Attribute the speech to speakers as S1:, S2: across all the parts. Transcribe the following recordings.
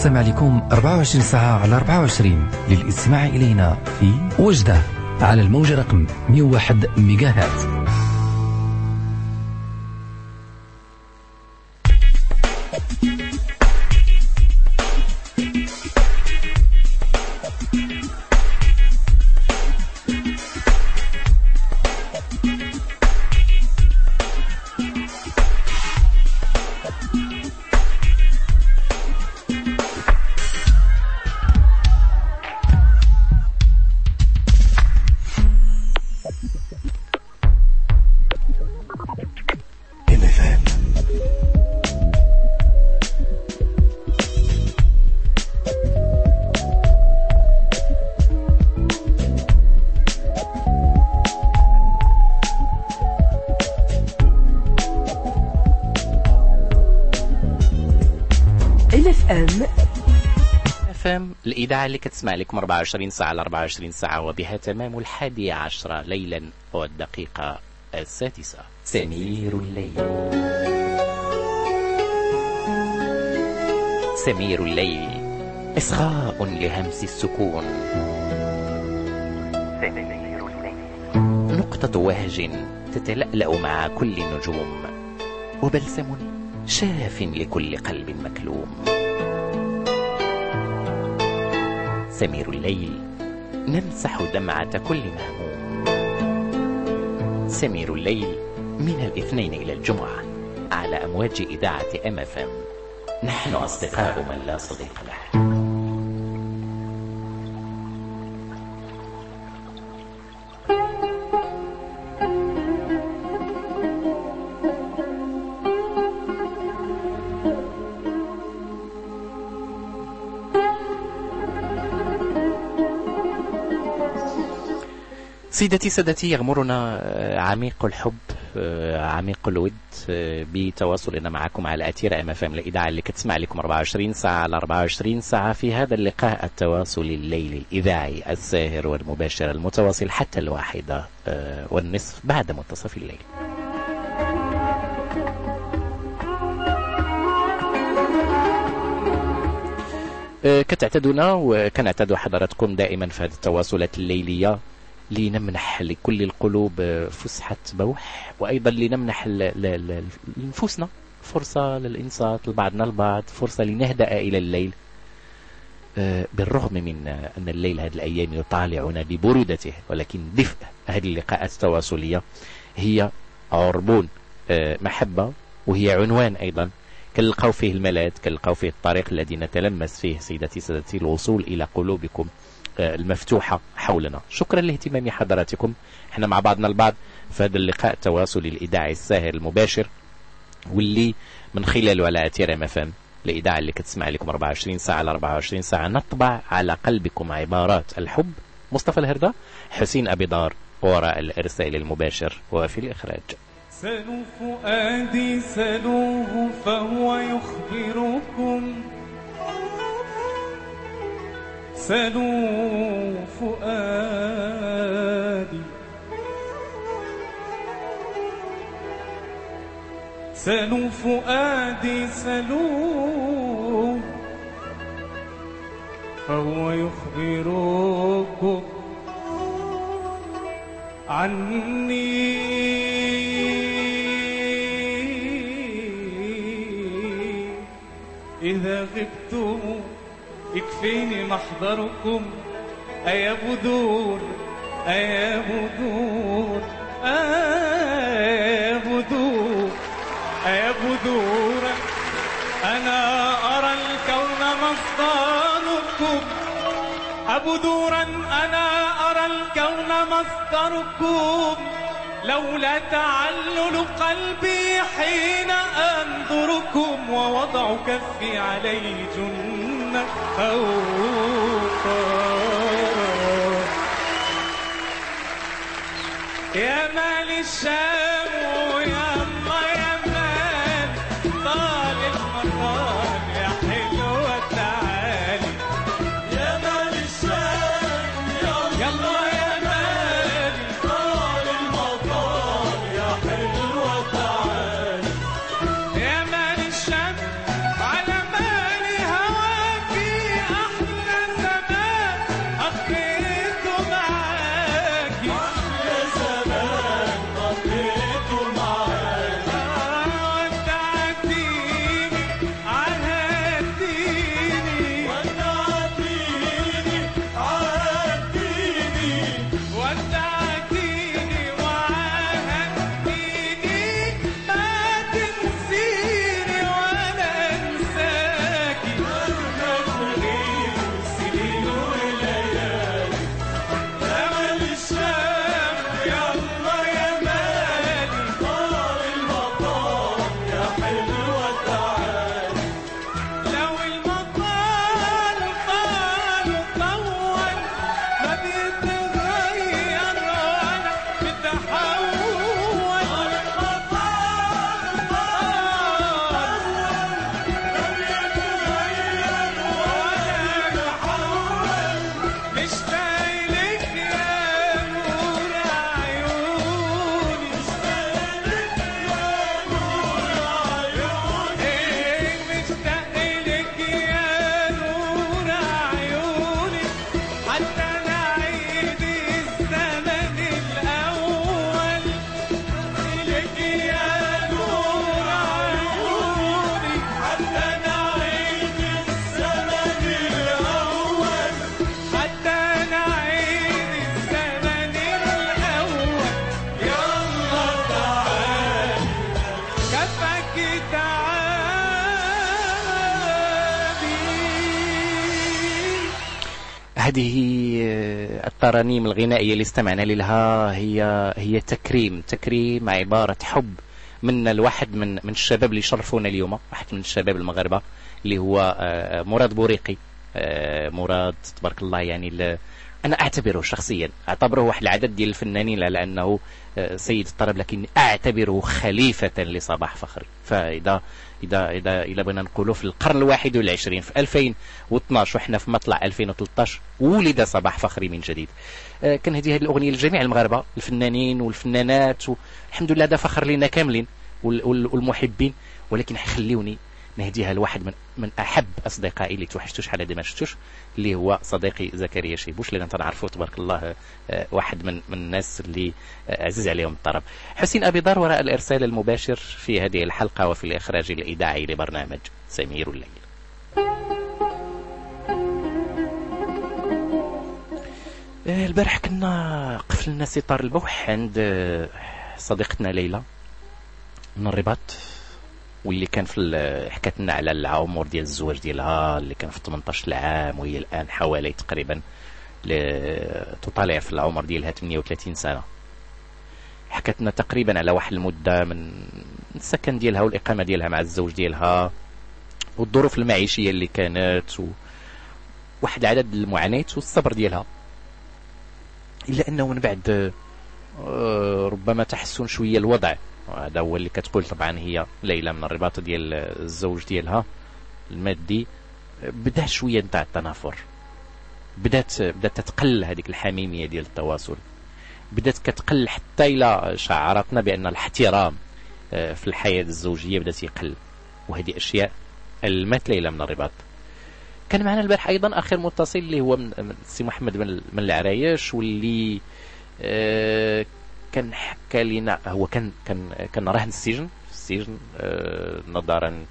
S1: كتسمع لكم 24 ساعة على 24 للإستماع إلينا في وجدة على الموجة رقم 101 ميجا
S2: اللي كتسمع لكم 24 ساعة على 24 ساعة وبها تمام الحادية عشرة ليلا والدقيقة السادسة. سمير الليل. سمير الليل. إصغاء لهمس السكون. سمير الليل. نقطة وهج تتلألأ مع كل النجوم وبلسم شاف لكل قلب مكلوم. سمير الليل. نمسح دمعة كل مهموم. سمير الليل من الاثنين إلى الجمعة على أمواج إذاعة أم اف ام نحن أصدقاء من لا صديق له سيدتي سادتي يغمرنا آه، عميق الحب آه، عميق الود آه، بتواصلنا معكم على أثير أم أف إم الإذاعة اللي كتسمع لكم 24 ساعة على 24 ساعة في هذا اللقاء التواصلي الليلي الإذاعي الساهر والمباشر المتواصل حتى الواحده آه، والنصف بعد منتصف الليل. كتعتدنا وكنعتاد حضراتكم دائما في هذه التواصلات الليلية لنمنح لكل القلوب فسحة بوح وأيضا لنمنح ل- ل- ل- لنفوسنا فرصة للإنصات لبعضنا البعض فرصة لنهدأ إلى الليل. آه، بالرغم من أن الليل هذه الأيام يطالعنا ببرودته ولكن دفء هذه اللقاءات التواصلية هي عربون آه، محبة وهي عنوان أيضا. كنلقاو فيه الملاذ كنلقاو فيه الطريق الذي نتلمس فيه سيدتي سادتي الوصول إلى قلوبكم. المفتوحة حولنا. شكرا لاهتمام حضراتكم. إحنا مع بعضنا البعض في هذا اللقاء. التواصلي الإذاعي الساهر المباشر واللي من خلاله على أثير إم. اف الإذاعة اللي كتسمع لكم 24 ساعة على 24 ساعة. نطبع على قلبكم عبارات الحب. مصطفى الهردة حسين أبي دار وراء الإرسال المباشر وفي الإخراج.
S3: سلوا فؤادي سلوه فهو يخبركم. سلوا فؤادي. سلوا فؤادي سلوه فهو يخبركم عني يكفيني محضركم أيا بدور أيا بدور أيا بدور أيا بدور أنا أرى الكون مصدركم. أبدورا أنا أرى الكون مصدركم. لولا تعلل قلبي حين أنظركم ووضع كفي عليه جنة طار. يا مال الشام
S2: وهذه آه، الترانيم الغنائية اللي استمعنا لها هي هي تكريم. تكريم عبارة حب من الواحد من من الشباب اللي شرفونا اليوم. واحد من الشباب المغاربة اللي هو آه، مراد بوريقي. آه، مراد تبارك الله يعني أنا أعتبره شخصيا أعتبره واحد العدد ديال الفنانين على آه، سيد الطرب لكن أعتبره خليفة لصباح فخري فإذا إذا إذا إذا بغينا نقولوا في القرن الواحد والعشرين في 2012 وحنا في مطلع 2013 ولد صباح فخري من جديد. آه، كنهدي هذه الأغنية لجميع المغاربة الفنانين والفنانات والحمد لله هذا فخر لنا كاملين والمحبين ولكن خليوني نهديها لواحد من من أحب أصدقائي اللي توحشتوش شحال هذه ما شفتوش اللي هو صديقي زكريا شيبوش اللي تنعرفوا تبارك الله آه، واحد من من الناس اللي آه، عزيز عليهم الطرب. حسين أبي ضر وراء الإرسال المباشر في هذه الحلقة وفي الإخراج الاذاعي لبرنامج سمير الليل. آه، البارح كنا قفلنا ستار البوح عند صديقتنا ليلى من الرباط. واللي كان في حكات لنا على العمر ديال الزواج ديالها اللي كان في 18 عام وهي الآن حوالي تقريبا تطالع في العمر ديالها 38 سنة. حكت لنا تقريبا على واحد المدة من السكن ديالها والإقامة ديالها مع الزوج ديالها والظروف المعيشية اللي كانت و... واحد العدد المعاناة والصبر ديالها. إلا أنه من بعد آه، ربما تحسن شوية الوضع. هذا هو اللي كتقول طبعا هي ليلى من الرباط ديال الزوج ديالها المادي. بدأ شوية نتاع التنافر. بدات بدأت تتقل هذيك الحميمية ديال التواصل. بدأت كتقل حتى إلى شعرتنا بأن الاحترام آه، في الحياة الزوجية بدأت يقل. وهذه أشياء المات ليلى من الرباط. كان معنا البارح أيضا آخر متصل اللي هو من سي محمد من العرايش واللي آه، كان حكى لنا هو كان كان كان راهن السجن في السجن آه، نظرا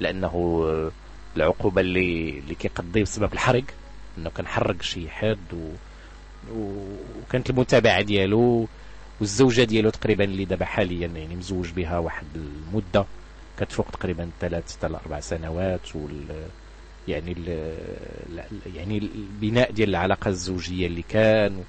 S2: لأنه آه، العقوبة اللي اللي كيقضي بسبب الحرق إنه كان حرق شي حد و وكانت المتابعة ديالو والزوجة ديالو تقريبا اللي دابا حاليا يعني مزوج بها واحد المدة كتفوق تقريبا ثلاث حتى أربع سنوات وال يعني ال يعني البناء ديال العلاقة الزوجية اللي كان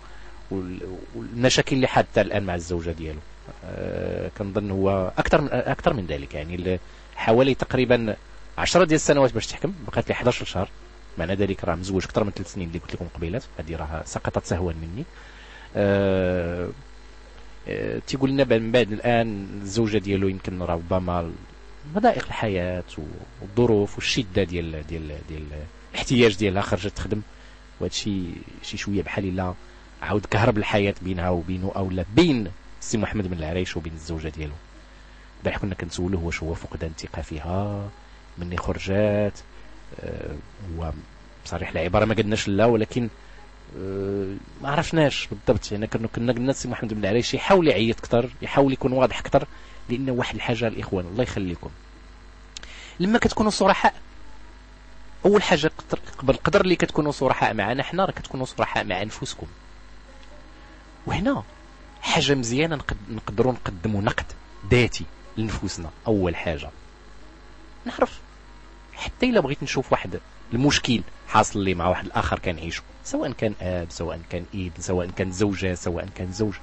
S2: والمشاكل اللي حتى الآن مع الزوجة ديالو. أه كنظن هو أكثر من أكثر من ذلك. يعني حوالي تقريبا 10 ديال السنوات باش تحكم بقات لي 11 شهر. معنى ذلك راه مزوج أكثر من ثلاث سنين اللي قلت لكم قبيلات. هذه راه سقطت سهوا مني. أه أه تيقول لنا من بعد الآن الزوجة ديالو يمكن ربما مضايق الحياة والظروف والشدة ديال ديال ديال الاحتياج ديالها خرجت تخدم. وهذا شي شوية بحال إلا عاود كهرب الحياة بينها وبينه أو لا بين سي محمد بن العريش وبين الزوجة ديالو. البارح كنا كنسولوه واش هو فقدان الثقه فيها مني خرجات أه هو بصريح العبارة ما قلناش لا ولكن أه ما عرفناش بالضبط. يعني كنا كنا قلنا سي محمد بن العريش يحاول يعيط أكثر يحاول يكون واضح أكثر لأن واحد الحاجة الإخوان الله يخليكم. لما كتكونوا صرحاء أول حاجة قبل القدر اللي كتكونوا صرحاء معنا حنا راه كتكونوا صرحاء مع أنفسكم. وهنا حاجة مزيانة نقدروا نقدموا نقد ذاتي لنفوسنا. أول حاجة نعرف حتى إلا بغيت نشوف واحد المشكل حاصل لي مع واحد الآخر كنعيشه سواء كان آب سواء كان ابن سواء كان زوجة سواء كان زوج.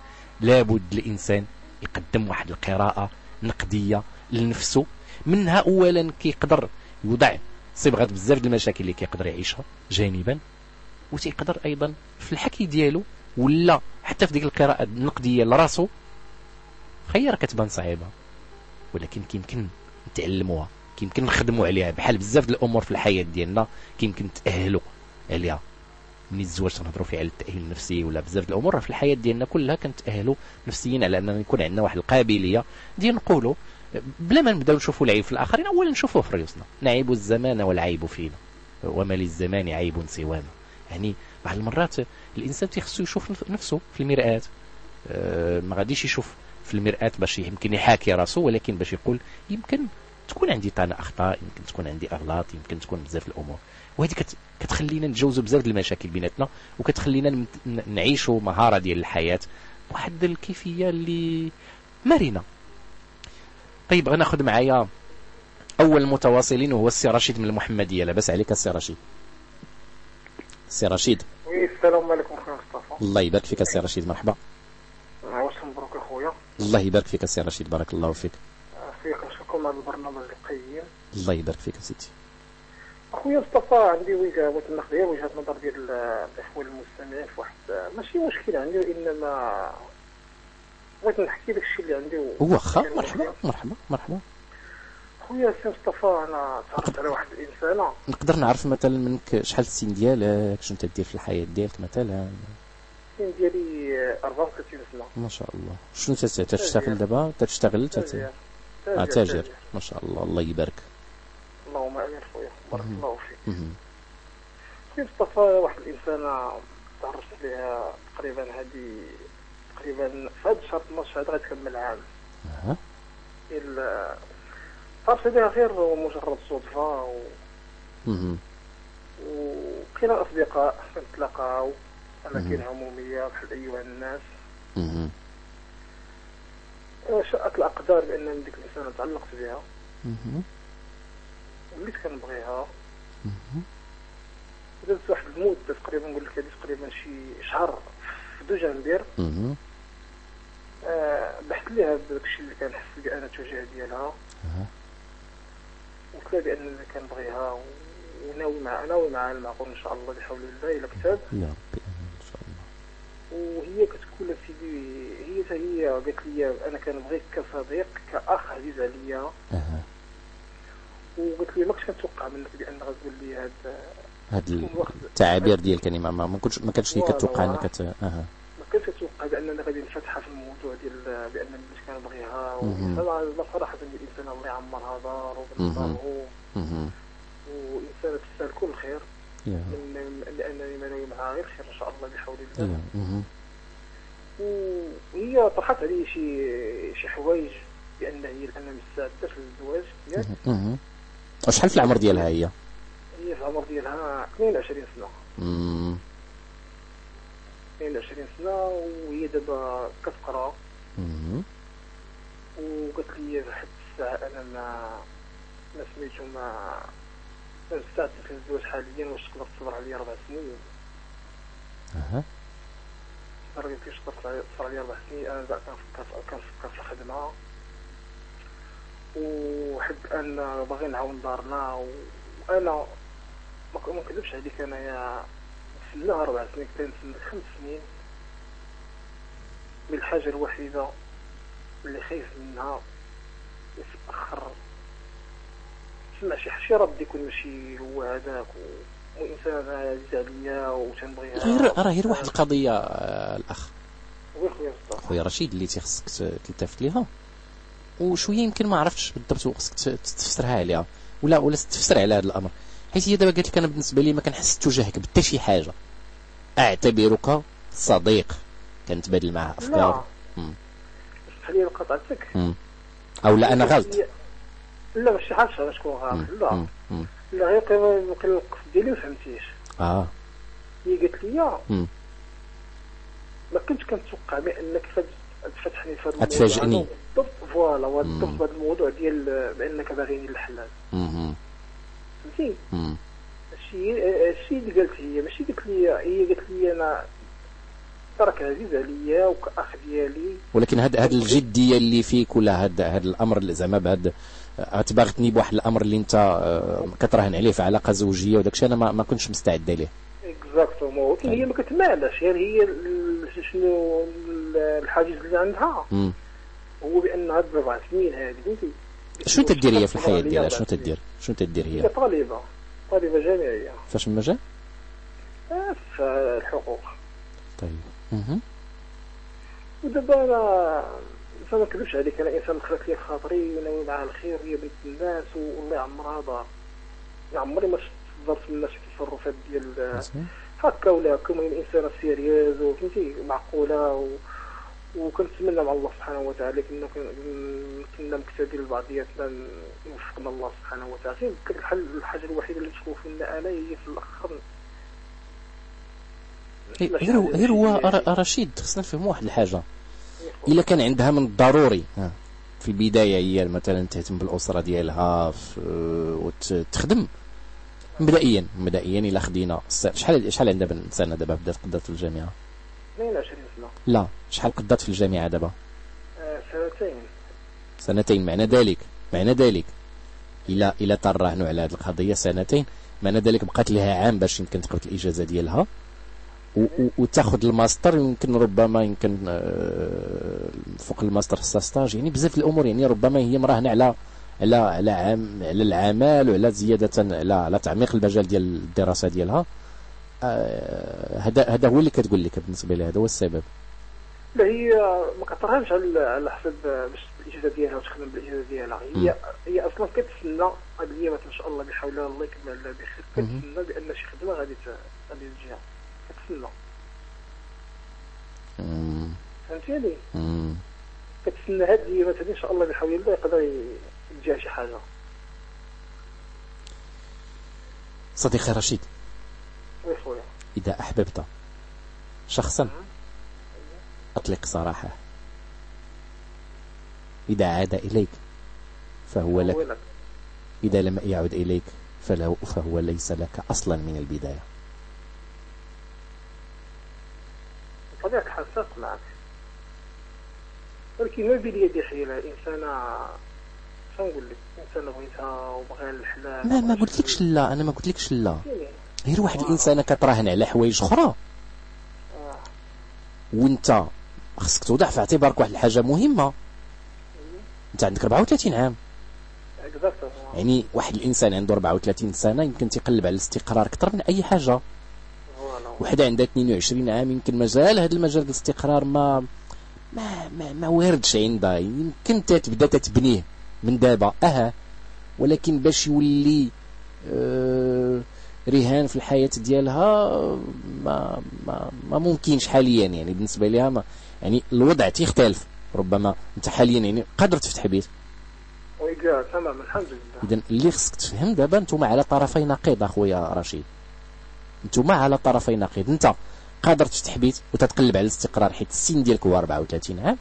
S2: لابد الإنسان يقدم واحد القراءة نقدية لنفسه. منها أولا كيقدر يوضع صبغة بزاف المشاكل اللي كيقدر يعيشها جانبا وتيقدر أيضا في الحكي ديالو ولا حتى في ديك القراءة النقدية لراسو خير كتبان صعيبة. ولكن كيمكن نتعلموها كيمكن نخدموا عليها. بحال بزاف الأمور في الحياة ديالنا كيمكن تأهلوا عليها. من الزواج تنهضروا فيه على التأهيل النفسي ولا بزاف الأمور في الحياة ديالنا كلها كنتأهلوا نفسيا على أننا يكون عندنا واحد القابلية ديال نقولوا بلا ما نبداو نشوفوا العيب في الآخرين أولا نشوفوه في ريوسنا. نعيب الزمان والعيب فينا. وما للزمان عيب سوانا. يعني بعض المرات الإنسان تيخصو يشوف نفسه في المرآة. أه ما غاديش يشوف في المرآة باش يمكن يحاكي راسه ولكن باش يقول يمكن تكون عندي أنا أخطاء يمكن تكون عندي أغلاط يمكن تكون بزاف الأمور. وهذه كتخلينا نتجاوزوا بزاف المشاكل بيناتنا وكتخلينا نعيشوا مهارة ديال الحياة. واحد الكيفية اللي مرنة. طيب غناخذ معايا أول متواصلين وهو السي رشيد من المحمدية. لاباس عليك السي رشيد. السي رشيد.
S4: السلام عليكم خويا مصطفى.
S2: الله يبارك فيك السي رشيد مرحبا.
S4: واش مبروك أخويا؟
S2: الله يبارك فيك السي رشيد بارك الله فيك.
S4: فيك نشكركم على البرنامج اللي قيم.
S2: الله يبارك فيك سيدي
S4: أخويا مصطفى عندي وجهة غير وجهة نظر ديال الاخوان المستمعين في واحد ماشي مشكل عندي وإنما بغيت نحكي داك الشيء اللي عندي.
S2: واخا مرحبا مرحبا مرحبا.
S4: خويا سي مصطفى أنا تعرفت على واحد الانسانه
S2: نقدر نعرف مثلا منك شحال السن ديالك شنو تدير في الحياة ديالك مثلا؟
S4: السن ديالي 34 سنة.
S2: ما شاء الله. شنو تشتغل دابا؟ تشتغل؟ تت...
S4: تاجر.
S2: آه تاجر ما شاء الله. الله يبارك.
S4: اللهم آمين خويا. بارك. الله فيك. خويا مصطفى واحد الانسانه تعرفت عليها تقريبا هذه تقريبا في هذا الشهر 12 هذا غتكمل عام.
S2: أها.
S4: عليها غير مجرد صدفة و...
S2: مهم.
S4: وكاين أصدقاء كنتلاقاو
S2: مهم.
S4: أماكن عمومية بحال أيها الناس
S2: مهم.
S4: شاءت الأقدار بأن ديك الانسانه تعلقت بها. وليت كنبغيها. درت واحد المده تقريبا نقول لك تقريبا شي شهر في دو جانبير
S2: مهم.
S4: آه، بحثت لها بداك الشيء اللي كنحس به أنا التوجيه ديالها
S2: أها.
S4: قلت لها بان كنبغيها و- وناوي مع ناوي معها المعقول إن شاء الله بحول الله إلى كتاب
S2: يا ربي إن شاء الله
S4: وهي كتقول سيدي هي هي قالت لي أنا كنبغيك كصديق كأخ عزيز عليا
S2: أها
S4: وقلت لي ما كنتش كنتوقع منك بأن غتقول لي هاد
S2: هاد التعابير ديال الكلمة ما كنتش ما كانش هي كتوقع. أنك. أها
S4: ما كنتش كنتوقع بأن أنا غادي نفتحها في الموضوع ديال بأن ملي كنبغيها صراحة يعمرها دار
S2: مهم.
S4: وانسانه تستاهل كل خير لأنني مانوي معها غير خير إن شاء الله بحول الله. وهي طرحت علي شي شي حوايج بان هي الان مستعدة في الزواج ياك
S2: مهم. وشحال في العمر ديالها هي
S4: هي في العمر ديالها 22 سنة
S2: مم.
S4: 22 سنة وهي دابا كتقرا. وقالت لي واحد الساعة أنا ما ما سميتو ما في الزواج حاليا واش تقدر تصبر عليا أربع سنين. أنا قلت لي تقدر تصبر عليا أربع سنين؟ أنا دابا كنفكر في الخدمة. وحد أن باغي نعاون دارنا وأنا ما ك- ما نكذبش عليك انايا نتسناها أربع سنين كنت نتسنى خمس سنين. بالحاجة الوحيدة اللي خايف منها يتاخر تسمع شي شي رد يكون ماشي هو هذاك وإنسان عزيز عليا وتنبغيها.
S2: غير راه غير واحد القضية آه، الأخ.
S4: غير خويا
S2: خويا رشيد اللي تيخصك تلتفت ليها. وشوية يمكن ما عرفتش بالضبط وخصك تفسرها عليها ولا ولا تفسر على هذا الأمر. حيت هي دابا قالت لك أنا بالنسبة لي ما كنحس تجاهك بحتى شي حاجة. أعتبرك صديق. كنتبادل معاه
S4: لا
S2: أفكار. مم.
S4: خليني قطعتك.
S2: أو لا أنا غلط
S4: لا ماشي حاجة باش تكون
S2: مم.
S4: غلط لا. لا غير كان القصد ديالي ما فهمتيش
S2: آه
S4: هي قالت لي. ما كنتش كنتوقع بانك تفتحني في هذا. هذا بالضبط
S2: voilà.
S4: بالضبط بهذا الموضوع ديال بأنك باغيني الحلال. فهمتي
S2: مم.
S4: الشيء الشيء اللي قالت هي ماشي قالت لي هي قالت لي أنا راك عزيز عليا وكأخ ديالي.
S2: ولكن هاد هاد الجديه اللي فيك ولا هاد هاد الأمر اللي زعما بهاد غتباغتني بواحد الأمر اللي انت آه، كتراهن عليه في علاقة زوجية وداك الشيء أنا ما, ما كنتش مستعد ليه
S4: اكزاكتومون ولكن هي ما كتمالش. يعني هي شنو ال- الحاجز اللي عندها. هو بأن هاد الربع سنين هذه فهمتي
S2: شنو تدير هي في
S4: الحياة
S2: ديالها؟ شنو. تدير؟ شنو تدير
S4: هي؟ طالبة. طالبة جامعية.
S2: فاش مجال؟
S4: آه، في الحقوق.
S2: طيب.
S4: ودابا أنا ما نكذبش عليك أنا إنسان دخلت لي في خاطري وناوي معها الخير هي بنت الناس والله يعمرها دار عمري ما صدرت منها شي تصرفات ديال. هكا ولا هكا المهم انسانه سيريوز وفهمتي معقولة و... وكنتمنى مع الله سبحانه وتعالى كنا كن- كنا مكتبين لبعضياتنا يوفقنا الله سبحانه وتعالى غير الحل الحاجة الوحيدة اللي تخوف منا أنا هي في
S2: الأخر غير هو- غير هو أر- رشيد خصنا نفهموا واحد. الحاجة. إلا كان عندها من الضروري. في البداية هي مثلا تهتم بالأسرة ديالها في- وتخدم. مبدئيا مبدئيا إلا خدينا. شحال شحال عندها سنة دابا بدات قدات في الجامعة
S4: 22 سنة.
S2: لا. شحال قدات في الجامعة دابا؟
S4: آه، سنتين.
S2: سنتين. معنى ذلك معنى ذلك. إلى إلى تراهنوا على هذه القضية سنتين. معنى ذلك بقات لها عام باش يمكن تقبل الإجازة ديالها. وتاخذ الماستر يمكن ربما يمكن آه، فوق الماستر خصها stage. يعني بزاف الأمور يعني ربما هي مراهنة على على على عام على العمل وعلى زيادة على على تعميق المجال ديال الدراسة ديالها. آه، هذا هذا هو اللي كتقول لك بالنسبة لي هذا هو السبب.
S4: لا هي ما كترهنش على على حسب باش الإجازة ديالها وتخدم بالإجازة ديالها. هي هي أصلا كتسنى هاد الايامات ان شاء الله بحول الله الله يكمل بخير. كتسنى بأن شي خدمة غادي ت- غادي تجيها كتسنى
S2: مم.
S4: فهمتيني. كتسنى هاد الايامات هادي إن شاء الله بحول الله يقدر يجيها شي حاجة.
S2: صديقي رشيد. إذا أحببت شخصا أطلق سراحه إذا عاد إليك فهو لك. إذا لم يعد إليك فله فهو ليس لك أصلا من البداية.
S4: بطبيعه الحال صادق معك ولكن ما بين يدي حيلة إنسانة شنو نقول لك؟ إنسانة بغيتها وبغيها الحلال
S2: ما ما قلت لكش لا أنا ما قلت لكش لا.
S4: يعني
S2: غير واحد الإنسانة كتراهن على حوايج أخرى.
S4: آه.
S2: وأنت خصك توضع في اعتبارك واحد الحاجة مهمة. أنت عندك 34 عام. يعني واحد الإنسان عنده 34 سنة يمكن تيقلب على الاستقرار أكثر من حاجة.
S4: فوالا
S2: وحده عندها 22 عام يمكن مازال هذا المجال الاستقرار ما ما ما, ما واردش عندها. يمكن تبدا تتبنيه من دابا. أها. ولكن باش يولي آه رهان في الحياة ديالها ما ما ما ممكنش حاليا يعني. بالنسبة لها ما يعني الوضع تيختلف. ربما أنت حاليا يعني قادر تفتح بيت.
S4: تمام الحمد لله.
S2: اذا اللي خصك تفهم دابا أنتم على طرفي نقيض أخويا رشيد. أنتم على طرفي نقيض. انت قادر تفتح بيت وتتقلب على الاستقرار حيت السن ديالك هو 34 عام.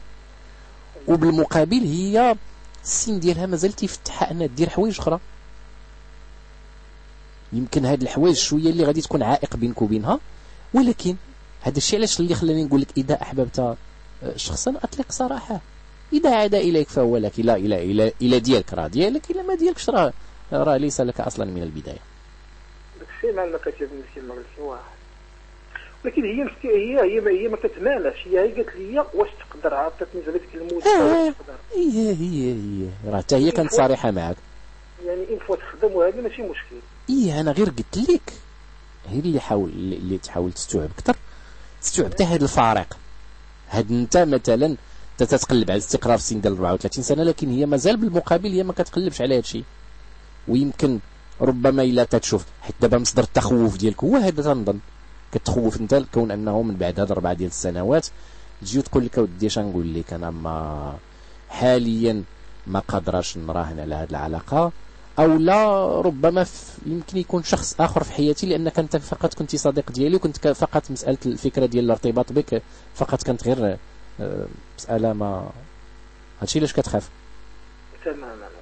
S2: وبالمقابل هي السن ديالها مازال تيفتحها أنها دير حوايج أخرى. يمكن هاد الحوايج شوية اللي غادي تكون عائق بينك وبينها. ولكن هذا الشيء علاش اللي خلاني نقول لك إذا أحببت آه، شخصا؟ أطلق سراحه إذا عاد إليك فهو لك. إلى إلى إلى إلى ديالك راه ديالك. إلى ما ديالكش راه راه ليس لك أصلا من
S4: البداية. المكاتب مسكين ما قلت واحد. ولكن هي هي هي ما هي ما كتمالش هي هي قالت لي واش تقدر؟ عطاتني زعما ديك الموت
S2: آه. هي هي هي راه حتى هي كانت صريحه معك
S4: يعني ان فوا تخدم وهذه ماشي مشكل.
S2: إيه أنا غير قلت لك. هي اللي حاول اللي اللي تحاول تستوعب أكثر. تستوعب حتى هذا الفارق. هاد أنت مثلا أنت تتقلب على الاستقرار في سن ديال 34 سنة لكن هي مازال بالمقابل هي ما كتقلبش على هذا الشيء. ويمكن ربما إلا تتشوف حيت دابا مصدر التخوف ديالك هو هذا تنظن. كتخوف انت كون انه من بعد هاد أربع ديال السنوات تجي وتقول لك اودي اش نقول لك؟ أنا ما حاليا ما قادراش نراهن على هذه العلاقة أو لا ربما يمكن يكون شخص آخر في حياتي لانك انت فقط كنت صديق ديالي وكنت فقط مسألة الفكرة ديال الارتباط بك فقط كانت غير آه، مسألة ما هادشي علاش كتخاف؟
S4: تماما.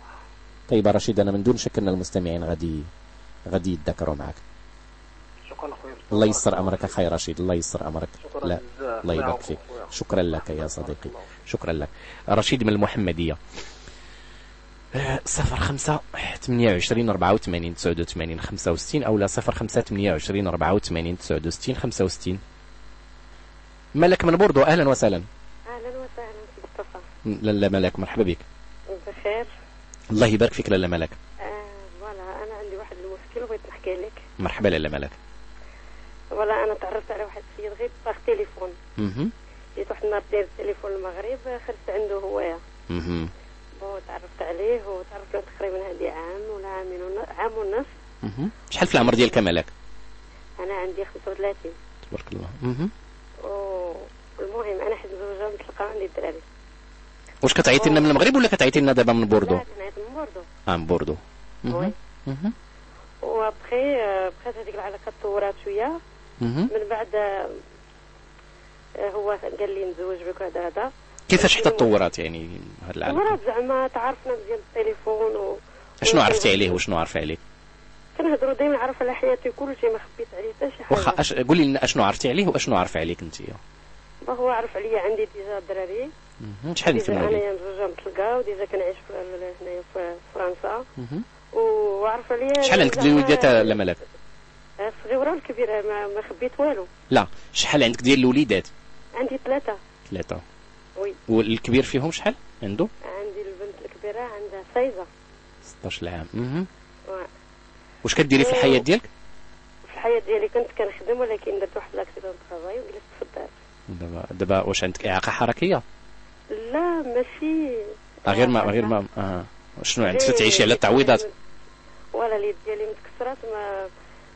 S2: طيب يا رشيد أنا من دون شك أن المستمعين غادي غادي يتذكروا معك.
S4: شكرا اخويا
S2: الله يسر أمرك أخي رشيد الله يسر أمرك.
S4: شكرا
S2: لا الله يبارك فيك. شكرا لك يا صديقي. شكرا لك. رشيد من المحمدية. صفر خمسة ثمانية وعشرين أربعة وثمانين تسعود وثمانين خمسة وستين أو لا صفر خمسة ثمانية وعشرين أربعة وثمانين تسعود وستين خمسة وستين. ملك من بوردو أهلا وسهلا.
S5: أهلا وسهلا سي مصطفى
S2: لالا ملك مرحبا بك.
S5: بخير
S2: الله يبارك فيك لالا ملك
S5: آه voilà أنا عندي واحد المشكل بغيت نحكي لك
S2: مرحبا لالا ملك
S5: ولا أنا تعرفت على واحد السيد غير par téléphone
S2: مهم.
S5: جيت واحد النهار داير التليفون المغرب خرجت عنده هوايه
S2: مهم.
S5: bon تعرفت عليه وتعرفنا تقريبا هادي عام ولا عامين. عام ونص
S2: مهم. شحال في العمر ديالك ملك
S5: أنا عندي 35
S2: تبارك الله مهم.
S5: و- والمهم أنا حيت مزوجه مطلقه عندي الدراري
S2: واش كتعيطي لنا من المغرب ولا كتعيطي لنا دابا من بوردو؟
S5: لا كنعيط من بوردو.
S2: آه من بوردو. oui.
S5: وابخي آه، بقات هذيك العلاقة تطورات
S2: شوية.
S5: من بعد آه، هو قال لي نتزوج بك هذا هذا.
S2: كيفاش حتى تطورات يعني هاد العلاقة؟
S5: مرات زعما تعرفنا مزيان بالتليفون و
S2: شنو عرفتي عليه وشنو عرفتي عليه؟
S5: كنهضروا دائما عارف على حياتي كل شيء ما خبيت عليه حتى شي حاجة.
S2: واخا أش... قولي لنا أشنو عرفتي عليه وأشنو عرف عليك انت
S5: هو عارف عليا عندي déjà دراري.
S2: شحال انت
S5: انايا مزوجه مطلقه و déjà كنعيش في هنايا في فرنسا
S2: مهم.
S5: وعارف عليا
S2: شحال عندك ديال الوليدات لا ملاك
S5: الصغيره والكبيره ما, ما خبيت والو
S2: لا شحال عندك ديال الوليدات
S5: عندي ثلاثة
S2: ثلاثة
S5: oui
S2: والكبير فيهم شحال عنده
S5: عندي البنت الكبيره عندها seize
S2: 16 عام.
S5: و-
S2: واش كديري في الحياة ديالك
S5: في الحياة ديالي كنت كنخدم ولكن درت واحد l'accident travail وجلست في الدار
S2: دابا دابا واش عندك اعاقه حركيه
S5: لا ماشي
S2: آه، غير ما غير ما آه. شنو عندك
S5: إيه،
S2: تعيشي على التعويضات؟
S5: ولا اليد ديالي متكسرات ما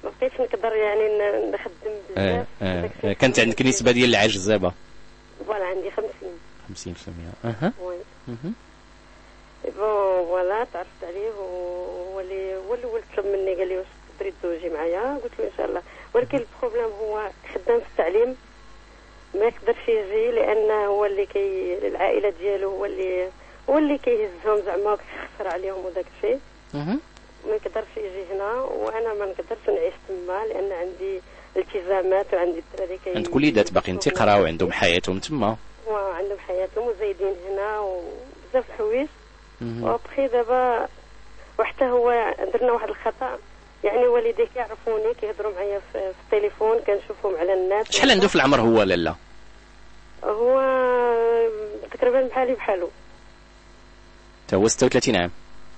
S5: ما بقيتش نقدر يعني نخدم. بزاف.
S2: آه. آه. كانت عندك نسبة ديال العجز دابا
S5: voilà عندي 50
S2: 50%
S5: أها.
S2: oui.
S5: bon voilà تعرفت عليه وهو اللي هو اللي ولد طلب مني قال لي واش تقدري تزوجي معايا؟ قلت له إن شاء الله. ولكن ال problème هو خدام في التعليم. ما يقدرش يجي لأن هو اللي كي العائلة ديالو هو اللي هو اللي كيهزهم زعما وكيخسر عليهم وداك الشيء. ما يقدرش يجي هنا وأنا ما نقدرش نعيش تما لأن عندي التزامات وعندي الدراري كي
S2: عندك وليدات باقيين تيقراو عندهم حياتهم تما.
S5: وعندهم حياتهم وزايدين هنا وبزاف الحوايج. وابخي دابا وحتى هو درنا واحد الخطأ. يعني والديه كيعرفوني كيهضروا معايا في, في التليفون كنشوفهم على الناس
S2: شحال عنده في العمر هو لالا
S5: هو تقريبا بحالي بحالو.
S2: تا هو 36 عام.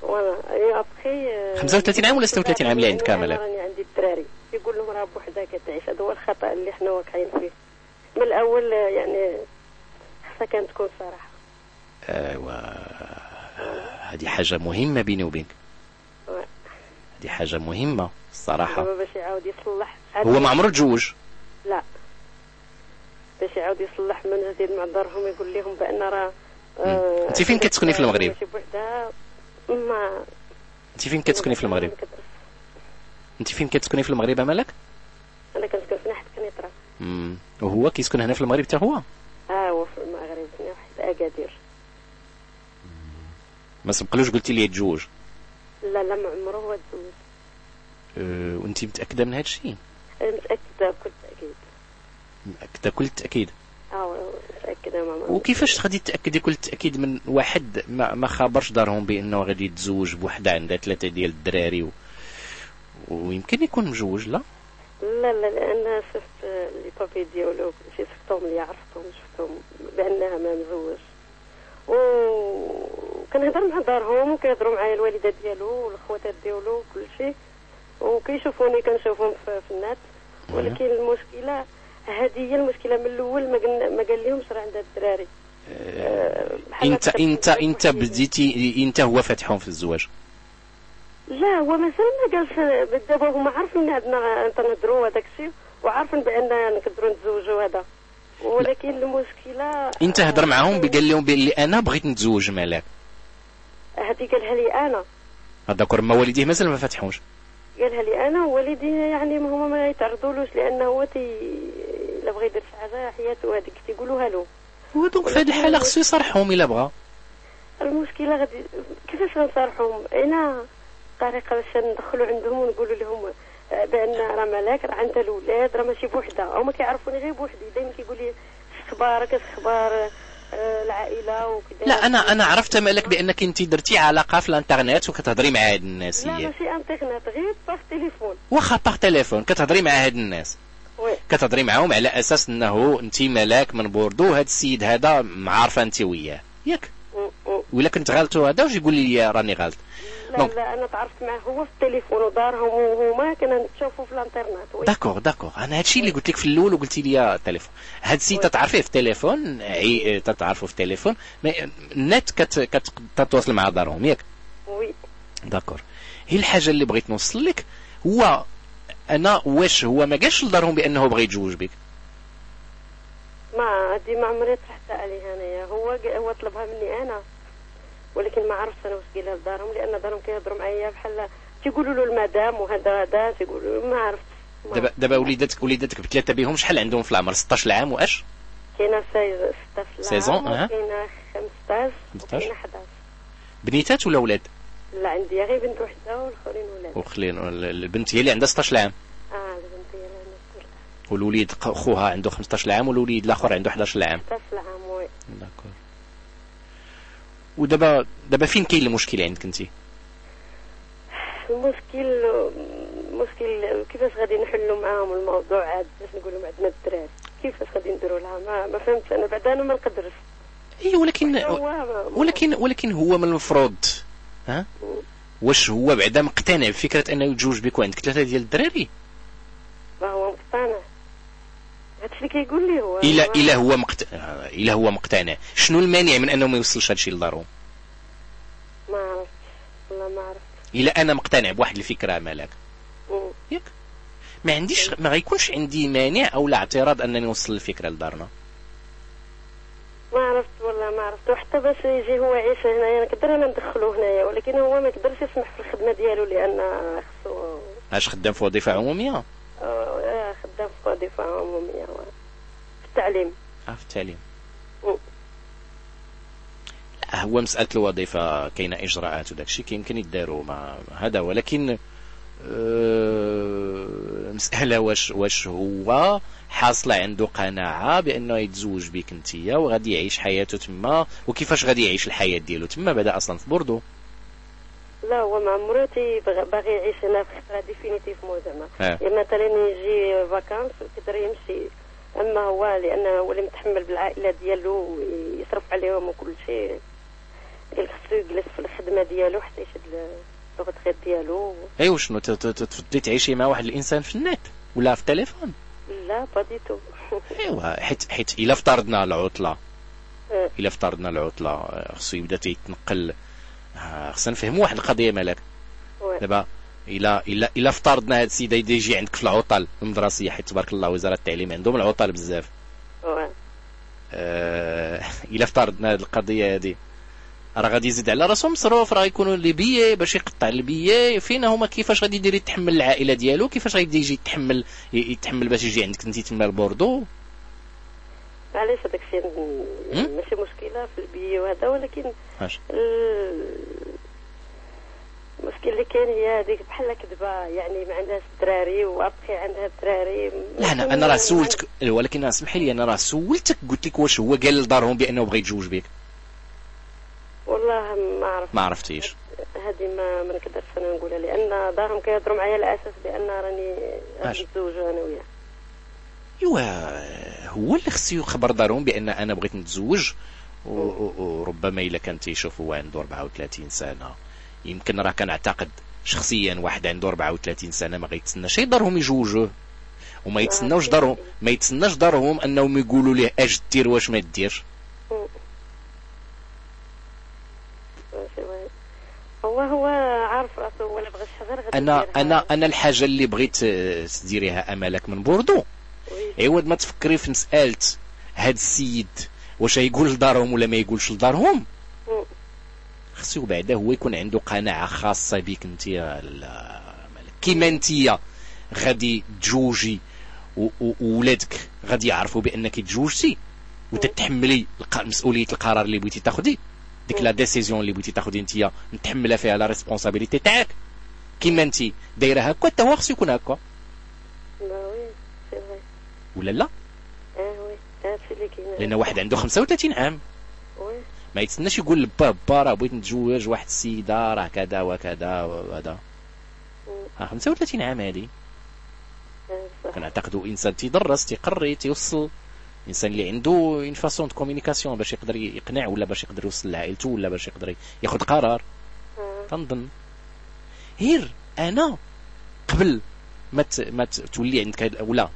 S5: وأنا إي ابخي
S2: 35 عام ولا 36 عام؟ اللي عندك كامل؟
S5: أنا راني عندي الدراري. يقول لهم راه بوحدها كتعيش. هذا هو الخطأ اللي حنا واقعين فيه. من الأول يعني خصها كانت تكون صراحة.
S2: ايوا هذه حاجة مهمة بيني وبينك. هذه حاجة مهمة الصراحه
S5: دابا باش يعاود يصلح.
S2: هو ما عمره تزوج؟
S5: لا. باش يعاود يصلح من جديد مع دارهم يقول لهم بأن راه آه،
S2: أنت فين كتسكني في المغرب؟
S5: ماشي بوحدها ما
S2: انت فين كتسكني في المغرب. انت فين كتسكني في المغرب مالك
S5: أنا كنسكن في ناحية كنيطره
S2: مم. وهو كيسكن هنا في المغرب حتى هو؟
S5: ها هو في المغرب في ناحيه اكادير
S2: ما سبقلوش قلتي لي يتزوج
S5: لا لا ما عمره هو تزوج
S2: أه وانت متأكدة من هذا الشيء؟
S5: متأكدة بكل
S2: متاكده كل
S5: آه ماما
S2: وكيفاش غادي تاكدي كل التاكيد من واحد ما, ما خابرش دارهم بأنه غادي يتزوج بوحدة عندها ثلاثة ديال الدراري و... ويمكن يكون مجوج لا؟
S5: لا لا لأن شفت لي بابي ديالو شي شفتهم اللي عرفتهم شفتهم بأنها ما مزوج وكنهضر مع دارهم وكيهضروا معايا الوالدة ديالو والاخواتات ديالو وكل شيء وكيشوفوني كنشوفهم في النت. ولكن المشكلة هذه هي المشكلة من الأول ما قلنا ما قال لهمش راه عندها الدراري. آه،
S2: انت انت
S5: إنت.
S2: بديتي إنت هو فاتحهم في الزواج.
S5: لا هو مثلا ما قالش دابا هما عارفين عندنا تنهضروا وهذاك الشيء وعارفين بأن نقدروا نتزوجوا هذا. ولكن المشكلة
S2: إنت هضر معاهم قال لهم بلي أنا بغيت نتزوج مالك.
S5: هذه قالها لي أنا.
S2: هذاك ما والديه مازال ما فاتحوش
S5: قالها لي أنا ووالدي يعني ما هما ما يتعرضولوش لأنه هو تي الا بغى يدير شي حاجة حياته هذيك تيقولوها له
S2: هو donc في هذه الحالة خصو يصرحهم إلا بغى.
S5: المشكلة غادي كيفاش غنصارحهم أنا طريقة باش ندخلوا عندهم ونقولوا لهم آه، بأن راه ملاك راه عندها الاولاد راه ماشي بوحدها. هما كيعرفوني غير بوحدي. دائما كيقول لي أخبارك أخبار؟ آه، العائلة وكذا.
S2: لا أنا أنا عرفت مالك بأنك انت درتي علاقة في الإنترنت وكتهضري مع هاد الناس
S5: لا ماشي إنترنت غير par téléphone.
S2: واخا par téléphone كتهضري مع هاد الناس. كتهضري معاهم على أساس أنه انت ملاك من بوردو هاد السيد هذا معارفة انت وياه ياك. ولا كنت غلطوا هذا واش يقول لي راني غلط؟
S5: لا
S2: donc-
S5: لا أنا تعرفت معاه هو في التليفون ودارهم وهما كنا نتشوفوا في الانترنت
S2: d'accord d'accord أنا هادشي اللي قلت لك في الأول وقلتي لي التليفون هاد السيد تتعرفيه في التليفون؟ عي... تتعرفوا في التليفون؟ النت كت... كت... تتواصل مع دارهم ياك؟
S5: oui.
S2: d'accord هي الحاجة اللي بغيت نوصل لك هو أنا واش هو؟ ما قالش لدارهم بأنه بغى يتزوج بك.
S5: ما هذه ما عمري طرحت عليه انايا هو هو طلبها مني أنا. ولكن ما عرفت أنا واش قايلها لدارهم لأن دارهم كيهضروا معايا بحال تيقولوا له المدام وهذا هذا تيقولوا ما عرفت. ما
S2: دابا دابا وليداتك وليداتك بثلاثة بهم شحال عندهم في العمر؟ 16 عام وأش؟
S5: كاينة seize 16 seize
S2: ans،.
S5: وكاينة 15
S2: 15.
S5: وكاينة 11
S2: بنيتات ولا ولاد؟
S5: لا عندي غير بنت وحدة والاخرين ولاد.
S2: وخلين البنت هي اللي عندها 16 عام.
S5: آه البنت هي اللي عندها
S2: والوليد ق- خوها عنده 15 عام والوليد الآخر عنده 11 عام.
S5: 16 عام oui.
S2: d'accord. ودابا دابا فين كاين المشكل عندك انت
S5: المشكل المشكل كيفاش غادي نحلوا معاهم الموضوع؟ عاد باش نقولوا عندنا الدراري كيفاش غادي نديروا لها؟ ما, ما فهمتش أنا بعد أنا ما نقدرش.
S2: إي ولكن ولكن ولكن هو من المفروض ها؟ واش هو بعدا مقتنع بفكرة أنه يتزوج بك وعندك ثلاثة ديال الدراري؟
S5: ما هو مقتنع. هادشي اللي كيقول لي هو
S2: الا إلا هو مقت... إلا هو مقتنع. شنو المانع من أنه ما يوصلش هادشي لدارهم
S5: ما عرفت. والله ما عرفت.
S2: إلا أنا مقتنع بواحد الفكرة مالك. ياك. ما عنديش ما غيكونش عندي مانع أو لا اعتراض أنني نوصل الفكرة لدارنا.
S5: ما عرفت والله ما عرفت. وحتى باش يجي هو يعيش هنايا. نقدر أنا ندخلو هنايا ولكن هو ما يقدرش يسمح في الخدمة ديالو لأن خصو
S2: أش خدام في وظيفة عمومية؟
S5: آه، خدام في وظيفة عمومية في التعليم.
S2: آه في التعليم. لا هو مسألة الوظيفة كاينة إجراءات وداك الشيء كيمكن يداروا مع هذا ولكن مسألة واش واش هو؟ حاصلة عنده قناعة بأنه يتزوج بك انتيا وغادي يعيش حياته تما. وكيفاش غادي يعيش الحياة ديالو تما؟ بدا أصلا في بوردو.
S5: لا هو مع مراتي باغي يعيش هنا في خطره définitivement زعما. يا مثلا يجي vacances يقدر يمشي. أما هو لأنه هو اللي متحمل بالعائلة ديالو يصرف عليهم وكل شيء. خصو يجلس في الخدمة ديالو حتى يشد ديالو
S2: ايوا شنو ت- ت- تفضلي تعيشي مع واحد الانسان في النت ولا في التليفون
S5: لا pas du tout
S2: ايوا حيت حيت الا افترضنا العطله
S5: آه.
S2: الا افترضنا العطله خصو يبدا تيتنقل خصنا نفهموا واحد القضية مالك. دابا الا الا الا افترضنا هاد السيد يجي يجي عندك في العطل المدرسيه حيت تبارك الله وزاره التعليم عندهم العطل بزاف. آه، الا افترضنا هاد القضية هادي راه غادي يزيد على راسو مصروف راه يكونوا لي بيي باش يقطع البيي فين هما؟ كيفاش غادي يدير؟ يتحمل العائلة ديالو. كيفاش غادي يجي يتحمل يتحمل باش يجي عندك انت تما لبوردو؟
S5: معليش هذاك الشيء؟ ماشي مشكلة في البي وهذا ولكن المشكل اللي كاين هي هذيك بحال كذبه يعني ما عندهاش الدراري وابخي عندها الدراري.
S2: لا أنا أنا راه سولتك. ولكن أنا اسمح لي أنا راه سولتك قلت لك واش هو قال لدارهم بأنه بغى يتزوج بك.
S5: والله ما عرفت
S2: ما عرفتيش.
S5: هذه ما ما نقدرش أنا نقولها لأن دارهم كيهضروا معايا على أساس بأن راني نتزوج أنا وياه.
S2: ايوا هو اللي خصو يخبر دارهم بأن أنا بغيت نتزوج؟ وربما إلا كان تيشوف هو عنده 34 سنة. يمكن راه كنعتقد شخصيا واحد عنده 34 سنة ما غيتسناش. دارهم يجوجوه وما يتسناوش دارهم ما يتسناش دارهم أنهم يقولوا ليه أش دير واش ما ديرش.
S5: هو هو عارف راسو بغى الشجر غادي أنا.
S2: أنا أنا الحاجة اللي بغيت آه، تديريها املك من بوردو. عوض ما تفكري في مسألة هاد السيد واش يقول لدارهم ولا ما يقولش لدارهم. خصو بعدا هو يكون عنده قناعة خاصة بك انت. كيما انت غادي تجوجي وولادك غادي يعرفوا بأنك تجوجتي وتتحملي مسؤولية القرار اللي بغيتي تاخدي ديك la décision اللي بغيتي تاخدي انت متحمله فيها la responsabilité تاعك. كيما انت دايره هكا حتى هو خصو يكون هكا. ولا لا؟
S5: آه كاين
S2: لأن واحد عنده 35 عام.
S5: oui
S2: ما يتسناش يقول لبا با راه بغيت نتزوج واحد السيدة راه كذا وكذا وهذا. آه 35 عام هذه
S5: صح.
S2: كنعتقدوا إنسان تيدرس تيقري تيوصل. إنسان اللي عنده une façon de communication باش يقدر يقنع ولا باش يقدر يوصل لعائلته ولا باش يقدر ياخذ قرار. تنظن هير أنا قبل ما. ما. تولي عندك ولا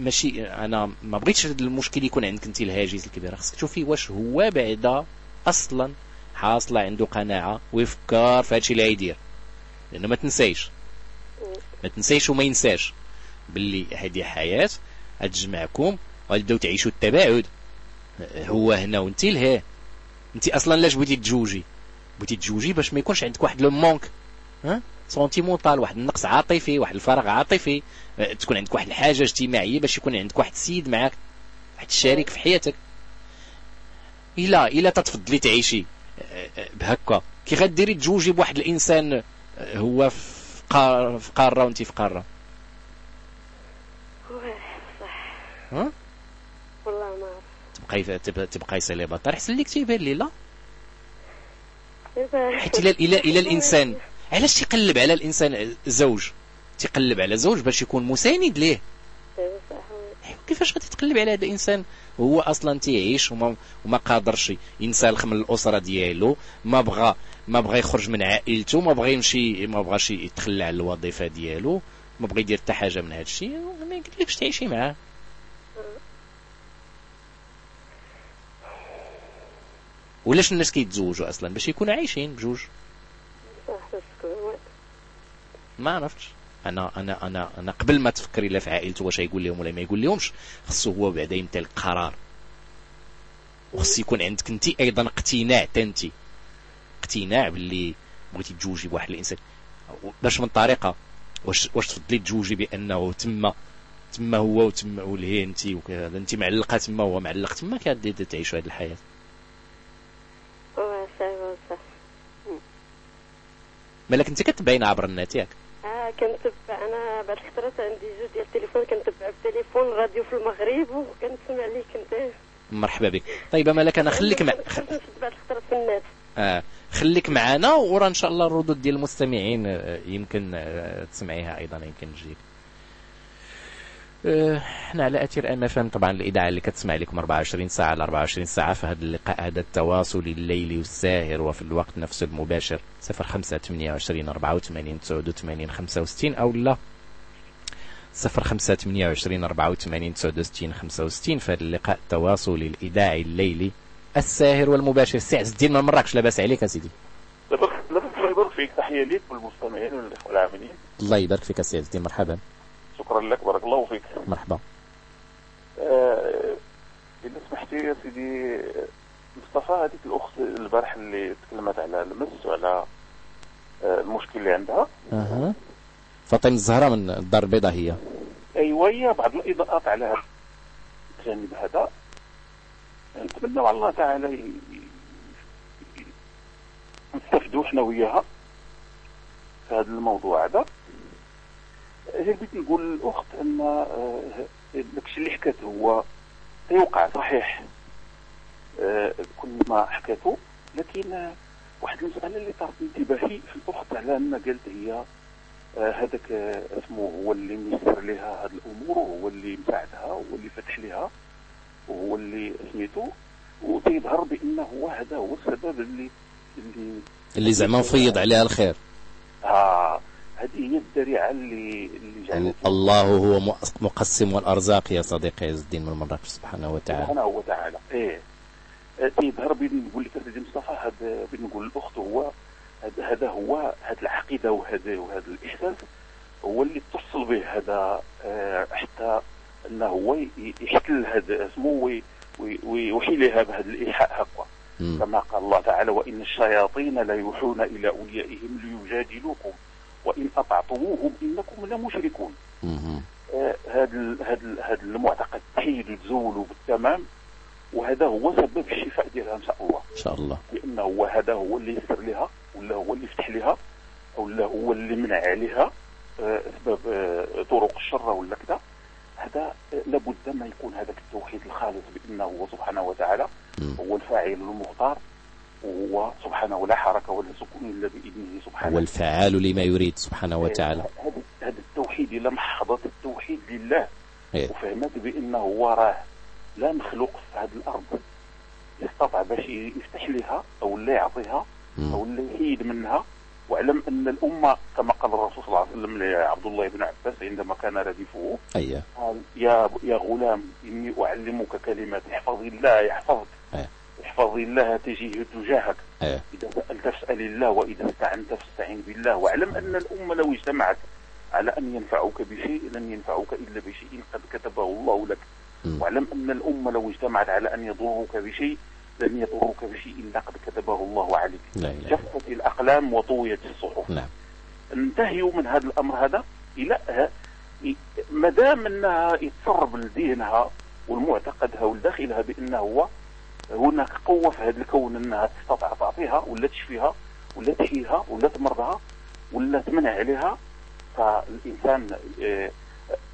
S2: ماشي أنا ما بغيتش هاد المشكل يكون عندك أنت الهاجس الكبير خصك تشوفي واش هو بعدا أصلا حاصلة عنده قناعة ويفكر في هادشي اللي غيدير لأنه ما تنسايش ما تنسايش وما ينساش باللي هذه حياة غتجمعكم وغتبداو تعيشوا التباعد. هو هنا وانت لهيه انت أصلا لاش بغيتي تجوجي؟ بغيتي تجوجي باش ما يكونش عندك واحد le manque ها؟ sentimental واحد النقص عاطفي واحد الفراغ عاطفي. أه، تكون عندك واحد الحاجة اجتماعية باش يكون عندك واحد السيد معاك. واحد الشريك في حياتك. إلا إلا تتفضلي تعيشي. أه، أه، بهكا. كي غديري تزوجي بواحد الإنسان هو في قار- في قارة وانت في
S5: قارة.
S2: ها؟ تبقاي تبقاي, سيليباتار احسن لك تيبان لي لا حيت إلى إلى إلى الإنسان. علاش تيقلب على الإنسان زوج؟ تيقلب على زوج باش يكون مساند ليه؟ كيفاش غادي تقلب على هذا الإنسان؟ هو أصلا تيعيش وما وما قادرش ينسلخ من الأسرة ديالو ما بغى ما بغى يخرج من عائلته ما بغى يمشي ما بغاش يتخلى على الوظيفة ديالو ما بغى يدير حتى حاجة من هذا الشيء ما يقولكش تعيشي معاه. ولاش الناس كيتزوجوا أصلا؟ باش يكونوا عايشين بجوج. ما عرفتش. أنا أنا أنا أنا قبل ما تفكري لا في عائلته واش يقول لهم ولا ما يقول لهمش خصو هو بعدا يمتلك قرار وخص يكون عندك أنت أيضا اقتناع انت اقتناع باللي بغيتي تزوجي بواحد الإنسان. باش من طريقة واش واش تفضلي تزوجي بأنه تما تما هو وتما ولهي انت وكذا. انت معلقة تما وهو معلق. تما كغادي تعيشوا هذه الحياة
S5: واه صعيبة صح
S2: مالك انت كتبين عبر النت ياك.
S5: آه كنتبع. أنا بعد الخطرات عندي جوج ديال التليفون كنتبع بالتليفون راديو في المغرب وكنسمع ليك أنت.
S2: مرحبا بك. طيب مالك أنا خليك مع خ...
S5: بعد الخطرات في النت.
S2: آه خليك معنا ورا إن شاء الله الردود ديال المستمعين آه، يمكن آه، تسمعيها أيضا يمكن تجيك. إحنا على أثير أم إف إم. طبعا الإذاعة اللي كتسمع لكم 24 ساعة على 24 ساعة في هذا اللقاء هذا التواصل الليلي والساهر وفي الوقت نفسه المباشر. 05 28 84 89 65 أو لا. 05 28 84 69 65 في هذا اللقاء التواصلي الإذاعي الليلي الساهر والمباشر. سي عز الدين من مراكش لاباس عليك اسيدي
S6: لابد الله يبارك فيك. تحية ليك والمستمعين والاخوه العاملين
S2: الله يبارك فيك اسي عز الدين مرحبا.
S6: شكرا لك بارك الله فيك.
S2: مرحبا.
S6: آه، اذا سمحتي يا سيدي مصطفى هذيك الأخت البارح اللي تكلمت على المس وعلى آه، المشكل اللي عندها.
S2: أها. فاطمة الزهراء من الدار البيضاء هي.
S6: أيوه هي بعض الإضاءات على هذا الجانب هذا. نتمنى على الله تعالى نستفدوا إحنا وياها في هذا الموضوع هذا. هي بغيت نقول للأخت أن آه، داكشي اللي حكاته هو يوقع. صحيح. آه، كل ما حكاته لكن آه، واحد المسألة اللي طارت انتباهي في الأخت على أن قالت هي هذاك اسمه هو اللي ميسر لها هذه الأمور وهو اللي مساعدها وهو اللي فتح لها وهو اللي سميتو. وتيظهر بأنه هو هذا هو السبب اللي اللي
S2: اللي زعما مفيض عليها الخير.
S6: ها هذه هي الذريعة اللي اللي جعلت
S2: الله هو مقسم الارزاق يا صديقي عز الدين من مراكش سبحانه وتعالى.
S6: سبحانه وتعالى. إيه. تيظهر بين نقول لك سيدي مصطفى هذا بين نقول الأخت هو هذا هو هذه العقيدة وهذا وهذا الإحساس هو اللي اتصل به هذا آه، حتى أنه هو يحتل هذا اسمه وي- وي- ويوحي لها بهذا الايحاء هكا. كما قال الله تعالى وإن الشياطين ليوحون إلى أوليائهم ليجادلوكم. وإن أطعتموهم إنكم لمشركون. هذا هذا هذا المعتقد تحيد وتزول بالتمام وهذا هو سبب الشفاء ديالها إن شاء الله.
S2: إن شاء الله.
S6: لأنه هو هذا هو اللي يسر لها ولا هو اللي يفتح لها ولا هو اللي منع عليها آه، اسباب آه، طرق الشر ولا كذا. هذا آه، لابد ما يكون هذاك التوحيد الخالص بإنه هو سبحانه وتعالى. هو الفاعل المختار. وهو سبحانه ولا حركة ولا سكون إلا بإذنه سبحانه.
S2: هو الفعال لما يريد سبحانه وتعالى.
S6: هذا هذا التوحيد الا محضت التوحيد لله.
S2: إيه.
S6: وفهمت بأنه هو راه لا مخلوق في هذه الأرض. يستطيع باش يفتح لها أو لا يعطيها. أو لا يحيد منها. واعلم أن الأمة كما قال الرسول صلى الله عليه وسلم لعبد الله بن عباس عندما كان رديفه
S2: أيوه.
S6: قال يا يا غلام إني أعلمك كلمات احفظ الله يحفظك. احفظ الله تجيه تجاهك.
S2: أيوه
S6: إذا سألت فاسأل الله وإذا استعنت فاستعن بالله. واعلم أن الأمة لو اجتمعت على أن ينفعوك بشيء لن ينفعوك إلا بشيء قد كتبه الله لك. واعلم أن الأمة لو اجتمعت على أن يضروك بشيء لن يضروك بشيء إلا قد كتبه الله عليك. جفت الأقلام وطويت الصحف.
S2: نعم.
S6: انتهيوا من هذا الأمر هذا إلى ما دام أنها يتسرب لدينها والمعتقدها ولداخلها بأنه هو هناك قوة في هذا الكون أنها تستطيع تعطيها ولا تشفيها ولا تحييها ولا تمرضها ولا تمنع عليها. فالإنسان آه،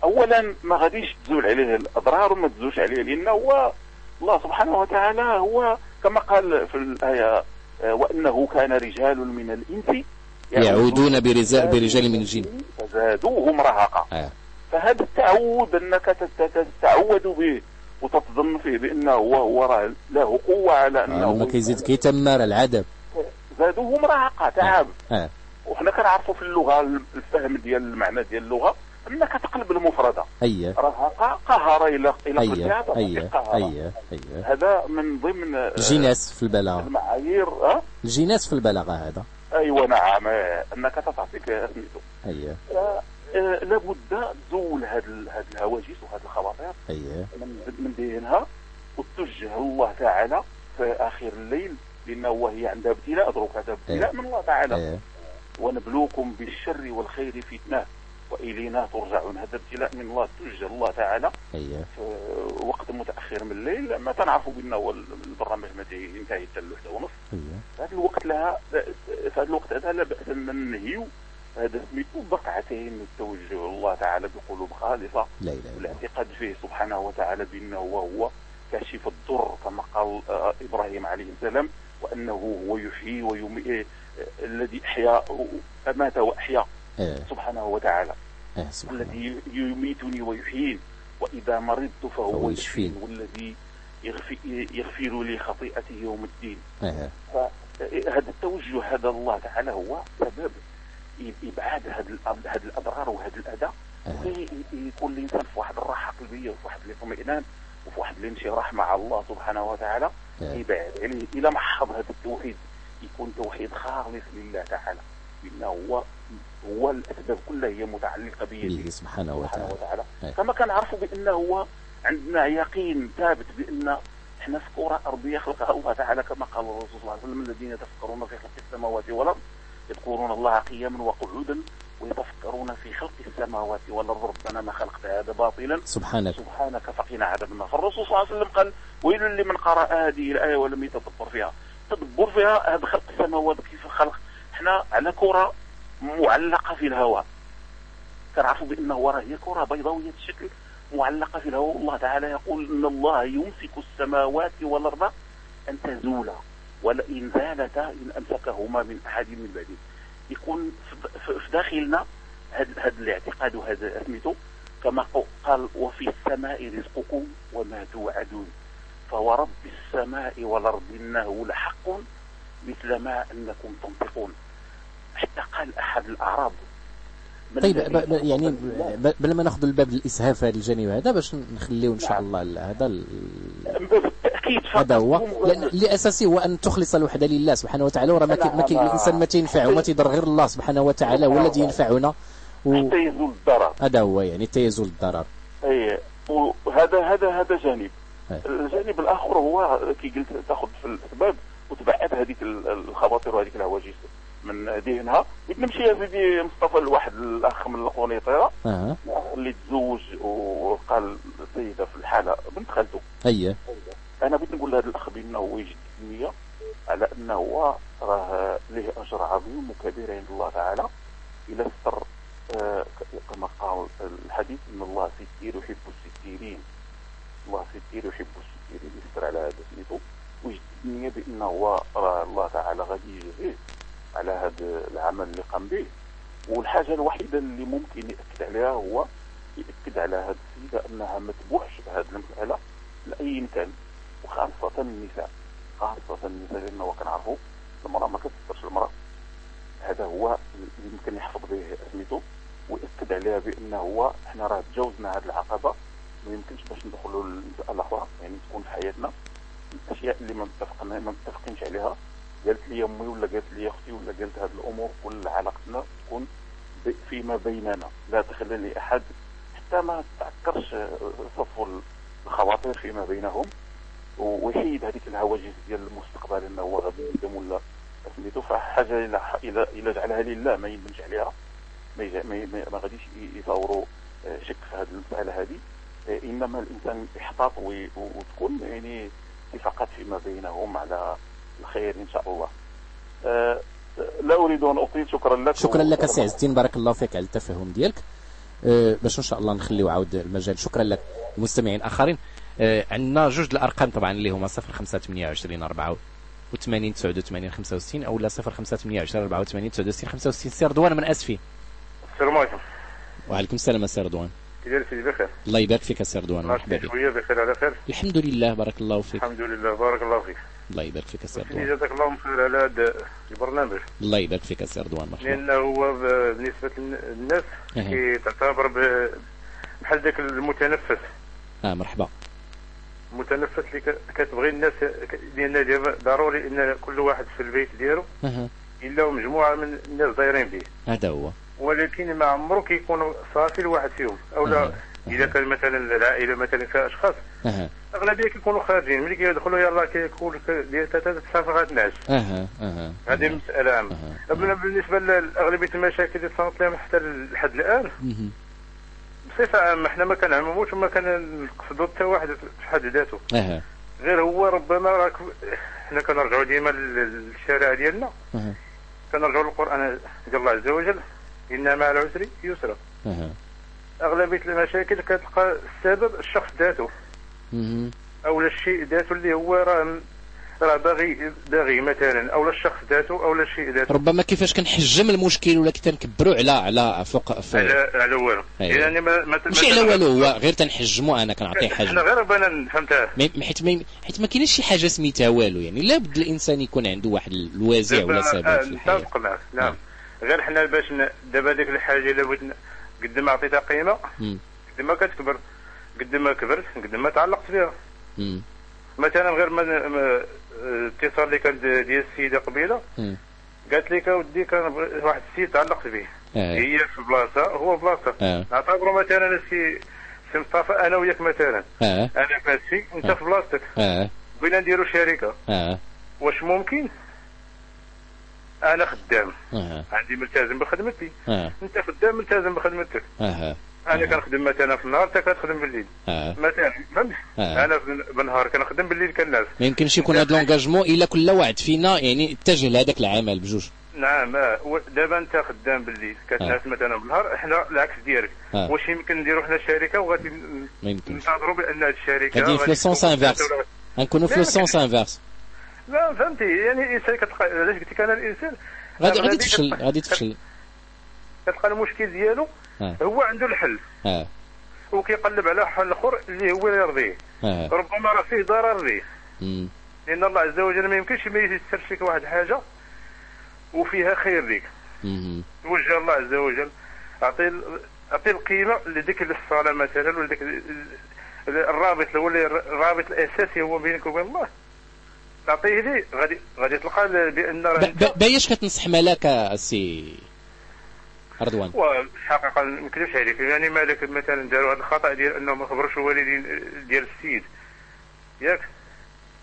S6: اولا ما غاديش تزول عليه الأضرار وما تزولش عليه لأنه هو الله سبحانه وتعالى هو كما قال في الآية آه، وإنه كان رجال من الإنس
S2: يعودون برجال برجال من الجن.
S6: فزادوهم رهقا
S2: آه.
S6: فهذا التعود أنك تت- تتعود به وتتظن فيه بأنه هو هو راه له قوة على
S2: آه،
S6: أنه
S2: ما كيزيد كيتمر العذاب
S6: زادوهم رهقا تعب.
S2: آه.
S6: وحنا كنعرفوا في اللغة الفهم ديال المعنى ديال اللغة أنك تقلب المفردة.
S2: اييه
S6: رهق قهر إلى إلى
S2: اييه
S6: قهر.
S2: اييه اييه
S6: هذا من ضمن آه،
S2: الجناس في البلاغة.
S6: المعايير أه؟
S2: الجناس في البلاغة هذا.
S6: أيوه نعم. آه، أنك تعطيك سميتو.
S2: اييه
S6: آه، آه، لابد تزول هاد الهواجس وهاد الخواطر
S2: اييه
S6: من ذهنها وتوجه الله تعالى في آخر الليل لأنه وهي عندها ابتلاء دروك هذا ابتلاء من الله تعالى.
S2: اييه
S6: ونبلوكم بالشر والخير فتنة وإلينا ترجعون. هذا ابتلاء من الله توجه الله تعالى
S2: اييه
S6: في وقت متأخر من الليل ما تنعرفوا بأنه هو البرنامج ما ينتهي حتى الوحده ونص في هذا الوقت لها في هذا الوقت هذا لا بأس أن ننهيو هذا سميتو بقعتين التوجه الله تعالى بقلوب خالصة
S2: لا الله.
S6: والاعتقاد فيه سبحانه وتعالى بأنه هو كاشف الضر كما قال آه، إبراهيم عليه السلام وأنه هو يحيي ويميت آه، الذي أحيا أمات وأحيا
S2: إيه.
S6: سبحانه وتعالى.
S2: إيه سبحان الله.
S6: والذي يميتني ويحيين وإذا مرضت فهو
S2: فهو
S6: يشفين. والذي يغفر لي خطيئتي يوم الدين.
S2: إيه.
S6: فهذا التوجه هذا الله تعالى هو سبب ابعاد هذه الأضرار وهذا الأذى.
S2: إيه
S6: يكون الإنسان في واحد الراحة قلبية وفي واحد الاطمئنان وفي واحد الانشراح مع الله سبحانه وتعالى.
S2: إيه.
S6: يبعد عليه. إلى محض هذا التوحيد. يكون توحيد خالص لله تعالى. لأنه هو هو الأسباب كلها هي متعلقة
S2: به سبحانه
S6: سبحانه
S2: وتعالى.
S6: وتعالى.
S2: إيه.
S6: كما كنعرفوا بأنه هو عندنا يقين ثابت بأن إحنا في كرة أرضية خلقها الله تعالى كما قال الرسول صلى الله عليه وسلم الذين يتفكرون في خلق السماوات والأرض. يذكرون الله قياما وقعودا ويتفكرون في خلق السماوات والأرض. ربنا ما خلقت هذا باطلا.
S2: سبحانك.
S6: سبحانك فقنا عذاب النار. فالرسول صلى الله عليه وسلم قال ويل لمن قرأ هذه الآية ولم يتدبر فيها. تدبر فيها هذا خلق السماوات كيف خلق؟ إحنا على كرة معلقة في الهواء. كنعرفوا بأنه راه هي كرة بيضاوية الشكل معلقة في الهواء. الله تعالى يقول إن الله يمسك السماوات والأرض أن تزولا. ولئن زالتا إن أمسكهما من أحد من بعده. يكون في- داخلنا هذا الاعتقاد وهذا سميتو كما قال وفي السماء رزقكم وما توعدون. فورب السماء والأرض إنه لحق مثل ما أنكم تنطقون. حتى قال أحد الأعراب من
S2: طيب
S6: الذي
S2: ب- ب- يعني بلا ما ناخذ الباب الاسهاف هذا الجانب هذا باش نخليو إن شاء
S6: نعم.
S2: الله ال- هذا
S6: فقط
S2: هذا هو. الاساسي هو أن تخلص الوحدة لله سبحانه وتعالى وراه ما. الإنسان ما تينفع وما تيضر غير الله سبحانه وتعالى هو الذي ينفعنا
S6: حتى يزول الضرر.
S2: وهذا هو يعني تيزول الضرر.
S6: أي وهذا هذا هذا جانب.
S2: أي.
S6: الجانب الآخر هو كي قلت تاخذ في الأسباب وتبعد هذيك ال- الخواطر وهذيك الهواجس من ذهنها. نمشي يا سيدي مصطفى لواحد الأخ من القنيطره اللي تزوج وقال السيده في الحالة بنت خالته.
S2: اييه
S6: أنا بغيت نقول لهذا الاخ بانه هو يجد النيه على أنه هو راه له أجر عظيم وكبير عند الله تعالى. إلى ستر آه، كما قال الحديث إن الله ستير يحب الستيرين. الله ستير يحب الستيرين. يستر على هذا سميتو ويجد النيه بأنه هو راه الله تعالى غادي يجزيه على هذا العمل اللي قام به. والحاجة الوحيدة اللي ممكن يأكد عليها هو يأكد على هذه السيده أنها ما تبوحش بهذه المسألة لأي كان وخاصة النساء خاصة النساء لأنه كنعرفوا المراه ما كتسترش المرأة. هذا هو يمكن يحفظ به سميتو ويأكد عليها بأنه هو إحنا راه تجاوزنا هذه العقبة ما يمكنش باش ندخلوا للمساله الأخرى يعني تكون في حياتنا. الأشياء اللي ما متفقين ما متفقينش عليها قالت لي أمي ولا قالت لي أختي ولا قالت هذه الأمور كل علاقتنا تكون فيما بيننا. لا تخلي لأحد حتى ما تعكرش صفو الخواطر فيما بينهم. ويحيد هذيك الهواجس ديال المستقبل إنه هو غادي يندم ولا سميتو فحاجة إلى إلى إلى جعلها لله ما يندمش عليها. ما ما غاديش ي- يثوروا آه، شك في هذه المساله هذه آه، إنما الإنسان يحتاط وتكون يعني اتفاقات فيما بينهم على الخير إن شاء الله. آه،
S7: لا أريد أن أطيل. شكرا لك.
S2: شكرا لك سي عز الدين بارك الله فيك على التفهم ديالك. باش إن شاء الله نخليو عاود المجال. شكرا لك. المستمعين آخرين. عندنا جوج الأرقام طبعا اللي هما 0528 84 89 65 أو لا 0528 84 69 65 سي رضوان من أسفي.
S7: السلام عليكم.
S2: وعليكم السلام سي رضوان
S7: كي داير سيدي بخير.
S2: الله يبارك فيك سي رضوان مرحبا بك.
S7: شوية بخير على خير؟
S2: الحمد لله بارك الله فيك.
S7: الحمد لله بارك الله فيك.
S2: الله يبارك فيك سي رضوان
S7: جزاك الله خير على هذا البرنامج؟
S2: الله يبارك فيك سي رضوان مرحبا.
S7: لأن هو بالنسبة للناس
S2: أها.
S7: كي تعتبر ب- بحال ذاك المتنفس.
S2: آه مرحبا.
S7: المتنفس اللي كتبغي الناس لأن دابا ضروري إن كل واحد في البيت ديالو إلا مجموعة من الناس دايرين به
S2: هذا هو.
S7: ولكن ما عمره كيكون صافي الواحد فيهم. أو لا. إذا كان مثلا العائلة مثلا فيها
S2: أشخاص
S7: أغلبية كيكونوا خارجين. ملي كيدخلوا يلاه كيكون ك- ديال ثلاثة صفقات نعس.
S2: أها أها.
S7: هذه
S2: مسألة
S7: عامة. بالنسبة لأغلبية المشاكل اللي صارت لهم حتى لحد
S2: الآن.
S7: بصفه عامه حنا ما كنعمموش وما كنقصدوا حتى واحد في حد ذاته.
S2: أها.
S7: غير هو ربما راك حنا كنرجعوا ديما لل- للشارع ديالنا.
S2: أها.
S7: كنرجعوا للقرآن ديال الله عز وجل ان مع العسر يسرا.
S2: أها.
S7: أغلبية المشاكل كتلقى السبب الشخص ذاته. أو الشيء ذاته اللي هو راه راه باغي باغي مثلا أو الشخص ذاته أو الشيء ذاته.
S2: ربما كيفاش كنحجم المشكل ولا كي تنكبروا على على فوق في
S7: على على والو. يعني ما ما
S2: ماشي على والو هو غير تنحجمو أنا كنعطيه
S7: حنا
S2: حجم.
S7: غير بنا فهمتها
S2: حيت ما حيت ما كاينش شي حاجة سميتها والو يعني. لابد الإنسان يكون عنده واحد الوازع ولا سبب
S7: آه،
S2: في الحياة.
S7: نتفق معك نعم. غير حنا باش دابا ديك الحاجة إلا بغيت قد ما عطيتها
S2: قيمة.
S7: قد ما كتكبر. قد ما كبرت قد ما تعلقت بها. مثلا غير ما- الاتصال اللي كان ديال السيده
S2: قبيلة.
S7: قالت لك اودي كان واحد السيد تعلقت به.
S2: آه.
S7: هي في بلاصة هو في بلاصة.
S2: آه.
S7: نعتبروا مثلا السي سي مصطفى أنا وياك مثلا.
S2: آه.
S7: أنا فاسي أنت في بلاصتك. بغينا نديروا
S2: شركة.
S7: واش ممكن؟ أنا خدام. عندي ملتزم بخدمتي. أنت خدام ملتزم بخدمتك. أنا كنخدم مثلا في النهار أنت كتخدم بالليل.
S2: آه.
S7: مثلا فهمت؟
S2: آه.
S7: أنا بالنهار كنخدم بالليل كنعس
S2: ما يمكنش يكون هذا لونجاجمون إلا كل واحد فينا يعني اتجه لهذاك العمل بجوج.
S7: نعم آه. دابا أنت خدام بالليل. كتنعس مثلا بالنهار إحنا العكس ديالك.
S2: آه.
S7: واش يمكن نديروا حنا شركه وغادي ننتظروا بأن هذه الشركة
S2: غادي في le
S7: sens
S2: inverse غنكونوا في
S7: le
S2: sens inverse
S7: لا فهمتي. يعني الانسان كتلقى علاش قلت لك أنا الإنسان؟
S2: غادي غادي تفشل غادي تفشل.
S7: كتلقى المشكل ديالو
S2: آه.
S7: هو عنده الحل.
S2: آه.
S7: وكيقلب على حل اخر اللي هو يرضيه
S2: آه.
S7: ربما راه فيه ضرر ليه. لأن الله عز وجل ما يمكنش ما يسر لك واحد الحاجة وفيها خير ليك. توجه الله عز وجل أعطي أعطي القيمة لذيك الصلاه مثلا ال- الرابط اللي هو اللي الرابط الأساسي هو بينك وبين الله. تعطيه لي غادي غادي تلقى بأن راه
S2: ب- ب- باياش كتنصح ملاك السي رضوان
S7: والحقيقة ما نكذبش عليك يعني مالك مثلا داروا هذا الخطأ ديال أنه ما خبرش الوالدين ديال السيد. ياك؟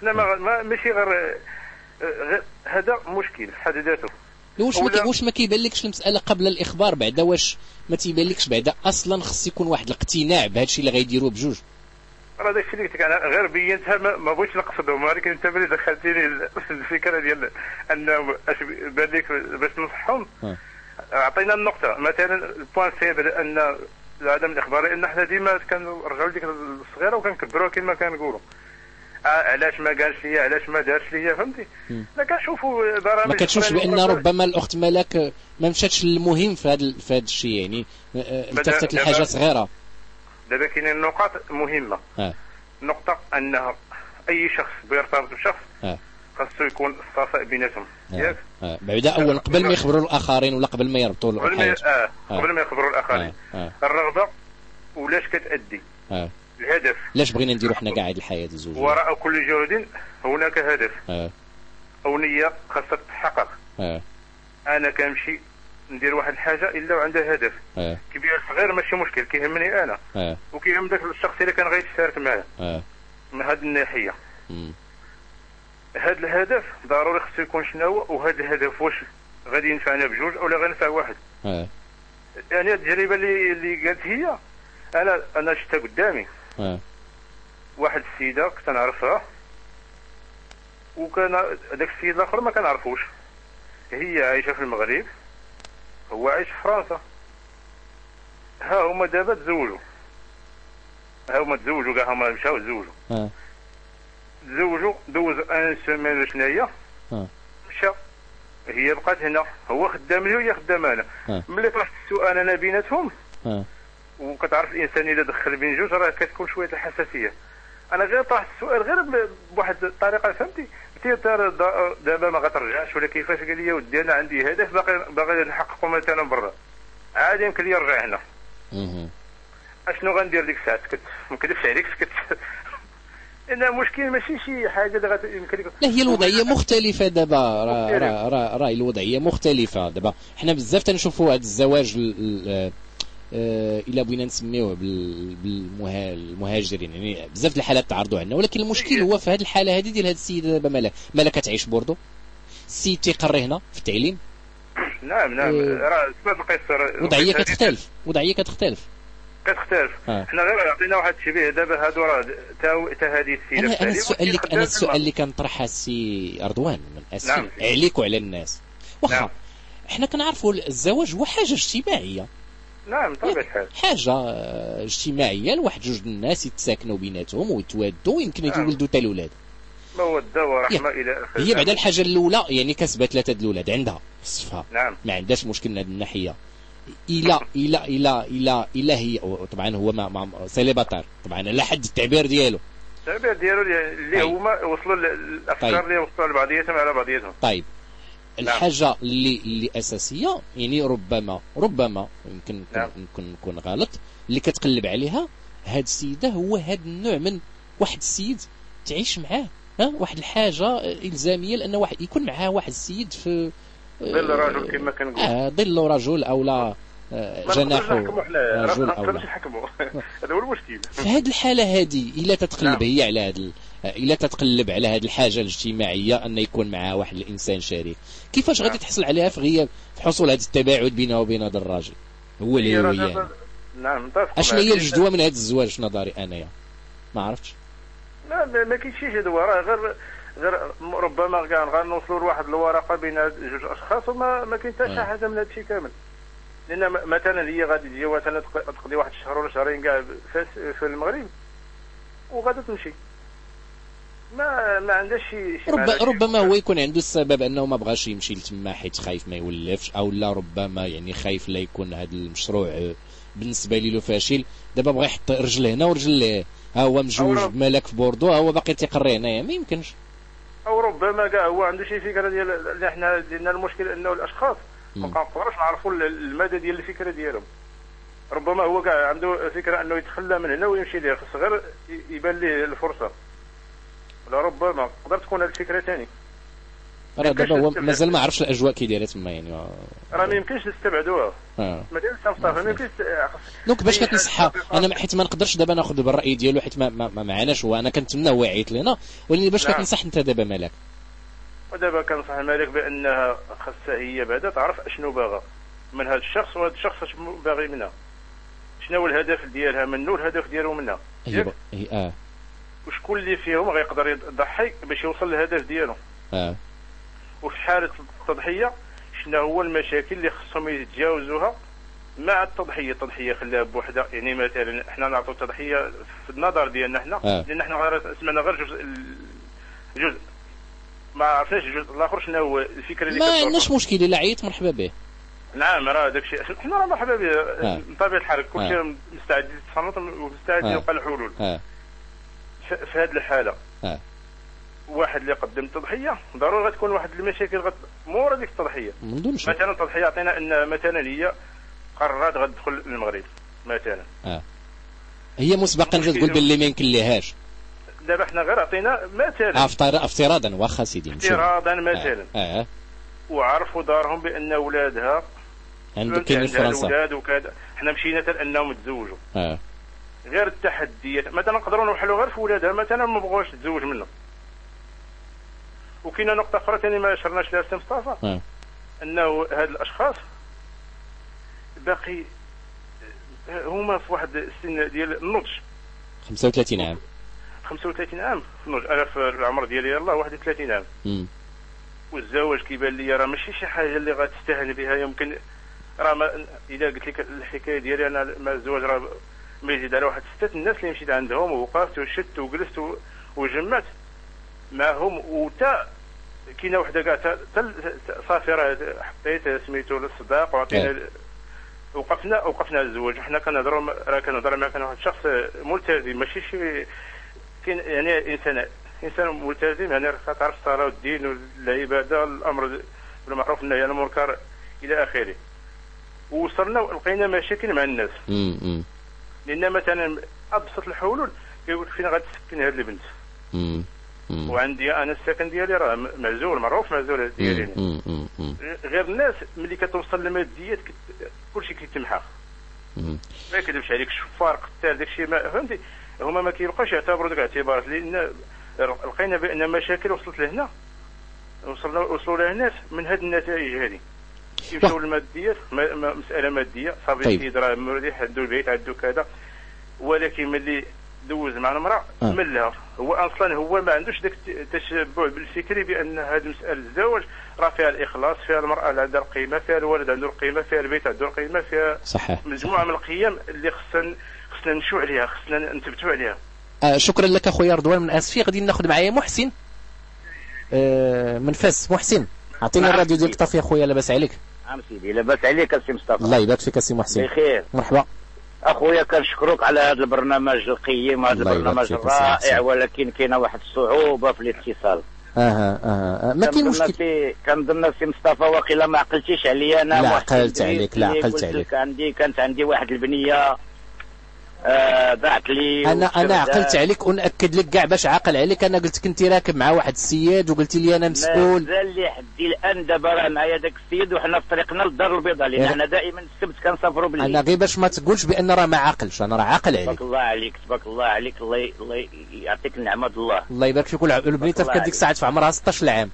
S7: لا ما ما- ماشي غير هذا مشكل حد ذاته.
S2: واش ما واش ما كيبانلكش المسألة قبل الإخبار بعدا؟ واش ما تيبانلكش بعدا؟ أصلا خص يكون واحد الاقتناع بهذا الشيء اللي غيديروه بجوج.
S7: راه داك الشيء اللي قلت لك أنا غير بينتها ما, بغيتش نقصدهم ولكن أنت ملي دخلتيني في الفكرة ديال انهم اش بان لك باش ننصحهم
S2: آه.
S7: أعطينا النقطة. مثلا ال point sensible أن عدم الإخبار لأن حنا ديما كنرجعوا لديك الصغيرة وكنكبروها كما كنقولوا. آه، علاش ما قالش ليا؟ علاش ما دارش ليا؟ فهمتي. لا كنشوفوا برامج
S2: ما كتشوفش
S7: بأن.
S2: ربما الأخت ملاك ما مشاتش للمهم في هذا في هذا الشيء يعني آه، آه، التفتت لحاجة صغيرة.
S7: دابا كاينين نقاط مهمة.
S2: آه.
S7: نقطة أنها أي شخص بيرتبط بشخص
S2: آه.
S7: خاصو يكون الصفاء بيناتهم
S2: آه.
S7: ياك
S2: آه. بعدا أول قبل ما يخبروا الآخرين ولا قبل ما يربطوا
S7: قبل ما آه.
S2: آه.
S7: قبل ما يخبروا الآخرين.
S2: آه. آه.
S7: الرغبة ولاش كتأدي.
S2: آه.
S7: الهدف.
S2: لاش بغينا نديروا حنا كاع هذه الحياة الزوجيه
S7: وراء كل جهد هناك هدف. أو نيه خاصها تتحقق. أنا كنمشي ندير واحد الحاجة إلا وعندها هدف.
S2: آه.
S7: كبير صغير ماشي مشكل كيهمني أنا.
S2: آه.
S7: وكيهم ذاك الشخص اللي كان غيتشارك معاه.
S2: آه.
S7: من هذه الناحية.
S2: مم.
S7: هذا الهدف ضروري خصو يكون شنو هو؟ وهذا الهدف واش غادي ينفعنا بجوج أو لا غينفع واحد؟
S2: آه
S7: يعني التجربة اللي اللي قالت هي أنا أنا شفتها قدامي.
S2: آه
S7: واحد السيدة كنت نعرفها وكان هذاك السيد الآخر ما كنعرفوش. هي عايشة في المغرب هو عايش في فرنسا. ها هما دابا تزوجوا. ها هما تزوجوا كاع هما مشاو تزوجوا
S2: آه
S7: تزوجوا دوز ان سيمين
S2: آه
S7: مشى. هي بقات هنا. هو خدام لي وهي خدامه
S2: أنا.
S7: ملي طرحت السؤال أنا بيناتهم وكتعرف الإنسان اذا دخل بين جوج راه كتكون شوية الحساسية. أنا غير طرحت السؤال غير بواحد الطريقة فهمتي؟ قلت له دا- دابا ما غترجعش ولا كيفاش؟ قال لي ودي أنا عندي هدف باقي باغي نحققه مثلا برا. عادي يمكن لي يرجع هنا. أشنو غندير ديك الساعة؟ سكت. ما نكذبش عليك سكت. لأن مشكل ماشي شي حاجة اللي غت- يمكن لك
S2: لا هي الوضعية مختلفة دابا. راه. راه راه الوضعية مختلفة دابا. حنا بزاف تنشوفوا هذا الزواج ال- ال- آه، إلا بغينا نسميوه بال- بالمها- المهاجرين. يعني بزاف الحالات تعرضوا عندنا. ولكن المشكل هو في هذه الحالة هذه ديال هذه السيدة دابا مالها مالها كتعيش بوردو. السيد تيقري هنا في التعليم.
S7: نعم نعم.
S2: إيه.
S7: راه سبب القصة وضعية
S2: كتختلف. وضعية كتختلف.
S7: كتختلف
S2: آه.
S7: حنا غير عطينا واحد التشبيه دابا هادو راه تا تا هذه السيده
S2: أنا
S7: أنا
S2: السؤال اللي
S7: أنا
S2: السؤال. اللي كنطرحها السي رضوان من آسفي
S7: نعم.
S2: عليك وعلى الناس واخا
S7: نعم.
S2: إحنا كنعرفوا الزواج هو حاجة اجتماعية
S7: نعم طبيعة الحال
S2: حاجة اجتماعية لواحد جوج الناس يتساكنوا بيناتهم ويتوادوا ويمكن
S7: نعم.
S2: يتولدوا حتى الاولاد
S7: مودة ورحمة إلى آخره
S2: هي بعد الحاجة الأولى يعني كسبت ثلاثة د الاولاد عندها صفها
S7: نعم
S2: ما عندهاش مشكل من هذه الناحية إلى إلى إلى إلى إلى هي. طبعا هو ما, ما célibataire طبعا على حد التعبير ديالو
S7: التعبير ديالو اللي
S2: طيب.
S7: هما وصلوا الأفكار
S2: طيب.
S7: اللي وصلوا لبعضياتهم على بعضياتهم
S2: طيب. الحاجة اللي اللي أساسية يعني ربما ربما يمكن
S7: نعم.
S2: يمكن نكون غلط اللي كتقلب عليها هاد السيدة هو هاد النوع من واحد السيد تعيش معاه ها؟ واحد الحاجة إلزامية لأن واحد يكون معاه واحد السيد في
S7: ظل رجل كما كنقول
S2: آه ظل رجل أو لا آه، جناحه
S7: حنا.
S2: رجل
S7: نقدرش
S2: لا.
S7: هذا هو المشكل.
S2: في هذه الحالة هذه إلا تتقلب
S7: نعم.
S2: هي على هذا ال- إلا تتقلب على هذه الحاجة الاجتماعية أن يكون معها واحد الإنسان شريك. كيفاش غادي
S7: نعم.
S2: تحصل عليها في غياب في حصول هذا التباعد بينه وبين هذا الراجل؟ هو
S7: دابا-
S2: يعني
S7: نعم
S2: أشنو هي. الجدوى من هذا الزواج في نظري أنايا؟ ما عرفتش.
S7: لا ما كاينش شي جدوى راه غير ربما كان غنوصلوا لواحد الورقة بين جوج أشخاص وما ما كاين حتى شي
S2: آه.
S7: حاجة من هذا الشيء كامل. لأن مثلا هي غادي تجي مثلا تق- تقضي واحد الشهر ولا شهرين كاع في المغرب وغادا تمشي. ما ما عندهاش شي
S2: رب ربما هو يكون عنده السبب أنه ما بغاش يمشي لتما حيت خايف ما يولفش أو لا ربما يعني خايف لا يكون هذا المشروع آه، بالنسبة له فاشل. دابا بغى يحط رجل هنا ورجل ها هو مجوج بملك في بوردو ها هو باقي تيقري هنايا ما يمكنش.
S7: أو ربما كاع هو عنده شي فكرة ديال اللي حنا ديالنا المشكل أنه الأشخاص ما. كنقدروش نعرفوا ال- المدى ديال الفكرة ديالهم. ربما هو كاع عنده فكرة أنه يتخلى من هنا ويمشي ليه خص غير يبان ليه الفرصة. ولا ربما تقدر تكون هذه الفكرة ثاني
S2: راه دابا هو مازال ما عرفش الأجواء كي دايرة تما يعني.
S7: راه ما يمكنش نستبعدوها
S2: آه.
S7: ما يمكنش
S2: دونك باش كتنصحها. أنا حيت ما نقدرش دابا ناخذ بالرأي ديالو حيت ما, ما, ما معناش هو. أنا كنتمنى هو يعيط لنا ولكن باش
S7: نعم.
S2: كتنصح أنت دابا مالك؟
S7: ودابا كنصح الملك بأنها خاصها هي بعدا. تعرف أشنو باغا من هذا الشخص وهذا الشخص اش باغي منها. شنو هو الهدف ديالها؟ منه والهدف ديالو منها.
S2: هي. هي آه.
S7: وشكون اللي فيهم غيقدر يضحي باش يوصل للهدف ديالو؟
S2: آه.
S7: وفي حالة التضحية. شنو هو المشاكل اللي خصهم يتجاوزوها مع التضحية؟ التضحية خلاها بوحدها يعني مثلا إحنا نعطوا التضحية في النظر ديالنا إحنا
S2: آه.
S7: لأن إحنا غير سمعنا غير جزء جزء. ما عرفناش الجزء الآخر شنو هو الفكرة اللي
S2: ما. عندناش مشكل. إلا عيط مرحبا به.
S7: نعم راه داك الشيء حنا راه مرحبا به.
S2: آه.
S7: من طبيعة الحال كل
S2: آه.
S7: شيء مستعد يتصنت ومستعد
S2: آه.
S7: يلقى الحلول. في هذه الحالة.
S2: آه.
S7: واحد اللي قدم تضحية. ضروري غتكون واحد المشاكل غت... مورا ديك التضحية.
S2: من دون شك
S7: مثلا التضحيه عطينا إن مثلا هي قررت غتدخل للمغرب مثلا.
S2: هي مسبقا تقول باللي ما يمكن ليهاش
S7: دابا حنا غير عطينا مثلا.
S2: آه، افتر- افتراضا واخا سيدي.
S7: افتراضا مثلا.
S2: آه آه.
S7: وعرفوا دارهم بأن اولادها
S2: عندك كاين في فرنسا.
S7: أولاد وكذا. حنا مشينا حتى انهم تزوجوا.
S2: آه.
S7: غير التحديات. مثلا نقدروا نوحلوا غير في ولادها مثلا ما بغوش تزوج منه وكاينه نقطه أخرى ثاني ما اشرناش لها سي مصطفى.
S2: آه.
S7: انه هاد الاشخاص باقي هما في واحد السن ديال النضج.
S2: 35 عام.
S7: 35 عام في النضج. أنا في العمر ديالي يلاه 31 عام. والزواج كيبان لي راه ماشي شي حاجة اللي غتستهان بها. يمكن راه ما اذا قلت لك الحكاية ديالي أنا مع الزواج راه ما يزيد على واحد ستة الناس اللي مشيت عندهم ووقفت وشدت وجلست وجمعت معهم وتا كاينة وحده كاع صافي راه حطيت سميتو للصداق وعطينا
S2: إيه.
S7: وقفنا وقفنا على الزواج. وحنا كنهضروا راه كنهضر مع كان واحد الشخص ملتزم ماشي شي كاين يعني انسان إنسان ملتزم يعني راه كتعرف الصلاة والدين والعبادة الأمر بالمعروف والنهي عن المنكر إلى آخره. ووصلنا لقينا مشاكل مع الناس.
S2: مم،
S7: لأن مثلا أبسط الحلول كيقول لك فين غتسكن هذه البنت؟
S2: مم،.
S7: وعندي أنا السكن ديالي راه معزول معروف معزول ديالي غير الناس ملي كتوصل للماديات. كلشي كيتمحى. ما يكذبش عليك الشفار قتال داكشي ما فهمتي هما ما كيبقاوش يعتبروا ديك الاعتبارات لأن لقينا بأن مشاكل وصلت لهنا وصلنا وصلوا لها الناس من هذه النتائج هذه يمشيو للماديات ما- ما- مسألة مادية صافي
S2: طيب.
S7: راه مريح عنده البيت عنده كذا ولكن ملي دوز مع المرأة
S2: آه.
S7: ملي هو أصلا هو ما عندوش ذاك التشبع بالفكري بأن هذه مساله الزواج راه فيها الإخلاص فيها المرأة اللي عندها القيمة فيها الولد عنده القيمة فيها البيت عنده القيمة فيها
S2: صحيح.
S7: مجموعة من القيم اللي خصنا خصنا نمشوا عليها خصنا نثبتوا عليها.
S2: آه شكرا لك أخويا رضوان من آسفي. غادي ناخذ معايا محسن؟ آه من فاس محسن. أعطيني
S8: نعم.
S2: الراديو ديالك طافي أخويا لاباس عليك.
S8: نعم سيدي لاباس عليك السي مصطفى.
S2: الله يبارك فيك السي محسن.
S8: بخير.
S2: مرحبا.
S8: أخويا كنشكرك على هذا البرنامج القيم
S2: يبارك
S8: البرنامج. الرائع ولكن كاينة واحد الصعوبة في الاتصال
S2: أها أها. ما كاين مشكل
S8: سي- كنظن السي مصطفى واقيلا ما عقلتيش عليا أنا
S2: لا عقلت عليك، لا عقلت
S8: قلت
S2: عليك.
S8: عندي كانت عندي واحد البنية آه بعت لي
S2: أنا
S8: أنا.
S2: عقلت عليك ونأكد لك كاع باش عاقل عليك. أنا قلت كنت راكب مع واحد السيد وقلت لي أنا مسؤول.
S8: مازال لي حدي الآن دابا راه معايا داك السيد وحنا في طريقنا للدار البيضاء. لأن
S2: إيه.
S8: حنا دائما السبت كنسافروا بالليل.
S2: أنا غير باش ما تقولش بأن راه ما عاقلش. أنا راه عاقل عليك.
S8: تبارك الله عليك تبارك الله عليك. الله الله يعطيك النعمة الله.
S2: الله يبارك فيك.
S8: البنيتة
S2: كانت ديك. الساعة في عمرها 16 عام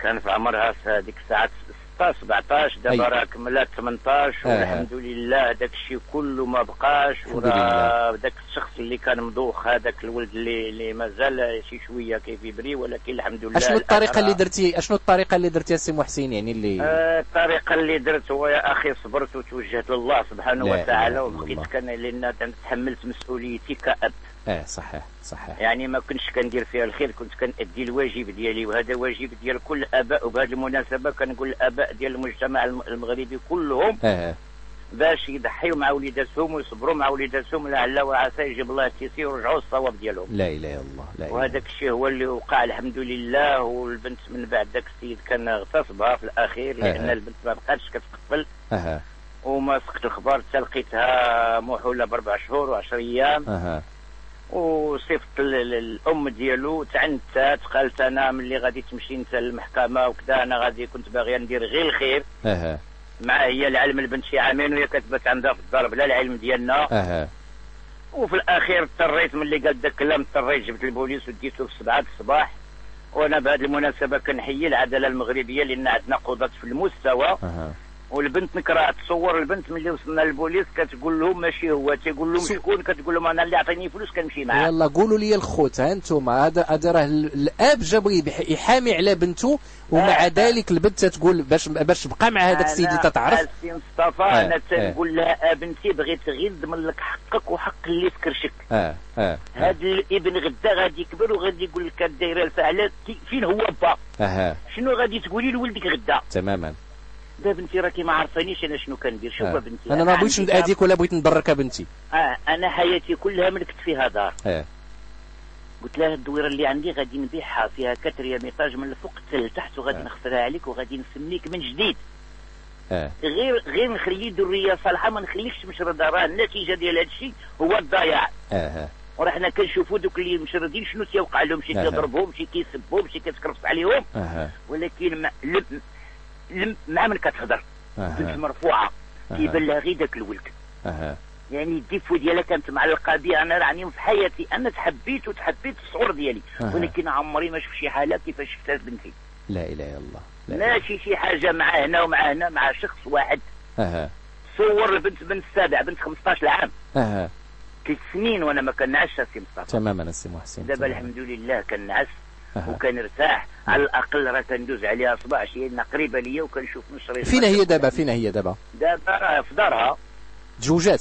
S8: كان في عمرها هذيك الساعة 16 17 دابا
S2: أي.
S8: راه كملات 18
S2: آه.
S8: والحمد لله داك الشيء كله ما بقاش وراه داك الشخص اللي كان مدوخ هذاك الولد اللي اللي مازال شي شوية كي vibrer ولكن الحمد لله أشنو
S2: الطريقة اللي درتي أشنو الطريقة اللي درتيها السي محسن يعني اللي
S8: آه، الطريقة اللي درت هو يا أخي صبرت وتوجهت لله سبحانه وتعالى وبقيت. كان لأن تحملت مسؤوليتي كأب
S2: آه صحيح صحيح.
S8: يعني ما كنتش كندير فيها الخير كنت كنأدي الواجب ديالي وهذا واجب ديال كل الآباء وبهذه المناسبة كنقول الآباء ديال المجتمع الم- المغربي كلهم
S2: آه
S8: باش يضحيوا مع وليداتهم ويصبروا مع وليداتهم لعل وعسى يجيب الله التيسير ويرجعوا الصواب ديالهم.
S2: لا إله إلا الله لا
S8: وهذاك الشيء هو اللي وقع الحمد لله والبنت من بعد ذاك السيد كان اغتصبها في الأخير لأن
S2: آه.
S8: البنت ما بقاتش كتقبل.
S2: أها
S8: وما سقط الخبر حتى لقيتها محولة بأربع شهور وعشر أيام.
S2: أها
S8: وصيفط ال- ال- الأم ديالو تعنتات قالت أنا ملي غادي تمشي انت للمحكمة وكذا أنا غادي كنت باغية ندير غير الخير.
S2: أها.
S8: مع هي العلم البنت شي عامين وهي كتبت عندها في الدار بلا العلم ديالنا.
S2: أها.
S8: وفي الأخير اضطريت ملي قال داك الكلام اضطريت جبت البوليس وديته في سبعة الصباح. وأنا بهذه المناسبة كنحيي العدالة المغربية لأن عندنا قضاة في المستوى.
S2: أها.
S8: والبنت نكرهها تصور البنت ملي وصلنا للبوليس كتقول لهم ماشي هو تيقول لهم شكون؟ كتقول لهم أنا اللي عطيني فلوس كنمشي معاه.
S2: يلا قولوا لي الخوت ها أنتم هذا هذا راه ال- الأب جا بغي يبح- يحامي على بنته ومع
S8: آه.
S2: ذلك البنت تقول باش باش تبقى مع هذاك السيد اللي تتعرف.
S8: السي مصطفى
S2: آه،
S8: أنا
S2: آه.
S8: تنقول لها آه بنتي بغيت غير نضمن لك حقك وحق اللي في كرشك
S2: آه آه.
S8: هذا الابن غدا غادي يكبر وغادي يقول لك دايرة الفعلات كي- فين هو با؟
S2: أها.
S8: شنو غادي تقولي لولدك غدا؟
S2: تماما.
S8: بنتي راكي ما عرفانيش أنا شنو كندير. شوف
S2: آه.
S8: بنتي
S2: أنا ما بغيتش نأذيك ولا بغيت نضرك بنتي.
S8: آه أنا حياتي كلها ملكت فيها دار
S2: آه.
S8: قلت لها الدويرة اللي عندي غادي نبيعها فيها كتر ميطاج من الفوق حتى لتحت وغادي
S2: آه.
S8: نخسرها عليك وغادي نسميك من جديد.
S2: آه.
S8: غير غير نخلي ذرية صالحة ما نخليكش مشرده راه النتيجة ديال هذا الشيء هو الضياع
S2: آه
S8: ورحنا كنشوفوا دوك اللي مشردين شنو تيوقع لهم؟ شي. كيضربهم شي كيسبهم شي كتكرفس عليهم.
S2: آه
S8: ولكن من كتهضر. بنت
S2: مرفوعة.
S8: كيبان لها غير داك الولد. يعني ال défaut ديالها كانت معلقه بي أنا راني في حياتي أنا تحبيت وتحبيت الصغر ديالي. ولكن عمري ما شفت شي حالة كيفاش شفتها بنتي.
S2: لا إله إلا الله. لا.
S8: ماشي شي حاجة مع هنا ومع هنا مع شخص واحد.
S2: آه
S8: تصور البنت بنت السابع بنت 15 عام
S2: آه
S8: ثلاث سنين وأنا ما كنعس سي مصطفى.
S2: تماما السي محسن
S8: دابا. الحمد لله كنعس. وكنرتاح. على الأقل راه كندوز عليها صباح شي قريبة ليا وكنشوف نشري
S2: فين هي دابا فين هي دابا؟
S8: دابا راه في دارها.
S2: تزوجات؟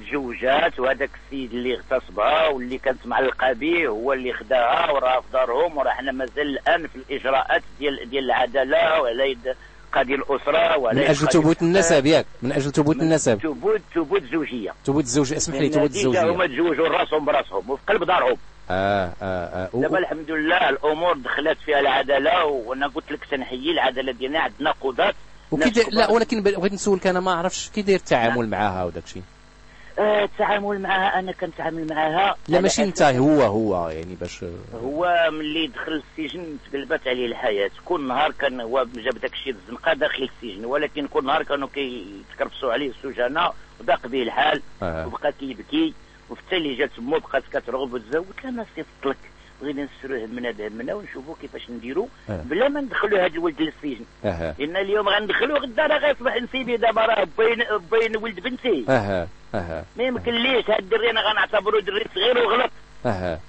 S8: تزوجات وهذاك السيد اللي اغتصبها واللي كانت معلقه به هو اللي خداها وراه في دارهم وراه حنا مازال الآن في الإجراءات ديال ديال العدالة وعلى يد قاضي الأسرة وعلى
S2: من
S8: أجل
S2: ثبوت النسب ياك من أجل ثبوت النسب
S8: ثبوت ثبوت زوجية.
S2: ثبوت الزوج اسمح لي ثبوت الزوجية.
S8: هما تزوجوا راسهم براسهم وفي قلب دارهم.
S2: آه آه آه.
S8: دابا الحمد لله الأمور دخلت فيها العداله وأنا قلت لك تنحيي العداله ديالنا عندنا قضاة
S2: وكي لا. ولكن بغيت نسولك أنا ما عرفتش كي داير التعامل معاها وداك الشيء.
S8: آه التعامل معها أنا كنتعامل معها
S2: لا ماشي انت هو هو يعني باش
S8: هو ملي دخل السجن تقلبت عليه الحياة. كل نهار كان هو جاب داك الشيء الزنقة داخل السجن ولكن كل نهار كانوا كيتكربسوا عليه السجناء وضاق به الحال
S2: آه.
S8: وبقى كيبكي. وفي اللي جات مو بقات كترغب وتزوج قلت لها ما صيفط لك بغينا نسرو همنا بهمنا ونشوفوا كيفاش نديروا
S2: آه.
S8: بلا ما ندخلوا هذا الولد للسجن. لأن اليوم غندخلوا غدا راه غيصبح نسيبي دابا راه بين بين ولد بنتي.
S2: أها أها.
S8: ما يمكن ليش هاد الدري أنا غنعتبرو دري صغير وغلط.
S2: أها.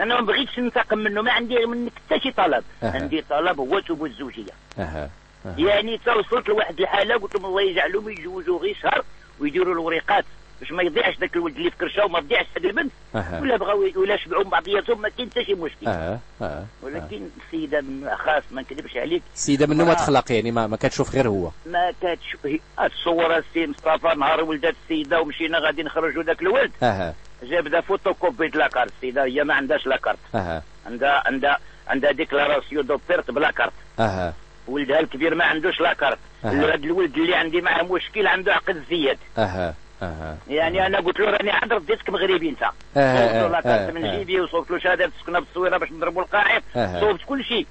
S8: أنا ما بغيتش ننتقم منه ما عندي منك حتى شي طلب. عندي طلب هو ثبوت
S2: الزوجية. أها.
S8: يعني تا وصلت لواحد الحالة قلت لهم الله يجعلهم يتزوجوا غير شهر ويديروا الوريقات. باش ما يضيعش ذاك الولد اللي في كرشه وما تضيعش هذه البنت. ولا بغاو ولا شبعوا بعضياتهم ما كاين حتى شي مشكل.
S2: أها أها
S8: ولكن السيدة من- خاص ما نكذبش عليك.
S2: السيدة منه ما
S8: آه.
S2: تخلق يعني ما, ما كتشوف غير هو.
S8: ما كاتش هي- تصور السي مصطفى نهار ولدت السيدة ومشينا غادي نخرجوا ذاك الولد.
S2: أها.
S8: جاب ذا photocopie la carte السيدة هي ما عندهاش la
S2: carte أها.
S8: عندها عندها عندها déclaration de perte بلا كارت.
S2: أها.
S8: ولدها الكبير ما عندوش la
S2: carte.
S8: هذا الولد اللي عندي معاه مشكل عنده عقد الازدياد
S2: أها. أها.
S8: يعني أنا قلت له راني عاد رديتك مغربي أنت.
S2: أها،
S8: صوبت له
S2: la
S8: carte من
S2: أها.
S8: جيبي وصوبت له شهادة السكنى بالتصويره باش نضربوا القاعد. صوبت كل شيء.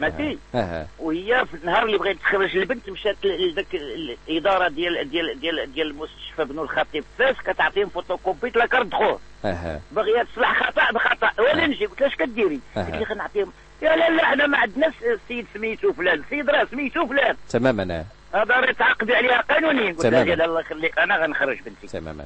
S8: ماشي وهي في النهار اللي بغيت تخرج البنت مشات لذاك الإدارة ديال ديال ديال ديال المستشفى ابن الخطيب. فاس كتعطيهم photocopie la carte دخول
S2: أها.
S8: باغية تصلح خطأ بخطأ. ولا نجي قلت لها اش كديري؟ قلت لي غنعطيهم يا لا لا حنا ما عندناش السيد سميتو فلان السيد راه سميتو فلان.
S2: تماما
S8: هذا راه تعاقدوا عليها قانونيا قلت لها الله يخليك أنا غنخرج بنتي.
S2: تماما.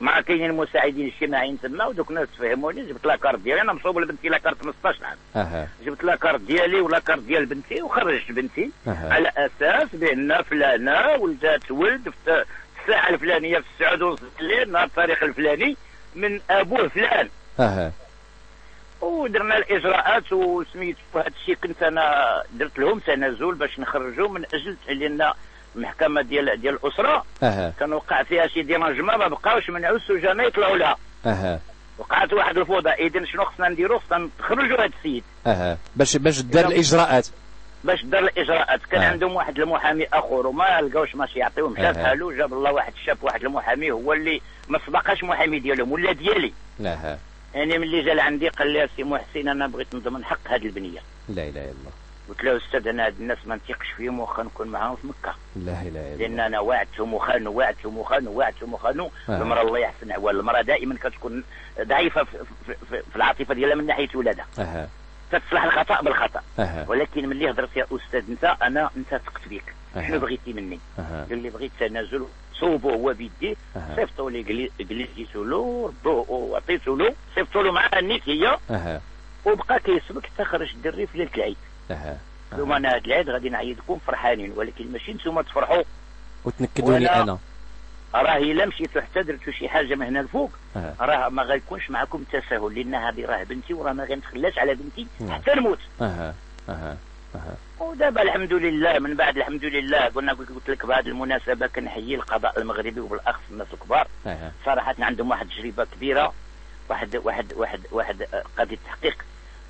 S8: مع كاينين المساعدين الاجتماعيين تما ودوك الناس تفهموني جبت la carte ديالي أنا مصوب لبنتي la carte 15 عام.
S2: أها.
S8: جبت la carte ديالي و la carte ديال بنتي وخرجت بنتي.
S2: أها.
S8: على أساس بأن فلانة ولدت ولد في الساعة الفلانية في السعود ونص الليل نهار التاريخ الفلاني من أبوه فلان.
S2: أها.
S8: ودرنا الإجراءات وسميت هذا الشيء كنت أنا درت لهم تنازل باش نخرجوا من أجل لأن المحكمة ديال ديال الأسرة.
S2: أها.
S8: كان وقع فيها شي ديرانجمون ما بقاوش منعوا السجناء يطلعوا لها.
S2: أها.
S8: وقعت واحد الفوضى اذا شنو خصنا نديروا خصنا نخرجوا هذا السيد.
S2: أها. باش باش دار الإجراءات.
S8: باش دار الإجراءات. كان
S2: آه.
S8: عندهم واحد المحامي آخر وما لقاوش ماشي يعطيوه مشى
S2: آه.
S8: جاب الله واحد الشاب واحد المحامي هو اللي ما سبقاش محامي ديالهم ولا ديالي.
S2: أها
S8: يعني ملي جا لعندي قال لي سي محسن أنا بغيت نضمن حق هذه البنية.
S2: لا إله إلا الله.
S8: قلت له أستاذ أنا هاد الناس ما نثقش فيهم واخا نكون معاهم في مكة.
S2: لا إله إلا
S8: لأن
S2: الله.
S8: أنا وعدتهم وخانوا وعدتهم وخانوا وعدتهم وخانوا
S2: آه.
S8: المرأة الله يحسن احوال المراه دائما كتكون ضعيفة في, في, في, في العاطفة ديالها من ناحية ولادها.
S2: أها.
S8: تتصلح الخطأ بالخطأ.
S2: أها.
S8: ولكن ملي هضرت يا أستاذ أنت أنا انت ثقت بك. شنو بغيتي مني؟ قال لي بغيت تنازل صوبوا هو بيديه. صيفطوا لي جليتو له ردوه وعطيتو له صيفطوا له معاه النيتيه
S2: أها.
S8: وبقى كيسبك حتى خرج الدري في ليلة العيد.
S2: أها.
S8: ثم أنا هاد العيد غادي نعيدكم فرحانين ولكن ماشي نتوما تفرحوا.
S2: وتنكدوني أنا.
S8: راه الا مشيتو حتى درتو شي حاجة من هنا الفوق
S2: أها.
S8: راه ما غيكونش معكم تساهل لأن هذه راه بنتي وراه ما غنتخلاش على بنتي
S2: نعم.
S8: حتى نموت. ودابا الحمد لله من بعد الحمد لله قلنا قلت لك بهذه المناسبة كنحيي القضاء المغربي وبالأخص الناس الكبار. صراحة عندهم واحد التجربة كبيرة واحد واحد واحد واحد قضيه تحقيق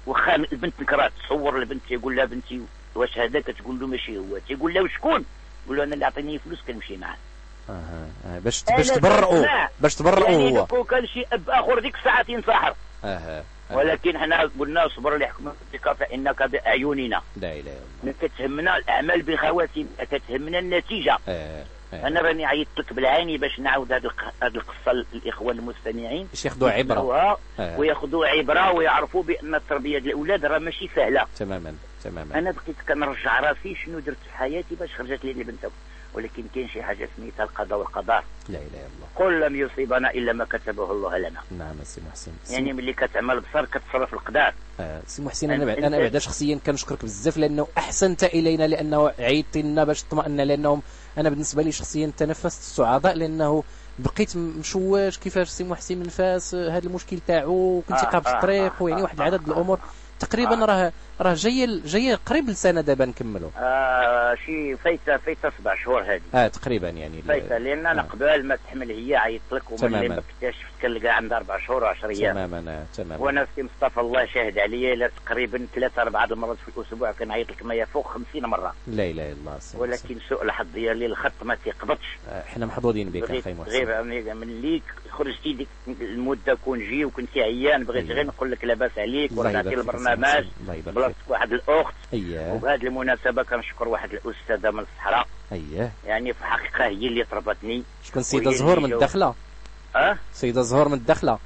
S8: واخا البنت نكرات تصور البنت يقول لها بنتي واش هذاك تقول له ماشي هو. تيقول له وشكون يقول له أنا اللي عطيني فلوس كنمشي معاه.
S2: باش باش تبرئوا
S8: كنسمع.
S2: باش تبرئوا
S8: يعني
S2: هو
S8: لو كان شي أب آخر ديك الساعة تنسحر
S2: أها.
S8: ولكن حنا قلنا صبر لحكم فإنك بأعيننا.
S2: لا إله إلا الله.
S8: كتهمنا الأعمال بخواتيم كتهمنا النتيجة.
S2: أها أها.
S8: أنا راني عيطت لك بالعاني باش نعاود هذه الق- هذه القصة للإخوان المستمعين.
S2: باش ياخذوا
S8: عبرة.
S2: أها.
S8: وياخذوا عبرة ويعرفوا بأن التربية ديال الأولاد راه ماشي سهلة.
S2: تماما تماما.
S8: أنا بقيت كنرجع راسي شنو درت في حياتي باش خرجت لي البنت ولكن كاين شي حاجة سميتها القضاء والقدر
S2: لا إله إلا الله.
S8: قل لن يصيبنا إلا ما كتبه الله لنا.
S2: نعم سي محسن.
S8: يعني ملي كتعمل بصر كتصرف القدر.
S2: آه، سي محسن أنا بعد أنا بعدا شخصيا كنشكرك بزاف لأنه أحسنت إلينا لأنه عيطت لنا باش اطمئنا لانهم أنا بالنسبة لي شخصيا تنفست الصعداء لأنه بقيت م- مشوش كيفاش سي محسن من فاس آه، هذا المشكل تاعو كنت
S8: آه،
S2: قاف في
S8: آه،
S2: الطريق ويعني
S8: آه،
S2: واحد العدد. الأمور تقريبا. راه راه جاية جاية قريب لسنه دابا نكملوا
S8: آه شي فايته فايتة سبع شهور هذه
S2: آه تقريبا يعني
S8: فايتة لأن أنا
S2: آه.
S8: قبل ما تحمل هي عيطت لك وملي
S2: تماماً.
S8: ما اكتشفت كنلقى عندها أربع شهور و10 أيام
S2: تماما آه، تماما
S8: وأنا سي مصطفى الله شاهد عليا تقريبا ثلاثة أربعة المرات في الأسبوع كنعيط لك ما يفوق 50 مرة
S2: لا إله إلا الله سي.
S8: ولكن سوء الحظ ديالي الخط ما تيقبضش
S2: آه، إحنا محظوظين بك أخي محسن
S8: غير من- ملي خرجتي ديك المدة كون جي وكنتي عيان بغيت
S2: أيوة.
S8: غير نقول لك لاباس عليك ورجعتي
S2: يبارك فيك
S8: واحد الأخت.
S2: أييه.
S8: وبهذه المناسبة كنشكر واحد الأستاذة من الصحراء.
S2: أييه.
S8: يعني في الحقيقة هي اللي طربتني
S2: شكون سيده
S8: وهي
S2: زهور من الدخله
S8: أه؟
S2: سيده زهور من الدخله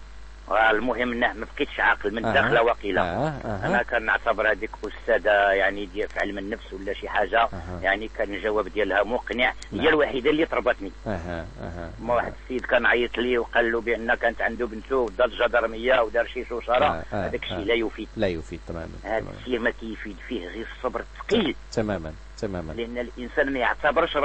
S8: المهم إنه ما بقيتش عاقل من
S2: آه.
S8: الداخله وقيله
S2: آه آه
S8: أنا كنعتبر هذيك أستاذة يعني ديال في علم النفس ولا شي حاجة.
S2: أها.
S8: يعني كان الجواب ديالها مقنع
S2: نعم.
S8: هي الوحيدة اللي طربتني.
S2: أها أها.
S8: ما واحد السيد كان عيط لي وقال له بأن كانت عنده بنته ودار الجدرميه ودار شي شوشرة.
S2: آه، آه،
S8: هذاك الشيء
S2: آه.
S8: لا يفيد.
S2: لا يفيد تماما
S8: هذا الشيء ما كيفيد فيه غير الصبر الثقيل.
S2: تماما تماما.
S8: لأن الإنسان ما يعتبرش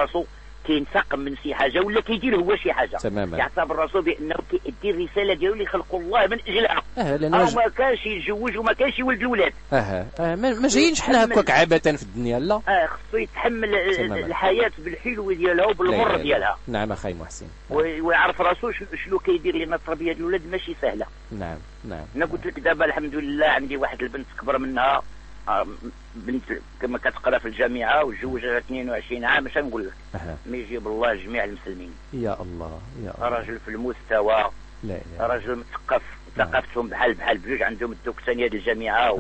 S8: راسو كينتقم من شي حاجة ولا كيدير هو شي حاجة.
S2: تماما.
S8: يعتبر راسو بأنه كيدي الرساله ديالو اللي خلق الله من اجلها أه
S2: لأن.
S8: ما كانش يتزوج وما كانش يولد الاولاد
S2: آه آه ما, جايينش حنا. هكاك عبثا في الدنيا لا.
S8: أه خصو يتحمل. الحياة بالحلو ديالها وبالمر ديالها.
S2: نعم أخي محسن.
S8: ويعرف راسو شنو- كيدير لأن التربية ديال الاولاد ماشي سهلة.
S2: نعم نعم
S8: أنا قلت لك دابا الحمد لله عندي واحد البنت كبر منها. آه، بنت كما كتقرا في الجامعة وتزوجها 22 عام اش نقول لك. ما يجيب الله جميع المسلمين.
S2: يا الله يا الله.
S8: راجل في المستوى.
S2: لا إله
S8: راجل مثقف. ثقافتهم بحال بحال بجوج. عندهم الدوك الثانية ديال
S2: الجامعة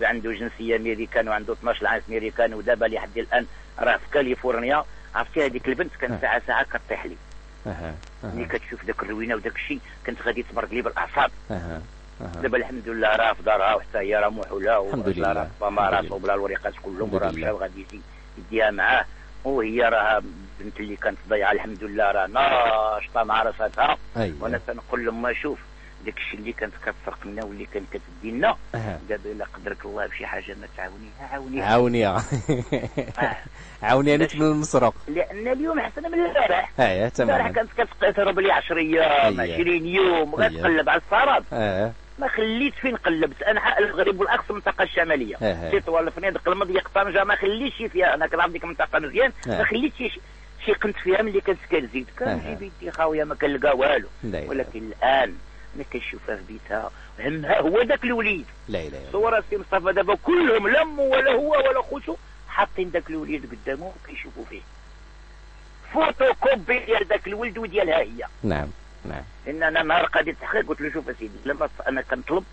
S8: ب- عنده جنسية أمريكان وعنده 12 عام أمريكان ودابا لحد الآن راه في كاليفورنيا. عرفتي هذيك البنت. كانت ساعة ساعة كطيح لي.
S2: أها.
S8: ملي كتشوف ذاك الروينة وداك الشيء كنت غادي تبرق لي
S2: بالأعصاب.
S8: دابا الحمد لله راه في دارها وحتى هي راه موحوله
S2: الحمد لله.
S8: راه فما
S2: لله.
S8: وبلا الوريقات كلهم
S2: لله.
S8: مشى وغادي يجي يديها معاه وهي راه بنت اللي كانت ضيعه الحمد لله راه ناشطة مع راساتها وأنا
S2: أيوه
S8: تنقول لما شوف داك الشيء اللي كانت كتسرق منا واللي كانت كتدي لنا. دابا إلا قدرك الله بشي حاجة ما تعاونيها عاونيها
S2: عاوني
S8: آه.
S2: عاوني أنا من المسروق
S8: لأن اليوم احسن من البارح
S2: أيوه
S8: البارح
S2: تماما
S8: كانت كتقترب لي 10 أيام
S2: أيه.
S8: 20 يوم
S2: أيه.
S8: غتقلب على الصراب
S2: أه
S8: ما خليت فين قلبت. انحاء المغرب والأقصى المنطقة الشمالية.
S2: أها.
S8: تطوال الفنادق المضيق طنجة ما خليتش فيها. أنا كنعرف ديك المنطقة مزيان.
S2: أه.
S8: ما خليتش شي قنت فيها ملي كنت كنزيد
S2: أها.
S8: كنجيب يدي خاويه ما كنلقى والو.
S2: لا.
S8: ولكن الآن أنا كنشوفها في بيتها همها هو ذاك الوليد.
S2: لا إله إلا الله.
S8: صور السي مصطفى دابا كلهم لا امه ولا هو ولا خوتو حاطين ذاك الوليد قدامه وكيشوفوا فيه. فوتوكوبي ديال ذاك الولد وديالها هي.
S2: نعم. نعم.
S8: إن أنا نهار قاعد التحقيق قلت له شوف سيدي لما أنا كنطلب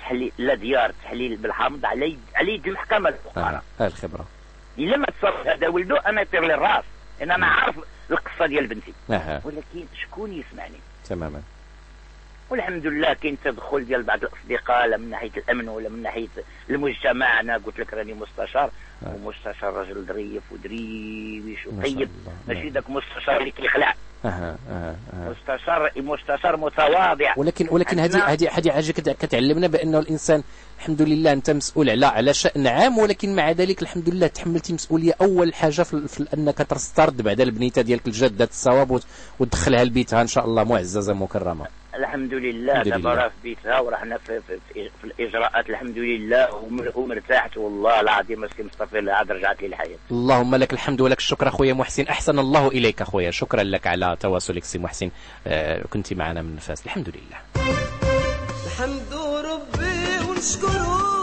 S8: تحليل لا ديار تحليل بالحامض على يد على يد المحكمة الفقراء
S2: آه الخبرة.
S8: إلا ما تصرف هذا ولده أنا يطير لي الراس. إن أنا عارف القصة ديال بنتي.
S2: أها.
S8: ولكن شكون يسمعني؟
S2: تماما.
S8: والحمد لله كاين تدخل ديال بعض الأصدقاء لا من ناحية الأمن ولا من ناحية المجتمع. أنا قلت لك راني مستشار.
S2: آه.
S8: ومستشار راجل ظريف
S2: شاء
S8: وطيب. ماشي
S2: نعم.
S8: ذاك مستشار اللي كيخلع. مستشار مستشار متواضع.
S2: ولكن ولكن هذه هذه هذه حاجة كت- كتعلمنا بانه الإنسان الحمد لله أنت مسؤول على على شأن عام ولكن مع ذلك الحمد لله تحملتي مسؤولية. أول حاجة في, في أنك تسترد بعد البنيتة ديالك الجادة الصواب وت- وتدخلها لبيتها إن شاء الله معززة مكرمة.
S8: الحمد لله دابا في بيتها ورحنا في, في, في, في الإجراءات. الحمد لله. ومر- ومرتاحت والله العظيم. السي مصطفى عاد رجعت لي الحياة.
S2: اللهم لك الحمد ولك الشكر أخويا محسن. أحسن الله إليك أخويا. شكرا لك على تواصلك سي محسن. آه كنت معنا من نفاس الحمد لله.
S9: الحمد ربي ونشكروش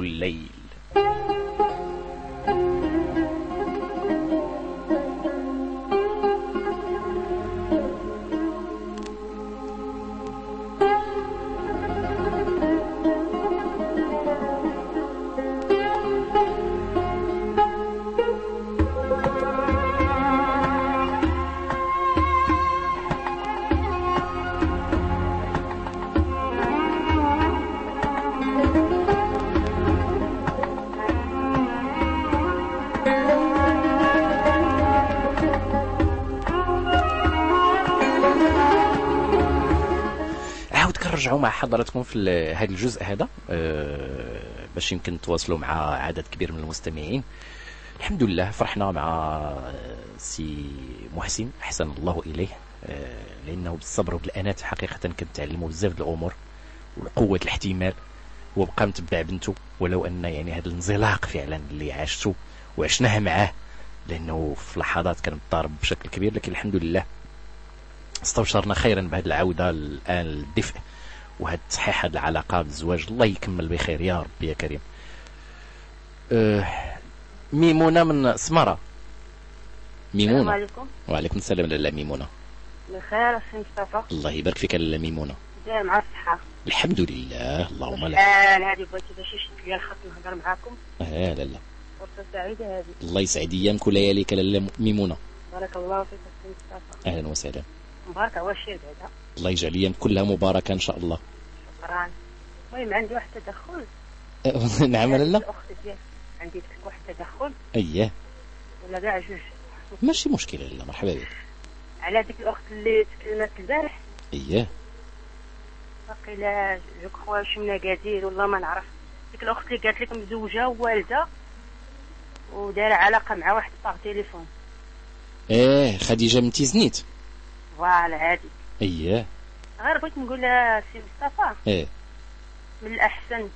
S2: الليل عاود كنرجعوا مع حضراتكم في هذا الجزء هذا. آه، باش يمكن تواصلوا مع عدد كبير من المستمعين. الحمد لله فرحنا مع آه، سي محسن أحسن الله إليه. آه، لأنه بالصبر وبالأنات حقيقة كنتعلموا بزاف الأمور وقوه الاحتمال. هو بقى متبع بنته ولو أن يعني هذا الانزلاق فعلا اللي عاشته وعشناه معاه لأنه في لحظات كان مضطرب بشكل كبير. لكن الحمد لله استبشرنا خيرا بهذه العودة. الآن للدفء وهذا تصحيح هذه العلاقة بالزواج الله يكمل بخير. يا رب يا كريم. أه ميمونة من سمرة.
S10: السلام
S2: ميمونة
S10: عليكم.
S2: وعليكم السلام لاله ميمونة.
S10: بخير سي مصطفى.
S2: الله يبارك فيك لاله ميمونة.
S10: داير مع الصحة.
S2: الحمد لله. اللهم لك
S10: الآن هذه بغيت باش يشد لي الخط نهضر معاكم.
S2: آه لا لا
S10: فرصة سعيدة هذه.
S2: الله يسعد ايامك ولياليك لاله ميمونة.
S10: بارك الله فيك سي مصطفى.
S2: أهلا وسهلا.
S10: مبارك هو الشيء هذا
S2: الله يجعل كلها مباركة إن شاء الله.
S10: شكرا. المهم عندي واحد التدخل
S2: نعم لاله
S10: الأخت ديالك عندي واحد التدخل
S2: اييه
S10: ولا كاع جوج.
S2: ماشي مشكلة لاله مرحبا بك.
S10: على ديك الأخت اللي تكلمت البارح.
S2: اييه
S10: باقي جوك خويا شي من اكادير والله ما نعرف. ديك الأخت اللي قالت لك مزوجه ووالده ودايره علاقة مع واحد par téléphone
S2: إيه خديجة من تيزنيت.
S10: voilà هادي.
S2: اييه
S10: غير بغيت نقول لها سي مصطفى.
S2: إيه.
S10: من الأحسن.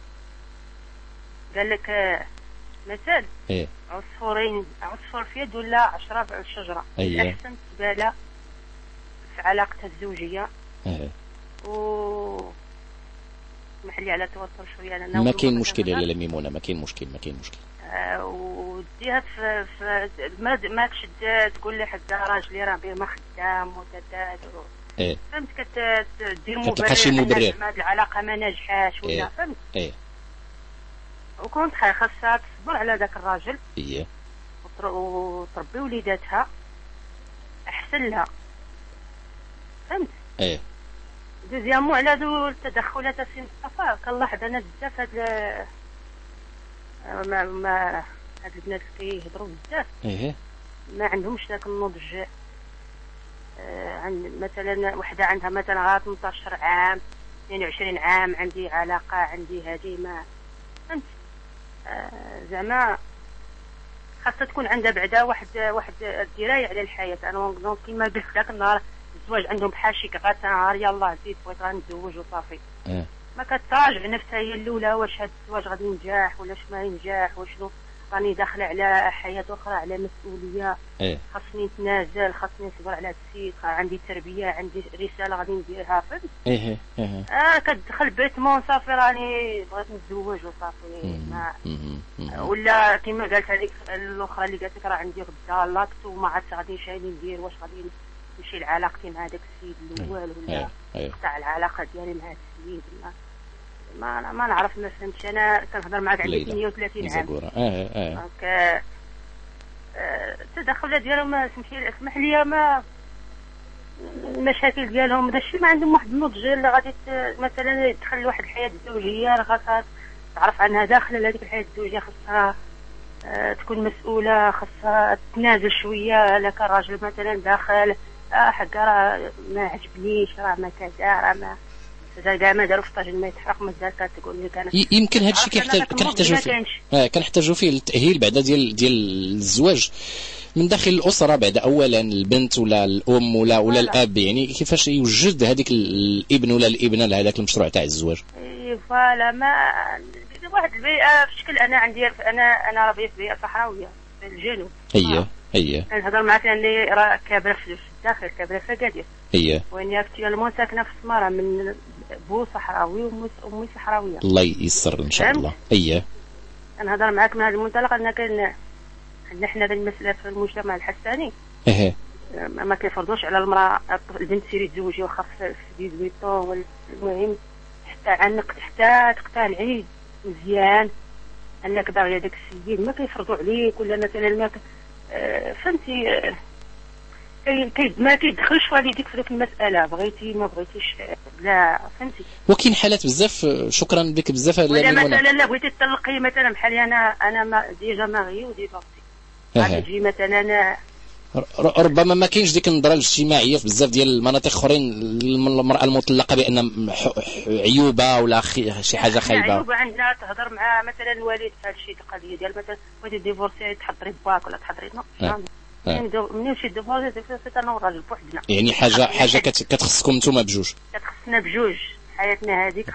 S10: قال لك آه، مثال.
S2: إيه.
S10: عصفورين عصفور في يد ولا عشرة فعود شجرة
S2: أيوة.
S10: الأحسن تبالى في علاقتها الزوجية.
S2: إيه.
S10: و اسمح لي على التوتر شوية لأن
S2: ما كاين مشكل. لا ميمونة ما كاين مشكل ما كاين مشكل.
S10: آه، وديها في, في ما تشد تقول لي حتى راجلي راه بيه ما خدام وتتات و...
S2: إيه.
S10: فهمت؟ كتدير
S2: كتلقى شي مبرر.
S10: هاد العلاقة ما ناجحاش ولا
S2: إيه.
S10: فهمت؟
S2: إيه.
S10: وكنت خا- خاصها تصبر على ذاك الراجل.
S2: إيه
S10: وتر- وتربي وليداتها. أحسن لها. فهمت؟
S2: إيه.
S10: deuxièmement على ذو التدخلات سي مصطفى كنلاحظ أنا بزاف هاد ما ما هاد البنات كيهضروا بزاف.
S2: إيه.
S10: ما عندهمش ذاك النضج. آه، عند مثلا وحدة عندها مثلا غا 18 عام 22 عام عندي علاقة عندي هذه ما فهمت؟ آه، زعما خاصها تكون عندها بعدا واحد واحد الدراية على الحياة. أنا donc كيما قلت ذاك النهار الزواج عندهم بحال شي كغات نهار يلاه زيد بغيت غنتزوج وصافي.
S2: إيه.
S10: ما كتراجع نفسها هي الأولى واش هذا الزواج غادي ينجح ولا ما ينجح وشنو؟ راني داخله على حياة أخرى على مسؤولية
S2: إيه
S10: خاصني نتنازل خاصني نصبر على السيد عندي تربية عندي رسالة غادي نديرها فهمت
S2: إيه إيه
S10: آه كتدخل بيتمون صافي راني بغيت نتزوج وصافي. ما. ولا كما قالت هذيك الأخرى اللي قالت لك راه عندي غدا لاكت وما عرفتش غادي شاني ندير واش غادي نمشي لعلاقتي مع داك السيد الأول ولا
S2: إيه إيه
S10: نقطع العلاقة ديالي مع السيد ولا ما ما نعرف ما فهمتش. أنا كنهضر معاك
S2: ليلى.
S10: 38 عام.
S2: زغورة إيه إيه
S10: دونك آه، آه، التدخلات ديالهم ما سمح لي اسمح لي ما المشاكل ديالهم داكشي ما عندهم واحد النضج اللي غادي مثلا يدخل واحد الحياة الزوجيه راه خاصها تعرف عنها داخله لهذيك الحياة الزوجية خاصها آه، تكون مسؤولة خاصها تنازل شوية الا كان راجل مثلا داخل آه حقا راه ما عجبنيش راه ما كذا راه ما كاع ما داروا في طاجن ما يتحرق ما دار كتقول لك
S2: أنا يمكن هذا الشيء كيحتاج كنحتاجوا فيه. آه كنحتاجوا فيه التاهيل بعدا ديال ديال الزواج. من داخل الأسرة بعد اولا البنت ولا الأم ولا ولا. الأب يعني كيفاش يوجد هذيك ال- الإبن ولا الإبنة لهذاك المشروع تاع الزواج؟
S10: فوالا ما واحد البيئة في شكل أنا عندي أنا أنا راه في بيئة صحراوية في الجنوب.
S2: هي هي.
S10: كنهضر معاك لأني راه كابرة في الداخل كابرة في أكادير
S2: هي.
S10: وإني actuellement ساكنة في السمارة من بو صحراوي وأمي أمي صحراوية
S2: الله ييسر إن شاء؟ الله هي
S10: كنهضر معاك من هذا المنطلق أن كان عندنا حنا هذه المسألة في المجتمع الحساني
S2: إيه
S10: ما كيفرضوش على المرأة البنت سيري تزوجي واخا في 18 طون المهم حتى عنك حتى تقتنعي مزيان أنك باغي داك السيد ما كيفرضوا عليك ولا مثلا ما. آه، فهمتي آه،. ما كيدخلش والديك في ديك المسألة. بغيتي ما بغيتيش لا فهمتي.
S2: وكاين حالات بزاف. شكرا لك بزاف.
S10: ولا مثلا لا بغيتي تطلقي مثلا بحالي أنا أنا ما déjà mariée و divorcée
S2: غادي.
S10: تجي مثلا
S2: ربما ما كاينش ديك النظرة الاجتماعية في بزاف ديال المناطق أخرين. المرأة المطلقة بأن عيوبة ولا خي- شي حاجة خايبة.
S10: عيوب عندنا. تهضر مع مثلا الوالد في هادشي القضية ديال مثلا بغيتي divorcer تحضري باك ولا تحضري
S2: آه.
S10: وراجل بوحدنا
S2: يعني حاجة حاجة كت- كتخصكم نتوما بجوج.
S10: كتخصنا بجوج. حياتنا هذيك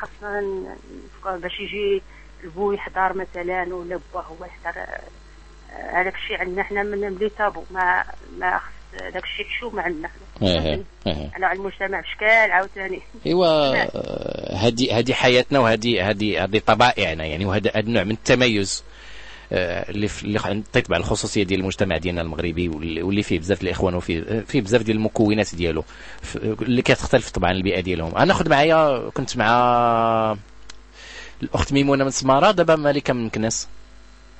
S10: نفكر باش يجي البو يحضر مثلا ولا با هو يحضر آه، هذاك الشيء عندنا. حنا من ملي تابو ما ما خص داك الشيء حشومه عندنا.
S2: إيه إيه
S10: أنا على المجتمع بشكال عاوتاني.
S2: أيوا آه، هذه هذه حياتنا وهذه هذه هذه طبائعنا يعني وهذا هذا النوع من التميز. اللي في اللي عند- تتبع الخصوصية ديال المجتمع ديالنا المغربي واللي فيه بزاف ديال الإخوان وفيه فيه بزاف ديال المكونات ديالو. اللي كتختلف طبعا البيئة ديالهم. أنا ناخذ معايا كنت مع الأخت ميمونة من سمارة. دابا مالكة من كناس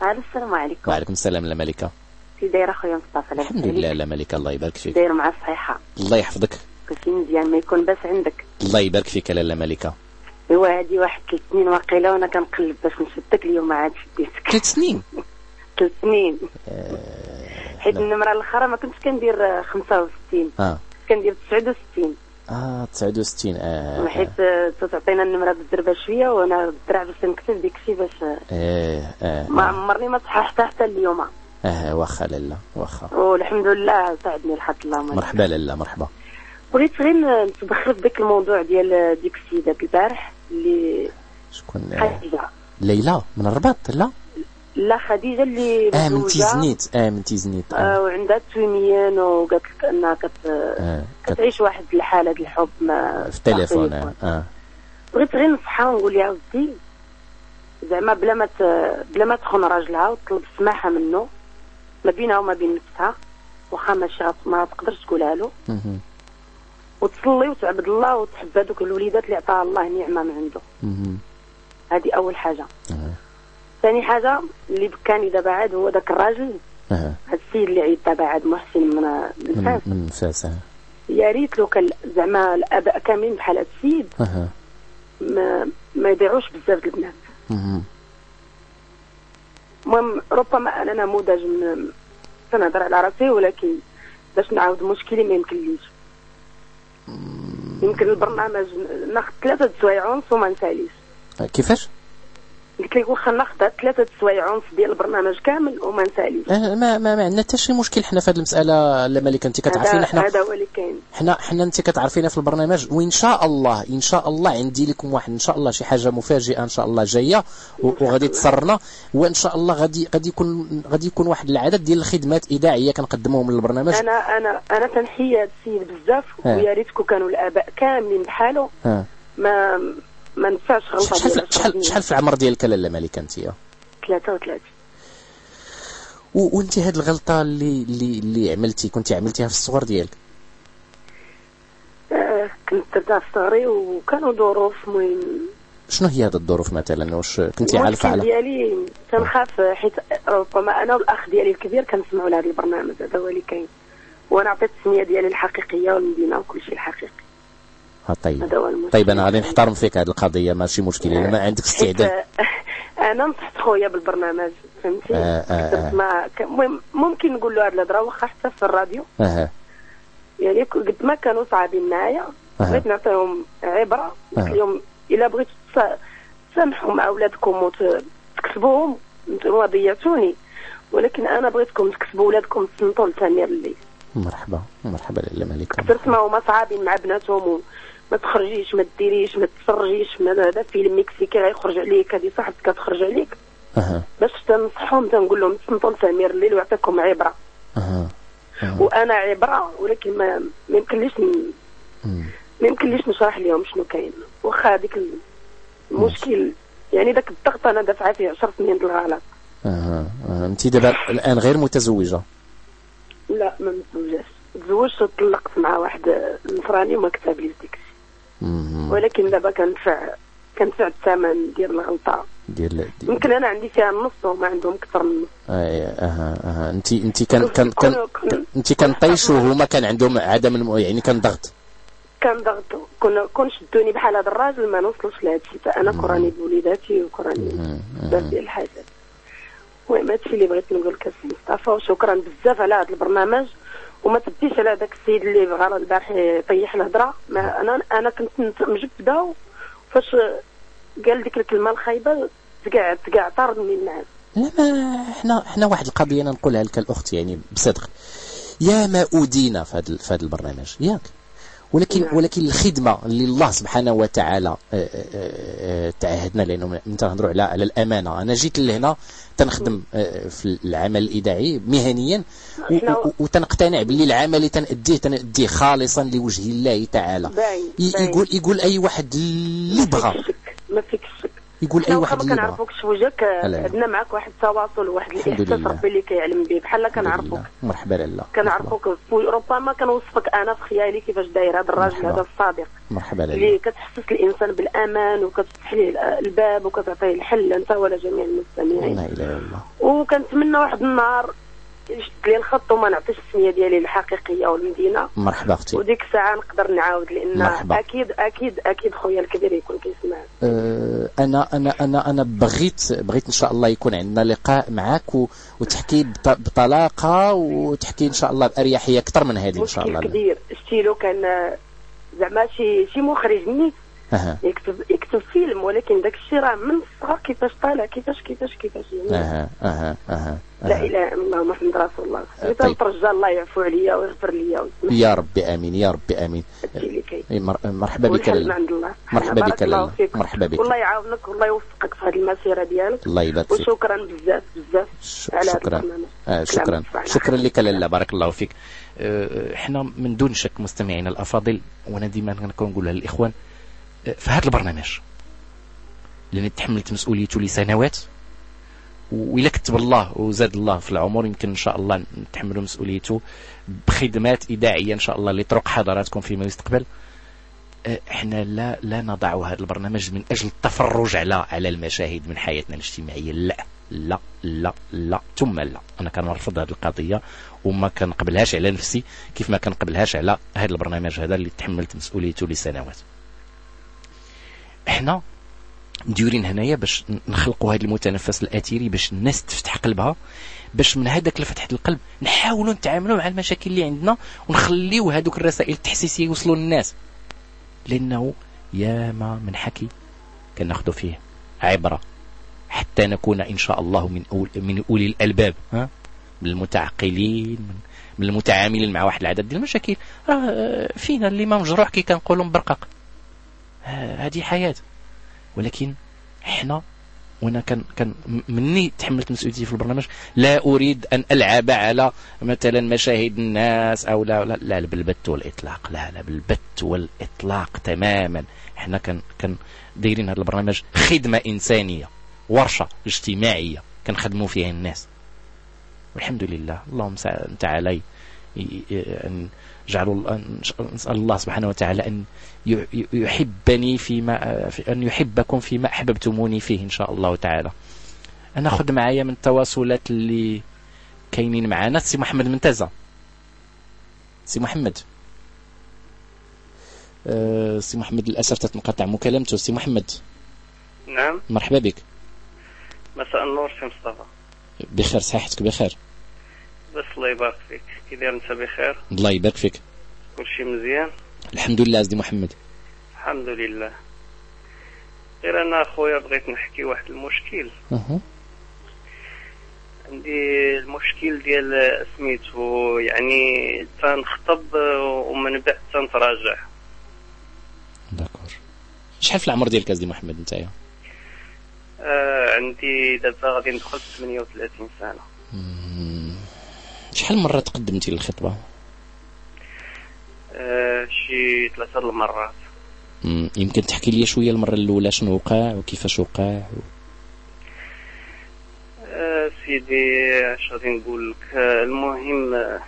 S11: السلام عليكم.
S2: وعليكم السلام. لا ملكه
S11: كي دايرة خويا مصطفى.
S2: الحمد؟ لله. لا ملكه الله يبارك فيك.
S11: داير مع الصحيحه
S2: الله يحفظك.
S11: كلشي مزيان ما يكون باس عندك.
S2: الله يبارك فيك. لاله ملكه
S11: ايوا هادي واحد ثلاث سنين واقيلا وأنا كنقلب باش نشدك اليوم عاد شديتك
S2: ثلاث سنين؟
S11: ثلاث سنين. حيت النمره الأخرى ما كنتش كندير آه، 65
S2: آه.
S11: كندير 69
S2: آه 69 آه
S11: حيت آه، تعطينا النمرة بالزربة شوية وأنا بالزربة باش نكتب ديك الشيء باش آه،
S2: آه آه.
S11: ما عمرني ما صحات حتى اليوم.
S2: آه واخا لاله واخا.
S11: والحمد لله ساعدني الحمد لله.
S2: مرحبا لاله مرحبا.
S11: بغيت غير نتدخل في داك الموضوع ديال ديك السيدة البارح. اللي
S2: شكون؟ آه،
S11: خديجه
S2: ليلى من الرباط لا؟
S11: لا خديجه اللي
S2: آه من تيزنيت آه من تيزنيت آه.
S11: آه وعندها توأميان وقالت لك أنها كت...
S2: كت-
S11: كتعيش واحد الحالة ديال الحب ما
S2: في التليفون آه.
S11: بغيت غير نصحها ونقول لها ودي زعما بلا ما ت... بلا ما تخون راجلها وتطلب السماحة منه ما بينها وما بين نفسها واخا ماشي ما تقدرش تقولها له. وتصلي وتعبد الله وتحب هذوك الوليدات اللي عطاها الله نعمة من عنده. هذه أول
S2: حاجة.
S11: ثاني حاجة اللي بكاني دابا عاد هو ذاك الراجل. هاد السيد اللي عيط دابا عاد محسن من
S2: من
S11: الناس
S2: من فاس
S11: يا ريت لو كان زعما الآباء كاملين بحال هاد السيد. ما, ما يضيعوش بزاف البنات.
S2: مهم.
S11: المهم ربما أنا نموذج من تنهضر على راسي ولكن باش نعاود مشكلي ما يمكنليش. يمكن البرنامج ناخذ ثلاثة سوايع ونص وما نساليش
S2: كيفاش؟
S11: قلت لك واخا ناخذ ثلاثة سوايع ونص ديال البرنامج كامل وما نساليش
S2: آه، ما ما ما عندنا حتى شي مشكل حنا في هذه المسألة لا ملك انت كتعرفينا حنا
S11: هذا هو اللي كاين.
S2: حنا حنا انت كتعرفينا في البرنامج وإن شاء الله إن شاء الله عندي لكم واحد إن شاء الله شي حاجة مفاجئة إن شاء الله جاية وغادي تسرنا وإن شاء الله غادي غادي يكون غادي يكون واحد العدد ديال الخدمات إذاعية كنقدموهم للبرنامج.
S11: أنا أنا أنا تنحيي هذا السيد بزاف. ويا ريتكم كانوا الآباء كاملين بحاله ما ما نفعش غلطة
S2: شحال شحال شحال في العمر ديالك لاله ملك أنت؟
S11: 33
S2: و- وأنت هاد الغلطة اللي اللي اللي عملتي كنتي عملتيها في الصغر ديالك؟
S11: آه، كنت درتها في صغري وكانوا ظروف المهم
S2: شنو هي هاد الظروف مثلا؟ واش كنتي عارفه على
S11: ديالي تنخاف حيت ربما أنا والأخ ديالي الكبير كنسمعوا لهذا البرنامج هذا هو اللي كاين. وأنا عطيت السمية ديالي الحقيقية والمدينة وكل شيء الحقيقي.
S2: طيب.
S11: هو المشكل
S2: طيب أنا غادي نحترم فيك هذه القضية ماشي مشكل الا ما عندك استعداد.
S11: آه، أنا نصحت خويا بالبرنامج فهمتي؟
S2: آه، آه، آه.
S11: ما المهم ممكن نقول له هاد الهضرة واخا حتى في الراديو.
S2: أها.
S11: يعني قد ما كانوا صعابين معايا. بغيت نعطيهم عبرة. قلت. لهم إلا بغيتوا تس- تسامحوا مع اولادكم وتكسبوهم أنتم ضيعتوني ولكن أنا بغيتكم تكسبوا أولادكم تصنتوا لتامير الليل.
S2: مرحبا مرحبا لاله ملك
S11: درت ما هما صعابين مع بناتهم وما تخرجيش ما ديريش ما تتفرجيش ما هذا فيلم مكسيكي غيخرج عليك هذه صاحبتك كتخرج عليك.
S2: أها.
S11: باش تنصحهم تنقول لهم تصنتوا لتامير الليل ويعطيكم عبرة.
S2: أها.
S11: وأنا عبرة ولكن ما ما يمكنليش. ما يمكنليش نشرح لهم شنو كاين. واخا هذيك المشكل يعني ذاك الضغط أنا دافعة فيه 10 سنين د الغلط.
S2: أها. انت دابا الآن غير متزوجة؟
S11: لا ما متزوجاش. تزوجت وطلقت مع واحد نصراني وما كتب لي. ولكن دابا كندفع كندفع الثمن ديال الغلطة.
S2: ديال
S11: يمكن أنا عندي فيها النص وما عندهم أكثر من
S2: أي- أها أها انت انت كان كان كان انت كان طيش وهما كان عندهم عدم الم... يعني كان ضغط.
S11: كان ضغط. كنا كون شدوني بحال هذا الراجل ما نوصلش لهذا الشيء فانا كراني بوليداتي وكراني بزاف ديال الحاجات. المهم هادشي اللي بغيت نقول لك مصطفى وشكرا بزاف على هذا البرنامج. وما تبديش على داك السيد اللي بغى البارح يطيح الهضرة. ما أنا أنا كنت نت- مجبده فاش قال ديك الكلمة الخايبة تقع تقع طاردني الناس
S2: لا ما إحنا إحنا واحد القضية أنا نقولها لك الاخت يعني بصدق. يا ما اودينا في هذا في هذا البرنامج ياك. ولكن
S11: نعم.
S2: ولكن الخدمة اللي الله سبحانه وتعالى آه، آه، آه، تعهدنا لأنه من تنهضروا على على الأمانة. أنا جيت لهنا تنخدم آه، في العمل الاذاعي مهنيا وتنقتنع باللي العمل اللي تنأديه تنأديه خالصا لوجه الله تعالى
S11: باين باين.
S2: يقول يقول أي واحد اللي بغى
S11: ما فيك
S2: يقول
S11: أي
S2: واحد
S11: ما
S2: اللي
S11: كنعرفوكش في وجهك. عندنا معك واحد التواصل وواحد الاحساس. ربي اللي كيعلم به. بحال كنعرفوك
S2: مرحبا لاله
S11: كنعرفوك في- ربما كنوصفك أنا في خيالي كيفاش داير هذا الراجل. هذا الصادق.
S2: مرحبا
S11: اللي
S2: لاله
S11: كتحسس الإنسان بالأمان وكتفتح ليه الباب وكتعطيه الحل أنت ولا جميع المستمعين.
S2: لا إله إلا الله.
S11: وكنتمنى واحد النهار يشد لي الخط وما نعطيش السمية ديالي الحقيقية والمدينة.
S2: مرحبا أختي.
S11: وديك الساعة نقدر نعاود لأن
S2: مرحبا.
S11: أكيد أكيد أكيد خويا الكبير يكون كيسمع.
S2: آه، أنا أنا أنا أنا بغيت بغيت إن شاء الله يكون عندنا لقاء معك و- وتحكي بط- بطلاقة وتحكي إن شاء الله بأريحية أكثر من هذه إن شاء الله.
S11: كبير. شتيلو كان آه، زعما شي شي مخرج نيت
S2: أها.
S11: يكتب يكتب فيلم ولكن داك الشيء راه من الصغر كيفاش طالع كيفاش كيفاش كيفاش. يعني
S2: أها أها أها.
S11: لا. إله إلا الله محمد رسول الله.
S2: طيب.
S11: تنترجى الله يعفو عليا ويغفر لي
S2: يا ربي آمين يا ربي آمين. مر- مرحبا بك
S11: عند الله
S2: مرحبا بك
S11: فيك.
S2: مرحبا بك.
S11: والله يعاونك والله يوفقك في هذه المسيرة ديالك.
S2: الله يبارك فيك.
S11: وشكرا بزاف بزاف. على
S2: شكرا. آه شكرا. شكرا لك لاله
S12: بارك الله فيك. آه، إحنا من دون شك مستمعينا الأفاضل وأنا ديما كنكون نقولها للإخوان آه، في هذا البرنامج لاني تحملت مسؤوليته لسنوات وإلا كتب الله وزاد الله في العمر يمكن إن شاء الله نتحملوا مسؤوليته بخدمات اذاعيه إن شاء الله لطرق حضراتكم فيما يستقبل. آه، إحنا لا لا نضع هذا البرنامج من أجل التفرج على على المشاهد من حياتنا الاجتماعية. لا لا لا لا ثم لا. أنا كنرفض هذه القضية وما كنقبلهاش على نفسي كيف ما كنقبلهاش على هذا البرنامج هذا اللي تحملت مسؤوليته لسنوات. إحنا مديورين هنايا باش نخلقوا هذا المتنفس الآثيري باش الناس تفتح قلبها باش من هذاك لفتحة القلب نحاولوا نتعاملوا مع المشاكل اللي عندنا ونخليو هذوك الرسائل التحسيسية يوصلوا للناس. لأنه ياما من حكي كناخذوا فيه عبرة
S2: حتى نكون إن شاء الله من أول من أولي الألباب ها؟ من المتعقلين من, من المتعاملين مع واحد العدد ديال المشاكل. راه آه، فينا اللي ما مجروح كي كنقولوا مبرقق. آه، هذه حياة. ولكن إحنا وأنا كان كان مني تحملت مسؤوليتي في البرنامج. لا أريد أن ألعب على مثلا مشاهد الناس أو لا لا, لا بالبت والإطلاق. لا لا بالبت والإطلاق تماما. إحنا كان كان دايرين هذا البرنامج خدمة إنسانية ورشة اجتماعية كنخدموا فيها الناس. والحمد لله. اللهم سع- تعالى ي- ي- ان جعلوا نسال الله سبحانه وتعالى أن يحبني فيما في- أن يحبكم فيما أحببتموني فيه إن شاء الله تعالى. أنا خذ معايا من التواصلات اللي كاينين معنا سي محمد منتزه. سي محمد. أه سي محمد للأسف تتنقطع مكالمته. سي محمد.
S13: نعم.
S2: مرحبا بك.
S13: مساء النور سي مصطفى.
S2: بخير صحتك بخير.
S13: بس الله يبارك فيك. كي داير انت بخير.
S2: الله يبارك فيك.
S13: كل شيء مزيان.
S2: الحمد لله سيدي محمد.
S13: الحمد لله غير أنا اخويا بغيت نحكي واحد المشكل.
S2: أها.
S13: عندي المشكل ديال سميتو يعني تنخطب ومن بعد تنتراجع.
S2: داكور. شحال في العمر ديالك سيدي محمد نتايا؟
S13: آه عندي دابا غادي ندخل في 38
S2: سنة. شحال مرة تقدمتي للخطبة؟
S13: آه شي ثلاثة د المرات.
S2: يمكن تحكي لي شوية المرة الأولى شنو وقع وكيفاش وقع و...
S13: آه سيدي اش غادي نقول لك آه المهم آه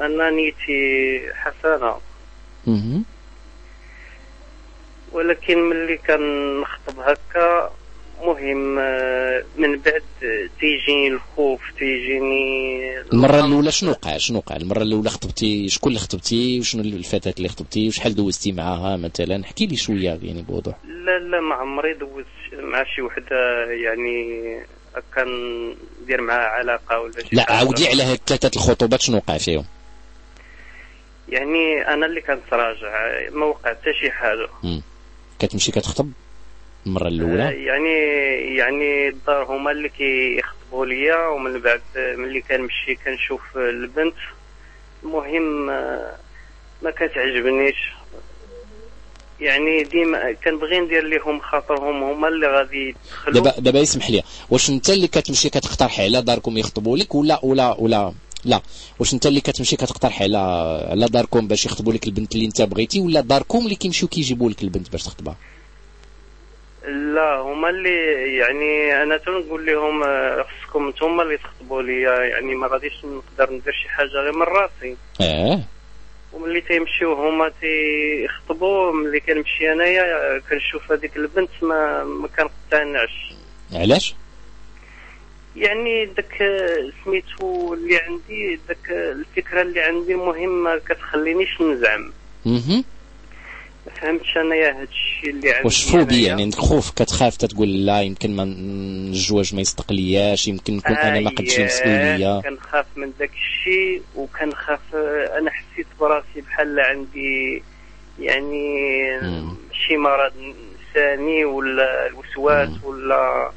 S13: أنا نيتي
S2: حسنة.
S13: ولكن ملي كنخطب هكا مهم آه، من بعد آه، تيجيني الخوف تيجيني
S2: المرة الأولى شنو وقع شنو وقع المرة الأولى خطبتي شكون اللي خطبتي؟ وشنو الفتاة اللي خطبتي؟ وشحال دوزتي معاها مثلا؟ احكي لي شوية يعني بوضوح.
S13: لا لا ما عمري دوزت مع شي وحدة يعني كان ندير معاها علاقة ولا شي
S2: لا
S13: حاجة.
S2: عاود لي على هاد ثلاثة الخطوبات شنو وقع فيهم؟
S13: يعني أنا اللي كنتراجع ما وقع حتى شي حاجة.
S2: مم. كتمشي كتخطب؟ المرة
S13: آه،
S2: الأولى
S13: يعني يعني الدار هما اللي كيخطبوا ليا ومن بعد آه، ملي كنمشي كنشوف البنت المهم آه، ما كتعجبنيش. يعني ديما كنبغي ندير لهم خاطرهم هما اللي غادي يدخلوا.
S2: دابا دابا اسمح لي واش انت اللي كتمشي كتقترح على داركم يخطبوا لك ولا ولا ولا لا؟ واش انت اللي كتمشي كتقترح على على داركم باش يخطبوا لك البنت اللي انت بغيتي ولا داركم اللي كيمشيو كيجيبوا لك البنت باش تخطبها؟
S13: لا هما اللي يعني أنا تنقول لهم آه، خصكم نتوما اللي تخطبوا ليا يعني ما غاديش نقدر ندير شي حاجة غير من راسي.
S2: آه
S13: وملي تيمشيو هما تيخطبوا ملي كنمشي أنايا آه، كنشوف هذيك البنت ما ما كنقتنعش.
S2: علاش؟
S13: يعني داك آه، سميتو اللي عندي داك آه، الفكرة اللي عندي ما كتخلينيش نزعم. أها فهمتش انايا هاد الشيء اللي عندي
S2: واش فوبيا؟
S13: أنايا.
S2: يعني عندك خوف كتخاف تتقول لا يمكن ما الزواج ما يستقلياش يمكن نكون أنا ما قدش
S13: أييه،
S2: المسؤوليه
S13: كنخاف من داك الشيء وكنخاف آه، أنا حسيت براسي بحال عندي يعني
S2: مم.
S13: شي مرض نفساني ولا الوسواس ولا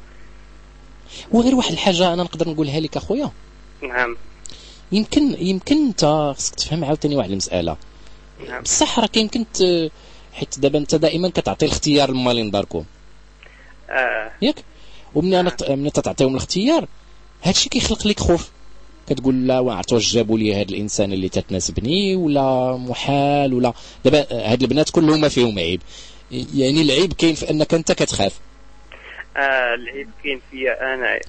S2: وغير واحد الحاجة أنا نقدر نقولها لك أخويا.
S13: نعم.
S2: يمكن يمكن أنت خصك تفهم عاوتاني واحد المسألة.
S13: نعم.
S2: بصح راه يمكن ت... حيت دابا انت دائما كتعطي الاختيار للمالين داركم
S13: آه.
S2: ياك. ومني أنا ت- ملي تعطيهم الاختيار هادشي كيخلق لك خوف. كتقول لا وعرفت واش جابوا لي هاد الإنسان اللي تتناسبني ولا محال ولا دابا هاد البنات كلهم ما فيهم عيب. يعني العيب كاين في أنك أنت كتخاف.
S13: آه العيب كاين فيا أنا.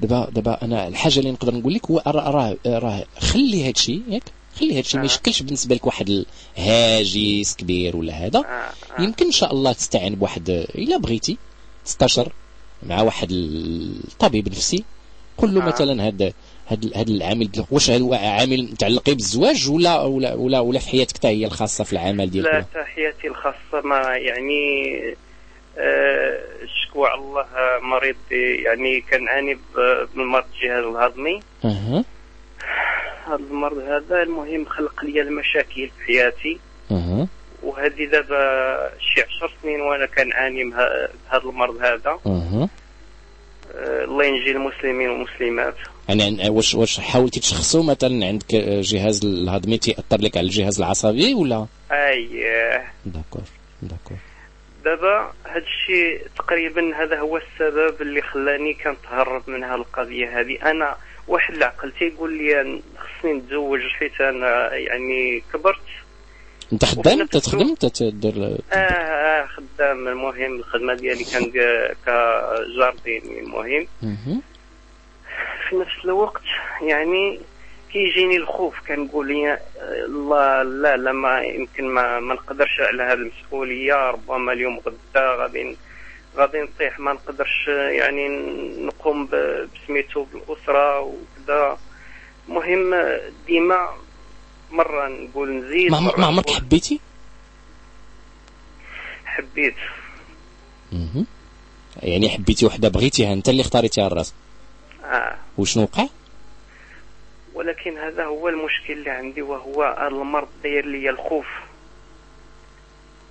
S2: دابا دابا أنا الحاجة اللي نقدر نقول لك هو راه راه خلي هادشي ياك. خلي هادشي ما
S13: آه.
S2: يشكلش بالنسبة لك واحد الهاجس كبير ولا هذا
S13: آه.
S2: يمكن إن شاء الله تستعين بواحد إلا بغيتي تستشر مع واحد الطبيب نفسي قول له
S13: آه.
S2: مثلا هاد هاد هاد العامل واش عامل متعلق بالزواج ولا ولا ولا, ولا في حياتك حتى هي الخاصة في العمل ديالك
S13: لا تحياتي الخاصة ما يعني آه، شكوى على الله مريض يعني كنعاني ب- بالمرض الجهاز الهضمي
S2: أها
S13: هذا المرض هذا المهم خلق لي المشاكل في حياتي.
S2: أها.
S13: وهذه دابا شي عشر سنين وأنا كنعاني بهذا المرض هذا.
S2: أها.
S13: آه، الله ينجي المسلمين والمسلمات.
S2: يعني عن- واش واش حاولتي تشخصوا مثلا عندك جهاز الهضمي تيأثر لك على الجهاز العصبي ولا؟
S13: أي. آه،
S2: داكور داكور.
S13: دابا هذا الشيء تقريبا هذا هو السبب اللي خلاني كنتهرب من هذه القضية هذه. أنا واحد العقل تيقول لي خصني نتزوج حيت أنا يعني كبرت.
S2: أنت خدام؟ تتخدم؟ تدير
S13: آه, آه خدام. المهم الخدمة ديالي كان كجارديني المهم.
S2: مهم.
S13: في نفس الوقت يعني كيجيني الخوف كنقول لي آه، الله لا لا ما يمكن ما, ما نقدرش على هذه المسؤولية ربما اليوم غدا غادي غادي نطيح ما نقدرش يعني نقوم بسميتو بالأسرة وكذا. المهم ديما مرة نقول نزيد
S2: ما
S13: مرة
S2: عمرك حبيتي؟
S13: حبيت.
S2: مهم. يعني حبيتي وحدة بغيتيها انت اللي اختاريتيها الراس
S13: آه.
S2: وشنو وقع؟
S13: ولكن هذا هو المشكل اللي عندي وهو المرض داير لي الخوف.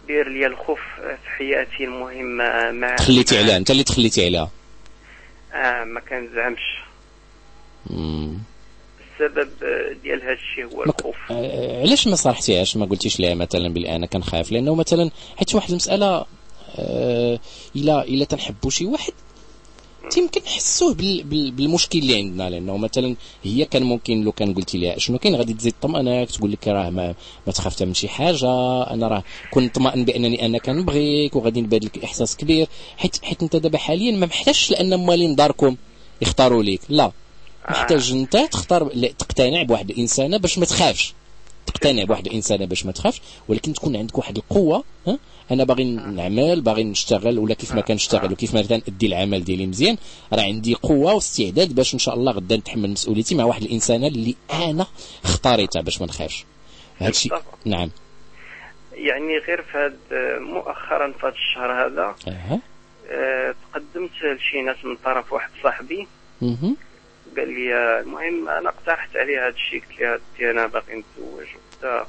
S13: داير لي الخوف في حياتي المهم مع-
S2: تخليتي عليها انت اللي تخليتي عليها
S13: آه ما كنزعمش. السبب آه، ديال هذا الشيء هو الخوف.
S2: آه، علاش ما صارحتيهاش ما قلتيش لها مثلا بلي أنا كنخاف لأنه مثلا حيت واحد المسألة آه، إلا إلا تنحبوا شي واحد يمكن نحسوه بال بال بالمشكل اللي عندنا لأنه مثلا هي كان ممكن لو كان قلتي لها شنو كاين غادي تزيد تطمئنك تقول لك راه ما, ما تخاف من شي حاجة أنا راه كنت مطمئن بأنني أنا كنبغيك وغادي نبادل لك إحساس كبير حيت حيت أنت دابا حاليا ما محتاجش لأن موالين داركم يختاروا ليك لا. محتاج أنت تختار تقتنع بواحد الإنسانة باش ما تخافش. تقتنع بواحد الإنسانة باش ما تخافش ولكن تكون عندك واحد القوة ها أنا باغي نعمل باغي نشتغل ولا كيف ما كنشتغل وكيف ما كنأدي العمل ديالي مزيان راه عندي قوة واستعداد باش إن شاء الله غدا نتحمل مسؤوليتي مع واحد الانسانه اللي أنا اختاريتها باش ما نخافش. هادشي نعم.
S13: يعني غير في هذا مؤخرا في هذا الشهر هذا آه، تقدمت لشي ناس من طرف واحد صاحبي.
S2: مهم.
S13: قال لي المهم أنا اقترحت عليه هذا الشيء قلت له أنا باغي نتزوج وكذا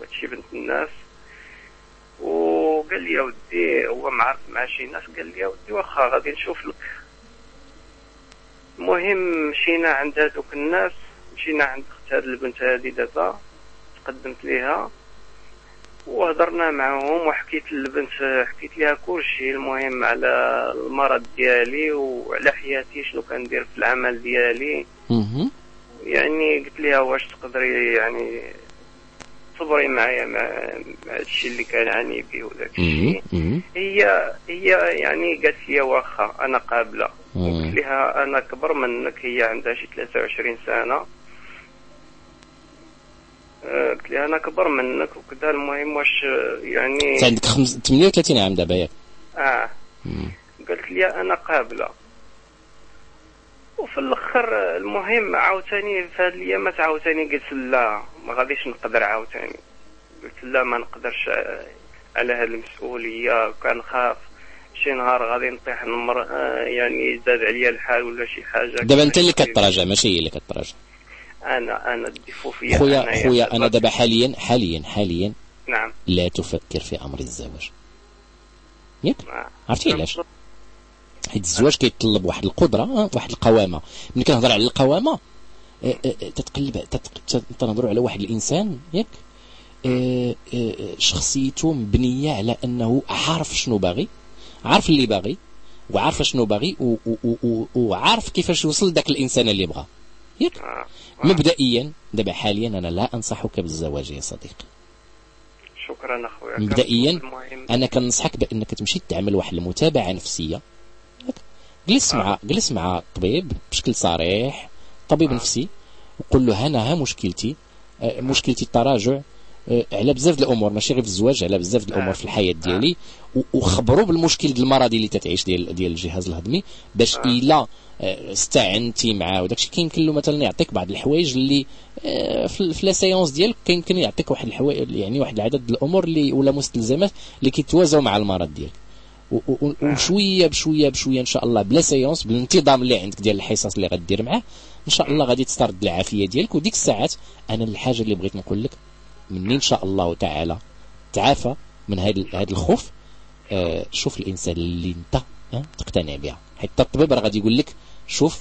S13: هادشي بنت الناس. وقال لي يا ودي هو معرف مع شي ناس؟ قال لي يا ودي واخا غادي نشوف لك. المهم مشينا عند هذوك الناس مشينا عند أخت هاد البنت هادي دابا تقدمت ليها وهضرنا معهم وحكيت للبنت حكيت لها كل شيء المهم على المرض ديالي وعلى حياتي شنو كندير في العمل ديالي. يعني قلت لها واش تقدري يعني معايا مع مع هادشي اللي كنعاني به وداك الشيء.
S2: مهم.
S13: هي هي يعني قالت لي واخا أنا
S2: قابلة.
S13: قلت لها أنا كبر منك هي عندها شي 23 سنة. آه، قلت لها أنا كبر منك وكذا المهم واش آه، يعني
S2: انت عندك خمس 38 عام دابا ياك.
S13: آه. قالت لي أنا قابلة. وفي الآخر المهم عاوتاني في هاد الايامات عاوتاني قلت لا ما غاديش نقدر عاوتاني. قلت لا ما نقدرش آه، على هاد المسؤولية. كنخاف شي نهار غادي نطيح نمر آه، يعني زاد عليا الحال ولا شي حاجة.
S2: دابا انت اللي كتراجع ماشي هي اللي كتراجع.
S13: أنا أنا الديفو فيا
S2: خويا
S13: أنايا.
S2: خويا أنا دابا حاليا حاليا حاليا
S13: نعم.
S2: لا تفكر في أمر الزواج. ياك؟
S13: آه.
S2: عرفتي علاش؟ حيت الزواج كيتطلب واحد القدرة واحد القوامة. ملي كنهضر على القوامة آه، آه، آه، تتقلب تت- تت- تنهضروا على واحد الإنسان ياك؟ شخصيته مبنية على أنه عارف شنو باغي عارف اللي باغي وعارف شنو باغي وعارف كيفاش يوصل داك الإنسان اللي بغاه ياك. مبدئيا دابا حاليا أنا لا أنصحك بالزواج يا صديقي.
S13: شكرا أخويا.
S2: مبدئيا أنا كنصحك بأنك تمشي تعمل واحد المتابعة نفسية. جلس مع جلس مع الطبيب بشكل صريح طبيب نفسي وقول له أنا ها مشكلتي آه، مشكلتي التراجع آه، على بزاف الأمور ماشي غير في الزواج على بزاف الأمور في الحياة ديالي وخبروا بالمشكل ديال المرضي اللي تتعيش ديال ديال الجهاز الهضمي باش إلا آه، استعنتي معاه وداك الشيء كيمكن له مثلا يعطيك بعض الحوايج اللي آه، في la séance ديالك كيمكن يعطيك واحد الحوايج يعني واحد العدد الأمور اللي ولا مستلزمات اللي كيتوازوا مع المرض ديالك. وشوية بشوية بشوية إن شاء الله ب la séance بالانتظام اللي عندك ديال الحصص اللي غدير معاه إن شاء الله غادي تسترد العافية ديالك. وديك الساعات أنا الحاجة اللي بغيت نقول لك مني إن شاء الله تعالى تعافى من هذا هذا الخوف. آه شوف الإنسان اللي أنت آه تقتنع بها. حتى الطبيب راه غادي يقول لك شوف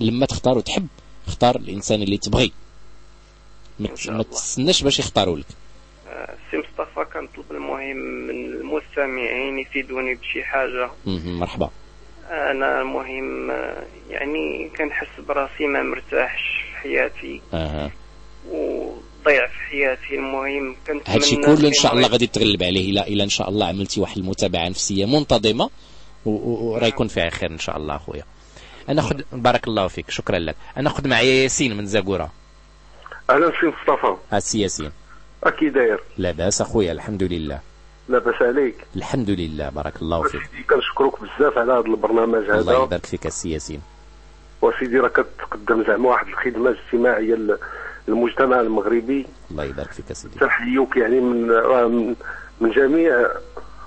S2: لما تختار وتحب اختار الإنسان اللي تبغي. ما تستناش باش يختاروا لك.
S13: آه، سي مصطفى كنطلب المهم من المستمعين يفيدوني بشي حاجة.
S2: مهم، مرحبا.
S13: أنا المهم يعني كنحس براسي ما مرتاحش في حياتي.
S2: أها.
S13: وضيع في حياتي المهم. كنتمنى
S2: هادشي كله إن شاء الله
S13: المهم-
S2: غادي تغلب عليه. الا إلا إن شاء الله عملتي واحد المتابعة نفسية منتظمة و- و- وراه يكون فيها خير إن شاء الله اخويا أنا خد بارك الله فيك. شكرا لك. أنا خد معايا ياسين من زاكورة.
S14: أهلا سي مصطفى.
S2: آ سي ياسين.
S14: كي داير
S2: لا بأس اخويا الحمد لله.
S14: لاباس عليك.
S2: الحمد لله بارك الله فيك.
S14: سيدي كنشكرك بزاف على هذا البرنامج
S2: الله
S14: هذا
S2: يبارك فيك السي ياسين.
S14: وسيدي راه كتقدم زعما واحد الخدمة اجتماعية للمجتمع المغربي.
S2: الله يبارك فيك سيدي.
S14: تنحيوك يعني من من جميع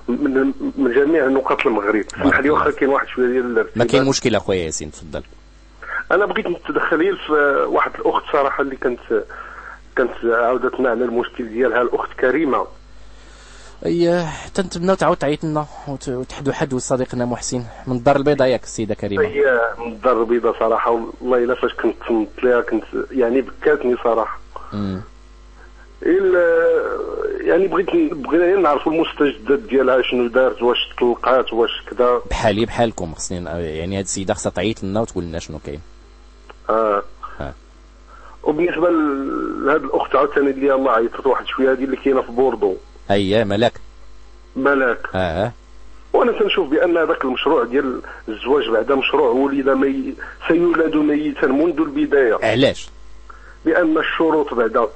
S14: من, من جميع نقاط المغرب. اسمح لي واخا كاين واحد شوية ديال
S2: ما. كاين مشكل أخويا ياسين تفضل.
S14: أنا بغيت نتدخل غير في واحد الأخت صراحة اللي كانت كانت عاودتنا على المشكل ديالها الأخت كريمة.
S2: أي تنتمنى تعاود تعيط لنا وت- وتحدوا حد صديقنا محسن. من الدار البيضاء ياك السيدة كريمة.
S14: هي من الدار البيضاء صراحة والله إلا فاش كنت تنط ليها كنت يعني بكاتني صراحة.
S2: مم.
S14: إلا يعني بغيت بغينا غير نعرفوا المستجدات ديالها شنو دارت واش طلقات واش كذا.
S2: بحالي بحالكم خصني يعني هاد السيدة خصها تعيط لنا وتقول لنا شنو كاين.
S14: آه.
S2: ها.
S14: وبالنسبة لهاد الأخت عاوتاني اللي الله عيطت واحد شوية هذه اللي كاينة في بوردو.
S2: اي ملاك.
S14: ملاك.
S2: آه.
S14: وأنا تنشوف بأن هذاك المشروع ديال الزواج بعد مشروع ولد مي... سيولد ميتا منذ البداية.
S2: علاش؟
S14: لأن الشروط بعد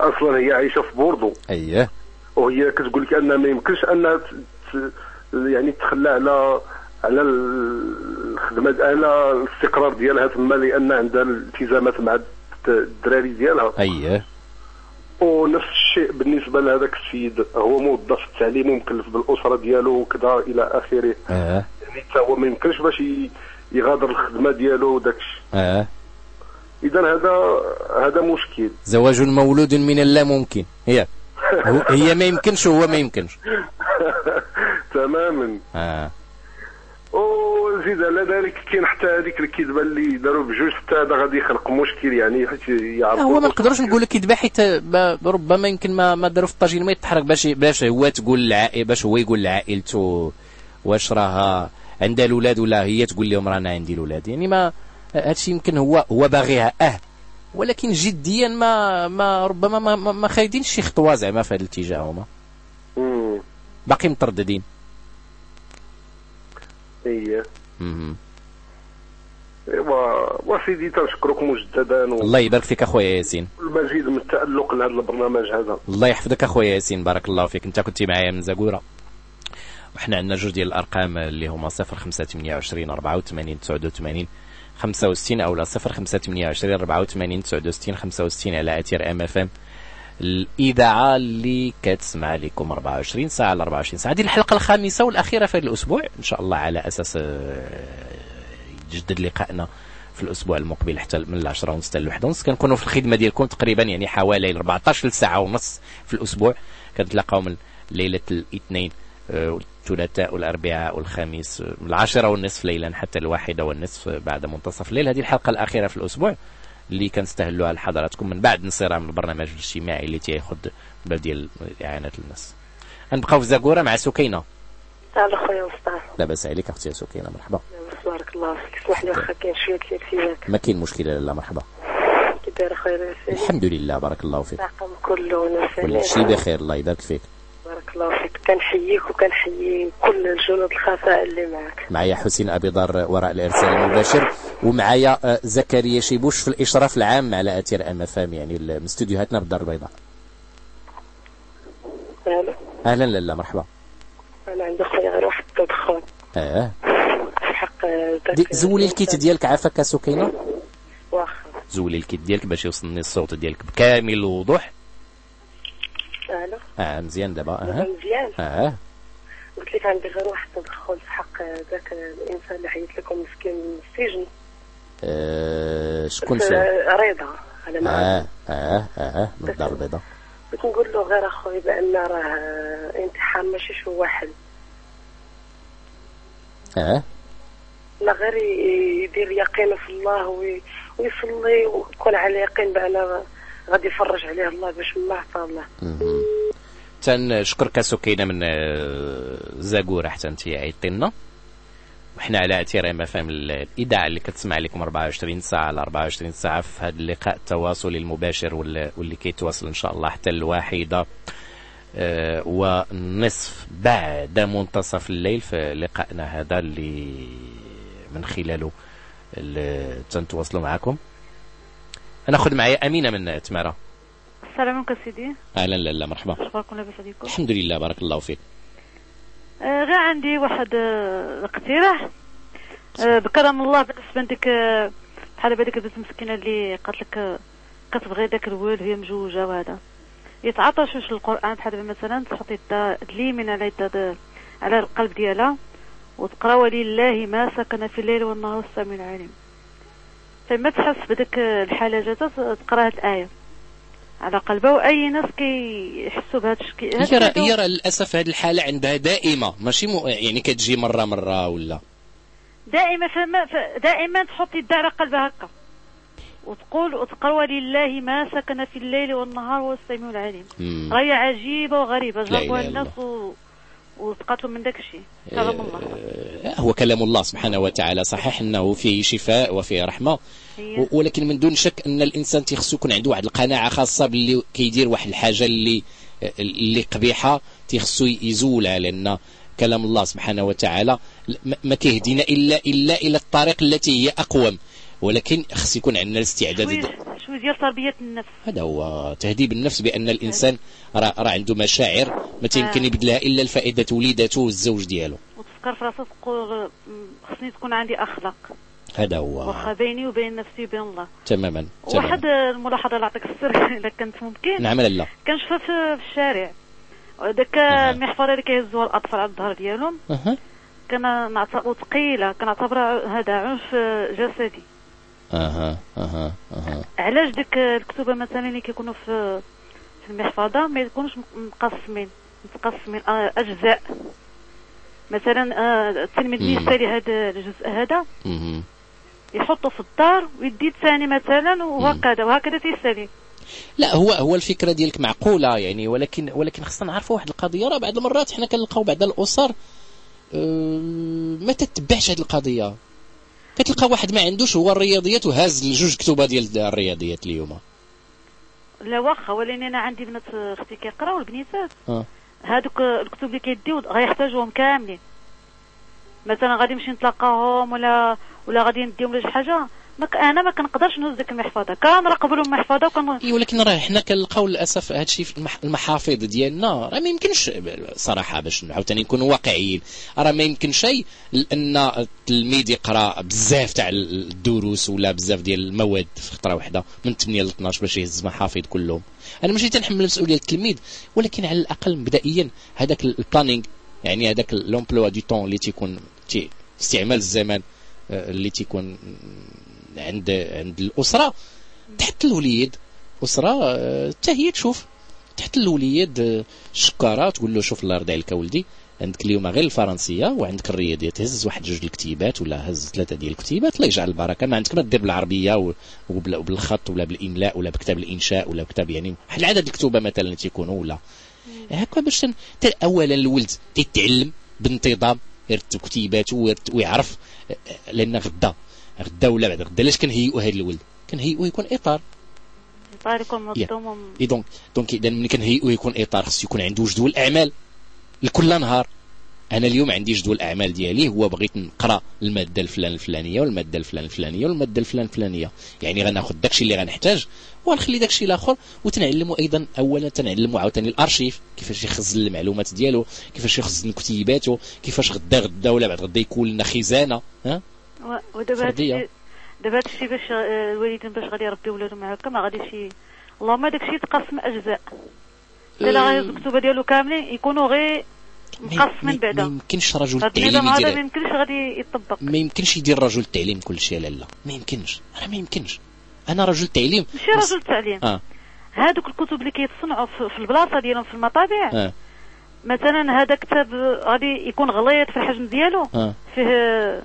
S14: أصلا هي عايشة في بوردو.
S2: اييه
S14: وهي كتقول لك ان ما يمكنش انها ت... ت... يعني تخلى على على الخدمة على الاستقرار ديالها تما لأن عندها الالتزامات مع الد- الدراري ديالها.
S2: اييه
S14: ونفس الشيء بالنسبة لهذاك السيد. هو موظف في التعليم ومكلف بالاسره ديالو وكذا إلى آخره.
S2: آه.
S14: يعني حتى هو ما يمكنش باش يغادر الخدمة ديالو وداك الشيء.
S2: آه.
S14: اذا هذا هذا مشكل.
S2: زواج مولود من اللا ممكن. هي. هي ما يمكنش وهو ما يمكنش.
S14: تماما.
S2: آه.
S14: وزيد على ذلك كاين حتى هذيك الكذبه اللي داروا بجوج حتى هذا غادي يخلق مشكل يعني حيت يعرفوا
S2: هو ما نقدروش نقول لك كذبه حيت ربما يمكن ما ما داروا في الطاجين ما يتحرك باش باش هو تقول العائله باش هو يقول لعائلته واش راها عندها الاولاد ولا هي تقول لهم رانا عندي الاولاد يعني ما هادشي يمكن هو هو باغيها. أه. ولكن جديا ما ما ربما ما ما, ما خايدينش شي خطوة زعما في هذا الاتجاه هما. باقي مترددين مهم.
S14: ايوا وسيدي تنشكرك مجددا
S2: الله يبارك فيك أخويا ياسين.
S14: والمزيد من التألق لهذا البرنامج هذا.
S2: الله يحفظك أخويا ياسين بارك الله فيك. أنت كنت معايا من زاكورة. وحنا عندنا جوج ديال الأرقام اللي هما 0528 84 89 65 أو لا 0528 84 69 65 على اثير إم إف إم. الإذاعة اللي كتسمع لكم 24 ساعة على 24 ساعة. هذه الحلقة الخامسة والأخيرة في هذا الأسبوع. إن شاء الله على أساس آه، يتجدد لقائنا في الأسبوع المقبل حتى من العشرة ونص حتى الواحدة ونص. كنكونوا في الخدمة ديالكم تقريبا يعني حوالي 14 ساعة ونص في الأسبوع. كنتلاقاو من ليلة الاثنين آه، والثلاثاء والأربعاء والخميس آه، من العاشرة والنصف ليلا حتى الواحدة والنصف بعد منتصف الليل. هذه الحلقة الأخيرة في الأسبوع. اللي كنستهلوها لحضراتكم من بعد انصرام البرنامج الاجتماعي اللي تياخذ باب ديال إعانة الناس. غنبقاو في زاكورة مع سكينة.
S5: تعال خويا مصطفى.
S2: لا بأس عليك أختي سكينة مرحبا.
S5: بارك الله فيك اسمح لي واخا كاين شوية الارتباك
S2: ما كاين مشكلة لا مرحبا.
S5: كي داير خويا لاباس
S2: الحمد لله بارك الله فيك.
S5: كله
S2: كل شيء بخير الله يبارك فيك.
S5: بارك الله فيك. كنحييك وكنحيي كل الجنود الخفاء اللي معك.
S2: معايا حسين أبي ضار وراء الإرسال المباشر ومعايا آه، زكريا شيبوش في الإشراف العام على أثير MFM يعني استديوهاتنا بالدار البيضاء.
S5: ألو
S2: أهلا لالا مرحبا.
S5: أنا عندي خويا غير واحد التدخل
S2: آه.
S5: في حق
S2: زولي الكيت ديالك عافاك سكينة؟
S5: واخا.
S2: زولي الكيت ديالك باش يوصلني الصوت ديالك بكامل الوضوح.
S5: ألو
S2: آه مزيان دابا آه
S5: مزيان
S2: آه
S5: قلت لك عندي غير واحد التدخل في حق ذاك الإنسان اللي حيت لكم مسكين من السجن.
S2: آه، شكون
S5: آه، رضا على ما
S2: آه آه آه من الدار البيضاء
S5: بغيت نقول له غير اخويا بأن راه انتحار ماشي شي واحد.
S2: آه.
S11: لا غير يدير يقينه في الله وي- ويصلي ويكون على يقين بأن غادي يفرج عليه الله باش ما عطاه الله.
S2: تنشكرك سكينه من آه، زاكوره حتى انت عيطينا وحنا على أثير أم أف إم الاذاعه اللي كتسمع لكم 24 ساعة على 24 ساعة في هذا اللقاء التواصلي المباشر واللي كيتواصل إن شاء الله حتى الواحدة آه، والنصف بعد منتصف الليل في لقائنا هذا اللي من خلاله تنتواصلوا معكم. ناخذ معايا أمينة من تمارة.
S15: السلام عليكم سيدي.
S2: أهلا لاله مرحبا.
S15: اخباركم لاباس عليكم.
S2: الحمد لله بارك الله فيك.
S15: آه غير عندي واحد آه، اقتراح. آه بكرم الله بالنسبة لديك آه، بحال هذيك البنت المسكينة اللي قالت لك كتبغي داك الولد وهي مجوجة وهذا. يتعاطى شوش القرآن بحال مثلا تحط يدها اليمين على يدها على القلب ديالها وتقرأ ولله ما سكن في الليل والنهار السميع العليم. فما تحس بديك آه، الحالة جاتها تقرا الآية. على قلبها وأي ناس كيحسوا بهذا الشيء
S2: راه هي راه للأسف هذه الحالة عندها دائمة. ماشي م... يعني كتجي مرة مرة ولا.
S15: دائما فما ف- دائما تحط يدها على قلبها هكا. وتقول وتقرأ ولله ما سكن في الليل والنهار هو السميع العليم. راهي
S2: عجيبة
S15: وغريبة.
S2: إلا
S15: الناس و... وتقاتلوا من داك الشيء. كلام الله.
S2: آه، هو كلام الله سبحانه وتعالى صحيح إنه فيه شفاء وفيه رحمة. ولكن من دون شك أن الإنسان تيخصو يكون عنده واحد القناعة خاصة باللي كيدير واحد الحاجة اللي اللي قبيحة تيخصو يزولها لأن كلام الله سبحانه وتعالى ما كيهدينا إلا إلا إلى الطريق التي هي أقوم. ولكن خص يكون عندنا الاستعداد
S15: شوية ديال تربيه النفس.
S2: هذا هو تهذيب النفس بأن الإنسان راه راه عنده مشاعر ما تيمكن
S15: آه.
S2: يبدلها إلا الفائدة وليدته والزوج ديالو.
S15: وتفكر في راسك تقول خصني تكون عندي أخلاق.
S2: هذا هو.
S15: واخا بيني وبين نفسي وبين الله.
S2: تماما
S15: واحد
S2: تماما
S15: الملاحظة اللي نعطيك السر إذا كانت ممكن.
S2: نعم لا
S15: كنشوفها في الشارع. داك المحفظه اللي كيهزوها الأطفال على الظهر ديالهم.
S2: أها.
S15: كنعتبر ثقيله كنعتبرها هذا عنف جسدي.
S2: أها أها أها.
S15: علاش ديك الكتوبه مثلا اللي كيكونوا في في المحفظة ما يكونوش مقسمين متقسمين آه، أجزاء. مثلا آه، التلميذ اللي. يسالي هذا الجزء هذا. يحطه في الدار ويدي الثاني مثلا وهكذا وهكذا تيسالي
S2: لا هو هو الفكرة ديالك معقولة يعني ولكن ولكن خصنا نعرفوا واحد القضية. راه بعض المرات حنا كنلقاو بعض الأسر آه، ما تتبعش هذه القضية. كتلقى واحد ما عندوش هو الرياضيات وهاز الجوج كتوبه ديال الرياضيات اليوم.
S15: لا واخا ولكن أنا عندي بنات أختي كيقراو البنيتات
S2: آه.
S15: هادوك الكتب اللي كيديو غيحتاجوهم كاملين. مثلا غادي نمشي نتلاقاهم ولا ولا غادي نديهم ولا شي حاجة؟ أنا ما كنقدرش نهز ديك المحفظة. كنراقب لهم المحفظه وكن
S2: إي ولكن راه حنا كنلقاو للأسف هذا الشيء في المح- المحافظ ديالنا راه ما يمكنش صراحة باش عاوتاني نكونوا واقعيين. راه ما يمكنش أي ان التلميذ يقرأ بزاف تاع الدروس ولا بزاف ديال المواد في خطرة واحدة من 8 ل 12 باش يهز محافظ كلهم. أنا ماشي تنحمل مسؤولية التلميذ ولكن على الأقل مبدئيا هذاك البلانينغ يعني هذاك لومبلوا دي طون اللي تيكون تي استعمال الزمان آه، اللي تيكون عند عند الأسرة. تحت الوليد أسرة آه، حتى هي تشوف. تحت الوليد آه، الشكاره تقول له شوف الله يرضي عليك ولدي. عندك اليوم غير الفرنسية وعندك الرياضيات هز واحد جوج الكتيبات ولا هز ثلاثة ديال الكتيبات الله يجعل البركة. ما عندك ما دير بالعربية وبالخط ولا بالإملاء ولا بكتاب الإنشاء ولا بكتاب يعني واحد العدد الكتوبه مثلا اللي تيكونوا ولا. هكا باش اولا الولد تيتعلم بانتظام يرتب كتيباته ويعرف آه، آه، لأن غدا غدا ولا بعد غدا علاش كنهيئوا هذا الولد؟ كنهيئوا يكون إطار.
S15: إطار يكون
S2: يا.
S15: منظم وم-
S2: اي donc donc إذا ملي كنهيئوا يكون إطار خصو يكون عنده جدول أعمال لكل نهار. أنا اليوم عندي جدول الاعمال ديالي هو بغيت نقرأ المادة الفلان الفلانية والمادة الفلان الفلانية والمادة الفلان الفلانية. يعني غناخذ داكشي اللي غنحتاج ونخلي داكشي الآخر وتنعلموا أيضا. اولا تنعلموا عاوتاني الأرشيف كيفاش يخزن المعلومات ديالو كيفاش يخزن كتيباته كيفاش غدا غدا ولا بعد غدا يكون لنا خزانة ها؟
S15: ودابا. هادشي دابا هادشي باش آه، الوالدين باش غادي يربيو ولادهم هكا ما غاديش اللهم داكشي يتقسم أجزاء.
S2: إلا.
S15: غيهزوا الكتوبه ديالو كاملين يكونوا غير مقسمين
S2: ما
S15: بعدا.
S2: يمكنش رجل التعليم
S15: هذا ما يمكنش غادي يطبق.
S2: ما يمكنش يدير رجل التعليم كل شيء لا لا. ما يمكنش. أنا ما يمكنش. أنا رجل التعليم
S15: ماشي رجل التعليم
S2: آه.
S15: هادوك الكتب اللي كيتصنعوا في في البلاصة ديالهم في المطابع
S2: آه.
S15: مثلا هذا كتاب غادي يكون غليظ في الحجم ديالو
S2: آه.
S15: فيه آه،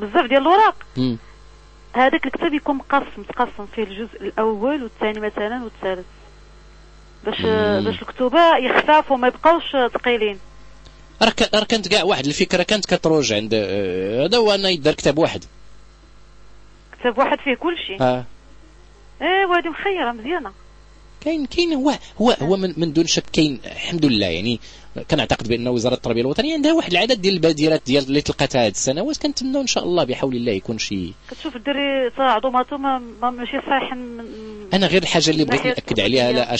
S15: بزاف ديال الوراق. هذاك الكتاب يكون مقسم متقسم فيه الجزء الأول والثاني مثلا والثالث. باش. باش الكتوبة يخفافوا ما يبقاوش ثقيلين.
S2: راه كانت كاع واحد الفكرة كانت كتروج عند آه، هذا هو انه يدار كتاب واحد.
S15: كتاب واحد فيه كل شيء.
S2: آه.
S15: ايوا هذه مخيرة مزيانة.
S2: كاين كاين هو هو هو من, من دون شك كاين الحمد لله يعني كنعتقد بان وزارة التربية الوطنية عندها واحد العدد ديال البادرات ديال اللي تلقاتها هذه السنوات كنتمنوا إن شاء الله بحول الله يكون شي
S15: كتشوف الدري عضوماتو ما ما- ماشي صحيح من
S2: أنا غير الحاجة اللي بغيت نأكد عليها. لا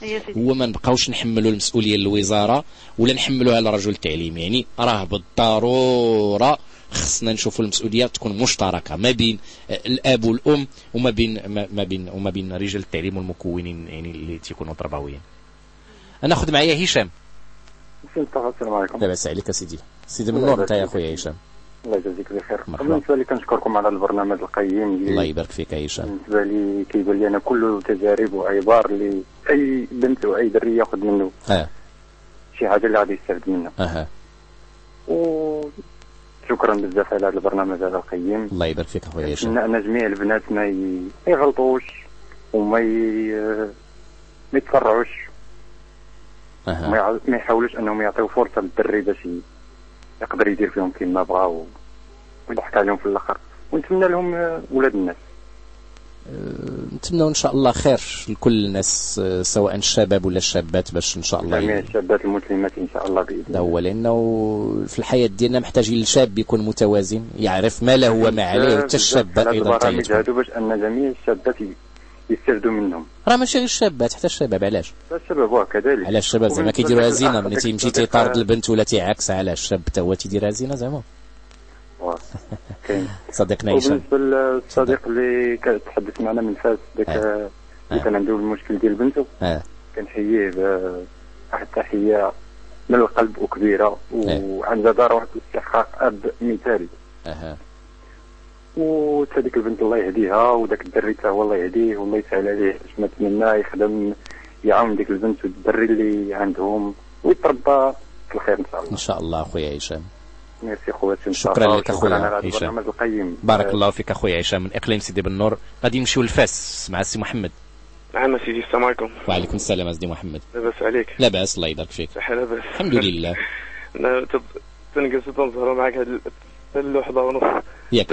S15: سيدي.
S2: هو ما نبقاوش نحملوا المسؤولية للوزارة ولا نحملوها لرجل التعليم يعني راه بالضرورة خصنا نشوفوا المسؤولية تكون مشتركة ما بين الأب والأم وما بين ما ما بين وما بين رجال التعليم والمكونين يعني اللي تيكونوا تربويين أنا ناخذ معايا هشام
S16: السلام عليكم.
S2: لاباس عليك اسيدي سيدي من النور انت يا خويا هشام.
S16: الله يجازيك بخير. بالنسبة لي كنشكركم على البرنامج القيم اللي
S2: الله يبارك فيك يا هشام.
S16: بالنسبة لي كيبان لي أنا كله تجارب وعبار اللي أي بنت وأي دري ياخذ منه.
S2: آه
S16: شي حاجة اللي غادي يستافد منها.
S2: أها
S16: وشكرا بزاف على هذا البرنامج هذا القيم.
S2: الله يبارك فيك اخويا هشام.
S16: نتمنى أن جميع البنات ما يغلطوش وما ي... ما يتسرعوش ما يحاولوش أنهم يعطيو فرصة للدري باش يقدر يدير فيهم كيما بغا ويضحك عليهم في الآخر. ونتمنى لهم آه، ولاد الناس.
S2: نتمنى إن شاء الله خير لكل الناس آه، سواء الشباب ولا الشابات باش إن شاء الله
S16: جميع الشابات المسلمات إن شاء الله بإذن
S2: هذا هو لأنه في الحياة ديالنا محتاجين لشاب يكون متوازن يعرف ما له وما عليه حتى
S16: على
S2: أيضا
S16: البرامج هادو باش أن جميع الشابات يستافدوا منهم.
S2: راه ماشي غير الشابات حتى الشباب علاش؟
S16: الشباب هو كذلك.
S2: علاش الشباب زعما
S16: ومن
S2: كيديروها
S16: بالنسبة
S2: زينة
S16: للأخ
S2: ملي تيمشي تيطارد البنت ولا تيعكس على الشاب حتى هو تيديرها زينة زعما.
S16: واه،
S2: صديقنا هشام
S16: وبالنسبة للصديق اللي كتحدث معنا من فاس ذاك اللي كان عنده المشكل ديال بنته
S2: آه.
S16: كنحييه بواحد التحية من القلب وكبيرة وعن جدارة واحد الاستحقاق اب مثالي
S2: أها.
S16: وهذيك البنت الله يهديها وذاك الدري حتى هو الله يهديه والله يسهل عليه اش ما تمنى يخدم يعاون ديك البنت والدري اللي عندهم ويتربى في الخير إن شاء الله.
S2: إن شاء الله اخويا هشام.
S16: ميرسي خواتي
S2: شكرا لك اخويا
S16: هذا
S2: هشام. بارك
S16: آه،
S2: الله فيك اخويا هشام. من إقليم سيدي بالنور غادي نمشيو لفاس مع السي محمد.
S17: نعم سيدي السلام عليكم.
S2: وعليكم السلام سيدي محمد.
S17: لاباس عليك.
S2: لا باس الله يبارك فيك.
S17: صحة لاباس.
S2: الحمد لله.
S17: أنا تنجلس تنهضر معك هاد ال- هاد اللوحظة ونص
S2: ياك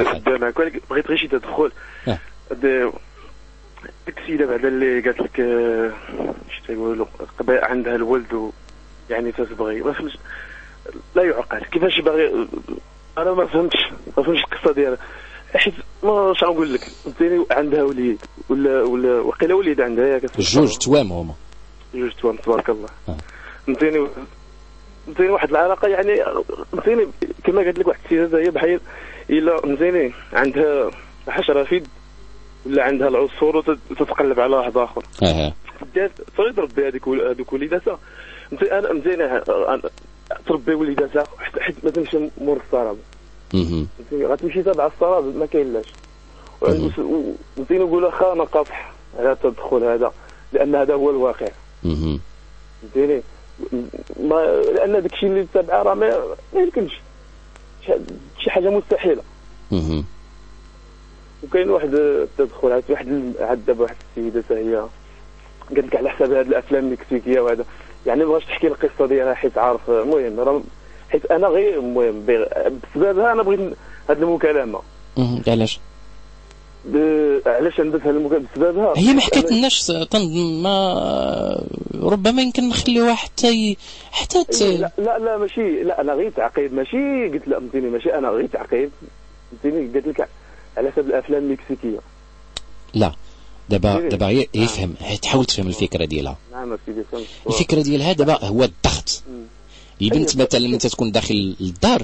S17: بغيت غير شي تدخل
S2: آه.
S17: ديك السيدة بعدا اللي قالت لك آه، اش تيقولوا عندها الولد و يعني تتبغي ما فهمتش لا يعقل. كيفاش باغي أنا ما فهمتش ما فهمتش القصة ديالها. حيت ما اش نقول لك؟ فهمتيني؟ عندها وليد. ولا ولا وقيلا وليد عندها ياك.
S2: جوج توام هما.
S17: جوج توام تبارك الله. فهمتيني؟ فهمتيني واحد العلاقة يعني فهمتيني كما قالت لك واحد السيده هي بحال إلا فهمتيني عندها حشره في يد ولا عندها العصفور وتتقلب على واحد آخر.
S2: أها.
S17: دات تريد تربي هذيك هذوك وليداتها. أنا أنا- تربي وليداتها حتى حيت ما تمشي مور. فهمتيني غتمشي تابع الصراب ما كاين لاش فهمتيني نقول أخا أنا قاصح. على التدخل هذا لأن هذا هو الواقع. فهمتيني ما لأن داك الشيء اللي تابعه راه ما يمكنش. شي- حاجة
S2: مستحيلة.
S17: وكاين واحد التدخل عاد واحد عاد دابا واحد السيدة حتى هي قالت لك على حساب هاد الأفلام المكسيكية وهذا. يعني ما بغاش تحكي القصة ديالها حيت عارف. المهم راه حيت أنا غير المهم بسببها أنا بغيت هاد
S2: المكالمة. علاش؟
S17: علاش هاد المكالمه بسببها؟
S2: هي ما حكات لناش تنظن ما ربما يمكن نخليوها حتى ي... حتى ت...
S17: إيه، لا لا لا ماشي. لا أنا غير تعقيد ماشي قلت لا فهمتيني ماشي أنا غير تعقيد فهمتيني قلت لك على حساب الأفلام المكسيكية.
S2: لا. دابا
S17: إيه.
S2: دابا هي يفهم. تحاول تفهم الفكرة ديالها.
S17: نعم
S2: الفكرة. ديالها دابا هو الضغط. البنت مثلا انت تكون داخل الدار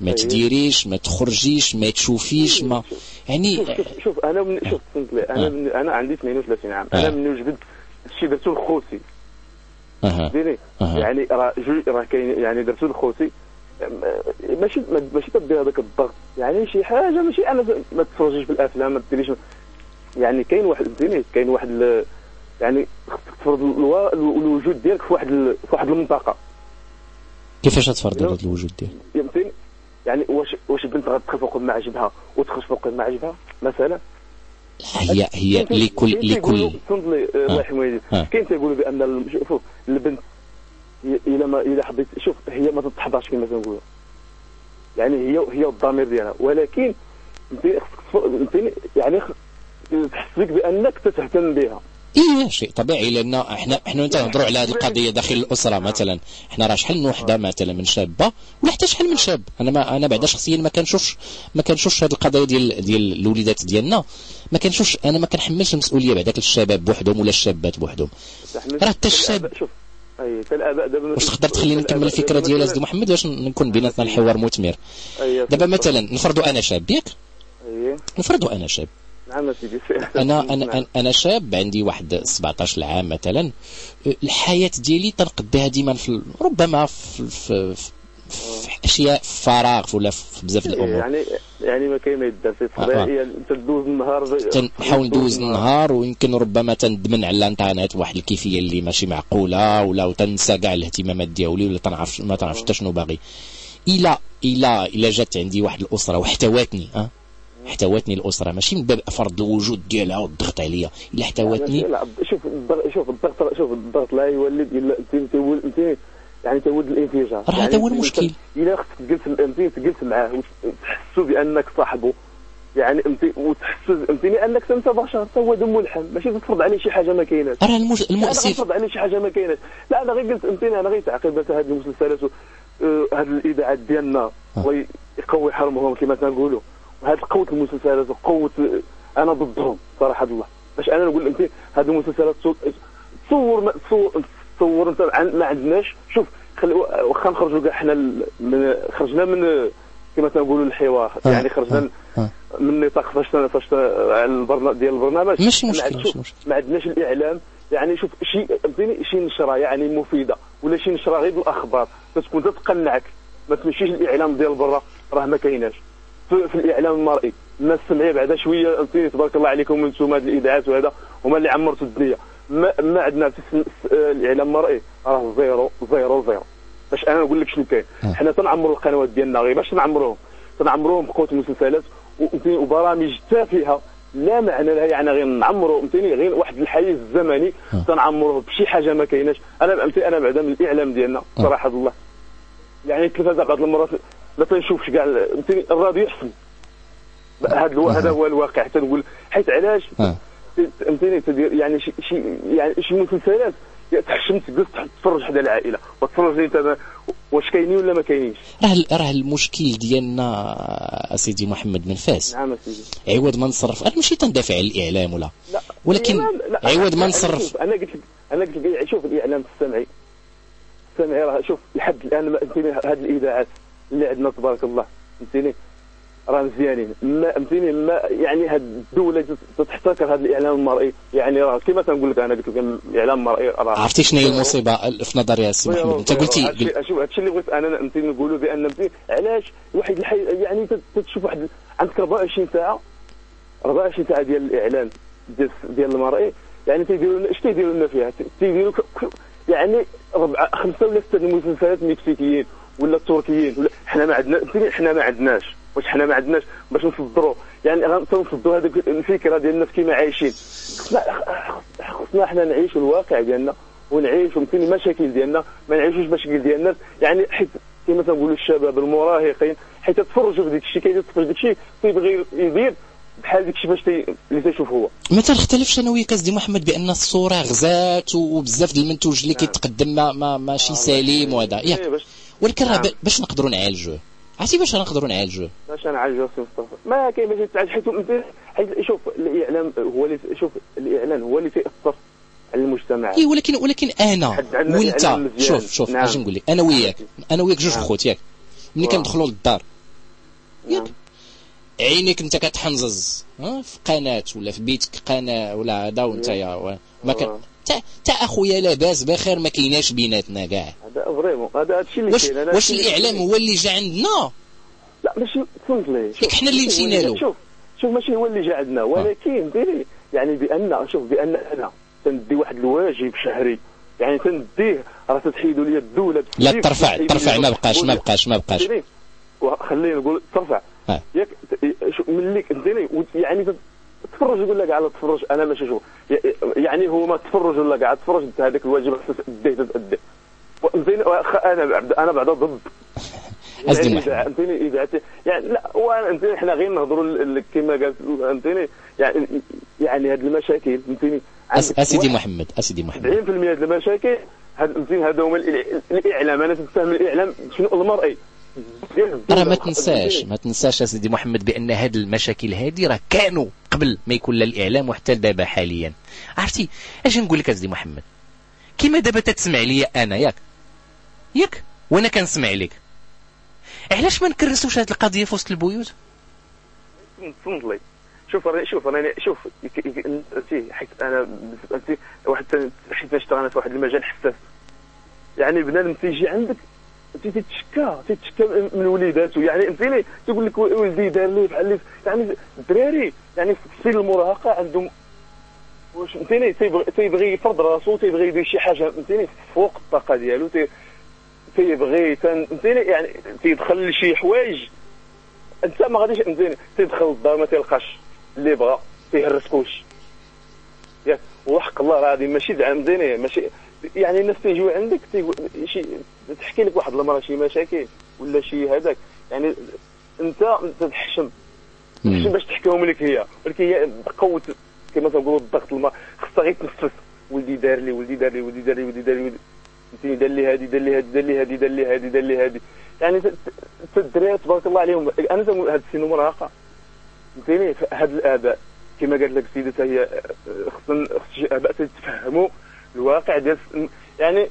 S2: ما
S17: أيه.
S2: تديريش ما تخرجيش ما تشوفيش ما يعني
S17: شوف شوف, شوف أنا من شوف لي أنا
S2: آه.
S17: من أنا عندي 32 عام.
S2: آه.
S17: أنا من وجبت الشيء درتو لخوتي. فهمتيني. يعني راه راه كاين يعني درتو لخوتي ماشي ما- ماشي تدير هذاك الضغط. يعني شي حاجة ماشي أنا ما تفرجيش في الافلام ما ديريش يعني كاين واحد فهمتيني كاين واحد يعني خصك تفرض الوجود ديالك في واحد في واحد المنطقة.
S2: كيفاش تفرض هذا الوجود ديالك؟
S17: فهمتيني يعني واش واش البنت غتدخل فوق ما عجبها وتخرج فوق ما عجبها مثلا؟
S2: هي هي لكل لكل
S17: آه، الله
S2: آه.
S17: يحمي والديك
S2: آه.
S17: كاين تيقولوا بأن شوفوا البنت إلا ما إلا حبيت شوف هي ما تتحضرش كما تنقولوا. يعني هي هي الضمير ديالها. ولكن أنت خصك يعني خ- تحسك بأنك تتهتم بها.
S2: إيه شيء طبيعي لأن إحنا إحنا نهضروا على هذه القضية داخل الأسرة مثلا. إحنا راه شحال من وحدة مثلا من شابة؟ ولا حتى شحال من شاب. أنا ما أنا بعدا شخصيا ما كنشوفش ما كنشوفش هذه القضايا ديال ديال الوليدات ديالنا. ما كنشوفش أنا ما كنحملش المسؤولية بعداك الشباب بوحدهم ولا الشابات بوحدهم. راه حتى الشاب
S17: شوف. أي الاباء دابا
S2: واش تقدر تخليني نكمل الفكرة ديال سيدي محمد باش نكون بيناتنا الحوار مثمر؟ دابا مثلا نفرضوا أنا شاب ياك؟ نفرضوا أنا شاب.
S17: نعم سيدي
S2: أنا أنا أنا شاب عندي واحد 17 عام مثلا. الحياة ديالي تنقضيها ديما في ربما في, في, في, في أشياء في فراغ ولا في بزاف الأمور.
S17: يعني يعني ما كاين ما يدار في
S2: آه.
S17: تدوز النهار
S2: تنحاول ندوز النهار. ويمكن ربما تندمن على الإنترنت بواحد الكيفية اللي ماشي معقولة ولا تنسى كاع الاهتمامات ديالي ولا تنعرف ما تنعرفش حتى شنو باغي. إلى إلى إلى جات عندي واحد الأسرة واحتواتني ها احتواتني الأسرة. ماشي من باب فرض الوجود ديالها والضغط عليا إلا احتواتني
S17: لا شوف شوف الضغط شوف الضغط لا يولد الا انت انت يعني تولد الانفجار.
S2: راه
S17: يعني
S2: هذا هو
S17: أنت-
S2: المشكل.
S17: إلا خصك تجلس إنت تجلس معاه وتحسوا بأنك صاحبه. يعني انت وتحسس فهمتيني انك أنت بشر حتى هو دم ولحم ماشي تفرض عليه شي حاجة ما كايناش.
S2: راه
S17: أنا
S2: المؤسف
S17: غنفرض عليه شي حاجة ما كايناش. لا أنا غير قلت فهمتيني أنا غير تعقيبات هذه المسلسلات آه، هذه الإذاعات ديالنا. الله يقوي حرمهم كما تنقولوا. وهذه قوة المسلسلات وقوه أنا ضدهم صراحة الله. باش أنا نقول أنت هذه المسلسلات تصور- تصور أنت ما عندناش. شوف واخا نخرجوا كاع حنا من خرجنا من كما تنقولوا الحوار. يعني خرجنا من نطاق فاش فاش ديال البرنامج. ما
S2: مشكل،.
S17: ما عندناش الإعلام. يعني شوف شي فهمتيني شي نشرة يعني مفيدة ولا شي نشرة غير بالأخبار. تكون تتقنعك ما تمشيش الإعلام ديال برا راه ما كايناش. في, في الإعلام المرئي. الناس سمعيه بعدا شوية تبارك الله عليكم أنتم هاد الاذاعات وهذا هما اللي عمرتوا الدنيا. ما, ما عندنا في الإعلام المرئي. راه zéro zéro zéro. باش أنا نقول لك شنو كاين. حنا تنعمروا القنوات ديالنا غير باش تنعمروهم تنعمروهم بقوه مسلسلات وبرامج تافهة. لا معنى لها يعني غير نعمروا فهمتيني؟ غير واحد الحيز الزمني تنعمروه بشي حاجة ما كايناش. أنا فهمتي أنا بعدا من الإعلام ديالنا صراحة الله. يعني التلفازه بعض المرات ما تنشوفش كاع الراديو احسن هذا. هذا هو الواقع. تنقول حيت علاش؟ فهمتيني تدير يعني شي شي يعني شي مسلسلات تحشم تجلس تفرج حدا العائلة وتفرج انت واش كاينين ولا ما كاينينش.
S2: راه راه المشكل ديالنا اسيدي محمد بن فاس
S17: نعم سيدي.
S2: عوض ما نصرف. أنا ماشي تندافع على الإعلام ولا؟
S17: لا.
S2: ولكن
S17: لا،
S2: عوض ما نصرف.
S17: أنا قلت لك أنا قلت لك شوف الإعلام السمعي. السمعي راه شوف لحد الان هذه الإذاعات. اللي عندنا تبارك الله. فهمتيني؟ راه مزيانين. ما فهمتيني؟ ما يعني هاد الدولة تحتكر هذا الإعلام المرئي. يعني راه كما تنقول لك أنا قلت لك الإعلام المرئي راه
S2: عرفتي شنو هي المصيبة؟ في نظري السي محمد. أنت قلتي قل-
S17: شوف هادشي اللي بغيت أنا فهمتي نقولوا بأن علاش واحد الحي يعني تتشوف واحد عندك 24 ساعة 24 ساعة ديال الاعلان ديال ديال المرئي. يعني تيديروا لنا اش تيديروا لنا فيها؟ تيديروا يعني ربعه خمسة ولا ستة المسلسلات المكسيكيين ولا التركيين ولا حنا ما عندنا حنا ما عندناش؟ واش حنا ما عندناش؟ باش نصدروا. يعني غنصدروا هذيك الفكرة ديال الناس كيما عايشين. خصنا خصنا حنا نعيشوا الواقع ديالنا ونعيشوا فهمتيني المشاكل ديالنا ما نعيشوش مشاكل ديال الناس. يعني حيت كما تنقولوا الشباب المراهقين حيت تفرجوا في ديك الشيء كيتفرج ديك الشيء تيبغي يدير بحال ديك الشيء باش تي... اللي تيشوف هو.
S2: ما تنختلفش أنا وياك سيدي محمد بأن الصورة غزات وبزاف ديال المنتوج اللي كيتقدم ما, ما ماشي سليم وهذا.
S17: إيه،
S2: ياك
S17: باش
S2: ولكن راه
S17: نعم.
S2: باش نقدروا نعالجوه عرفتي باش نقدروا نعالجوه
S17: باش آ سي مصطفى ما كاين باش يتعالج حيت شوف الإعلام هو اللي شوف الإعلام هو اللي تاثر على المجتمع
S2: إي ولكن ولكن
S17: أنا وأنت.
S2: شوف شوف
S17: نعم.
S2: اش نقول لك أنا وياك أنا وياك جوج
S17: نعم.
S2: خوت ياك ملي. كندخلوا للدار ياك عينيك انت كتحنزز في قناة ولا في بيتك قناة ولا هذا وانت ما كان. تا تا أخويا لاباس بخير ما كايناش بيناتنا كاع.
S17: هذا فريمون هذا هادشي اللي
S2: واش
S17: كاين
S2: واش
S17: الإعلام.
S2: هو اللي جا عندنا؟
S17: لا ماشي فهمت لي شوف،
S2: ياك حنا اللي مشينا له.
S17: شوف شوف ماشي هو اللي جا عندنا. ولكن ديري يعني بان شوف بأن أنا تندي واحد الواجب شهري. يعني تنديه راه تتحيدوا لي الدولة
S2: لا ترفع ترفع ما بقاش ما بقاش ما بقاش.
S17: ديري. وخلينا نقول ترفع.
S2: آه.
S17: ياك ملي وت- يعني تفرج يقول لك على تفرج أنا ماشي شوف يعني هو ما تفرج ولا قاعد تفرج أنت هذاك الواجب تديه فهمتيني وأخ- أنا بعد أنا بعدا ضد. إذا فهمتيني إذا يعني لا فهمتيني إحنا غير نهضروا كما قالت فهمتيني يعني يعني هذه المشاكل فهمتيني أسيدي
S2: محمد أسيدي محمد.
S17: 70% هاد المشاكل هاد فهمتيني هذا هما الإعلام. أنا تفهم الإعلام شنو المرئي
S2: راه ما تنساش ما تنساش أسيدي محمد بأن هاد المشاكل هادي راه كانوا قبل ما يكون لا الإعلام وحتى دابا حاليا. عرفتي؟ أش نقول لك أسيدي محمد؟ كيما دابا تتسمع ليا أنا ياك. ياك؟ وأنا كنسمع لك علاش ما نكرسوش هاد القضية في وسط البيوت؟
S17: تنضلي شوف شوف راني شوف انت حيت أنا انت واحد حيت اشتغل أنا في واحد المجال حساس. يعني بنادم تيجي عندك انت تتشكى تتشكى من وليداته يعني فهمتيني تقول لك ولدي دار لي فعل لي يعني الدراري يعني في سن المراهقة عندهم واش فهمتيني تيبغي يفرض راسو تيبغي يدير شي حاجة فهمتيني؟ فوق الطاقة ديالو تي- تيبغي فهمتيني؟ يعني تيدخل لشي حوايج. انت ما غاديش فهمتيني؟ تيدخل للدار ما تيلقاش اللي بغا تيهرس كلشي. ياك وحق الله راه هذه ماشي زعما فهمتيني؟ ماشي يعني الناس تيجيو عندك تيقول شي تحكي لك واحد المرأة شي مشاكل ولا شي هذاك. يعني أنت تتحشم. تحشم باش تحكيهم لك هي. ولكن هي بقوه كما تنقولوا الضغط الماء. خصها غير تنفس ولدي دار لي ولدي دار لي ولدي دار لي ولدي دار لي ولدي- دار لي. هذه دار لي هذه دار لي هذه دار لي هذه دار لي هذه يعني الدراري تبارك الله عليهم. أنا تنقول هذا السن مراهقه فهمتيني؟ هاد الآباء. كما قالت لك السيده هي خصنا خص الاباء تتفهموا الواقع ديال يعني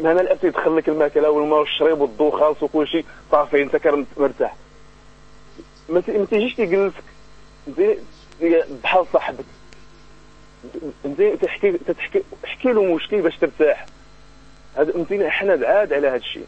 S17: أنا الاب تيدخل لك الماكلة والماء والشريب والضو خالص وكل شيء صافي انت مرتاح. ما تيجيش تجلسك بحال صاحبك. فهمتيني تحكي تحكي احكي له مشكل باش ترتاح. هذا فهمتيني حنا بعاد على هذا الشيء.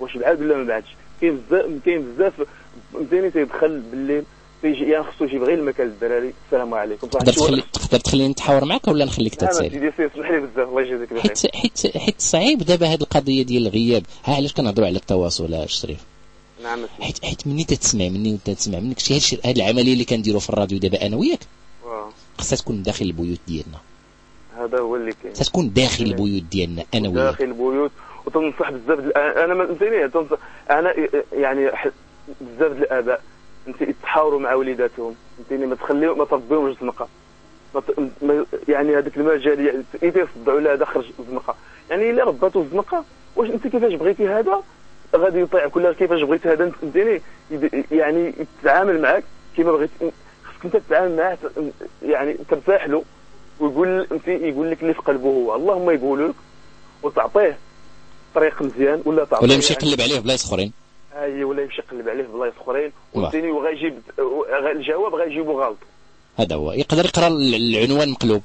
S17: واش بعاد ولا ما بعادش؟ كاين بزاف كاين بزاف فهمتيني تيدخل بالليل تيجي يعني خصو يجيب غير المكان للدراري السلام عليكم. صح
S2: تقدر تخلي تقدر تخليني نتحاور معك ولا نخليك
S17: لا ما
S2: تتسالي
S17: سيدي سير اسمح لي بزاف. الله يجازيك بخير
S2: حيت حيت حيت صعيب دابا هاد القضية ديال الغياب. ها علاش كنهضروا على التواصل يا شريف؟
S17: نعم سيدي.
S2: حيت حيت مني تتسمع مني وانت تسمع. منك شي هادشي هاد العملية اللي كنديروا في الراديو دابا أنا وياك؟
S17: واو.
S2: خصها تكون داخل البيوت ديالنا.
S17: هذا هو اللي كاين.
S2: تكون داخل البيوت ديالنا أنا وياك.
S17: داخل البيوت. وتنصح بزاف. أنا ما فهمتيني تنصح أنا يعني بزاف الآباء انت يتحاوروا مع وليداتهم. فهمتيني ما تخليهم ما تربيهمش زنقه ما ت... ما... يعني هذاك المجال يعني اذا يصدعوا لا هذا خرج زنقه يعني إلا رباتو زنقه واش انت كيفاش بغيتي هذا؟ غادي يطيع كلها كيفاش بغيتي هذا؟ انت فهمتيني يعني يتعامل معك كيما بغيت خصك انت تتعامل معاه يعني ترتاح له ويقول انت يقول لك اللي في قلبه هو. اللهم يقول لك وتعطيه طريق مزيان ولا تعطيه
S2: ولا يمشي يقلب عليه بلايص أخرين.
S17: اي ولا يمشي يقلب عليه في بلايص أخرين
S2: واه.
S17: وثاني وغيجيب وغ- الجواب غيجيبو غلط.
S2: هذا هو. يقدر يقرأ العنوان مقلوب.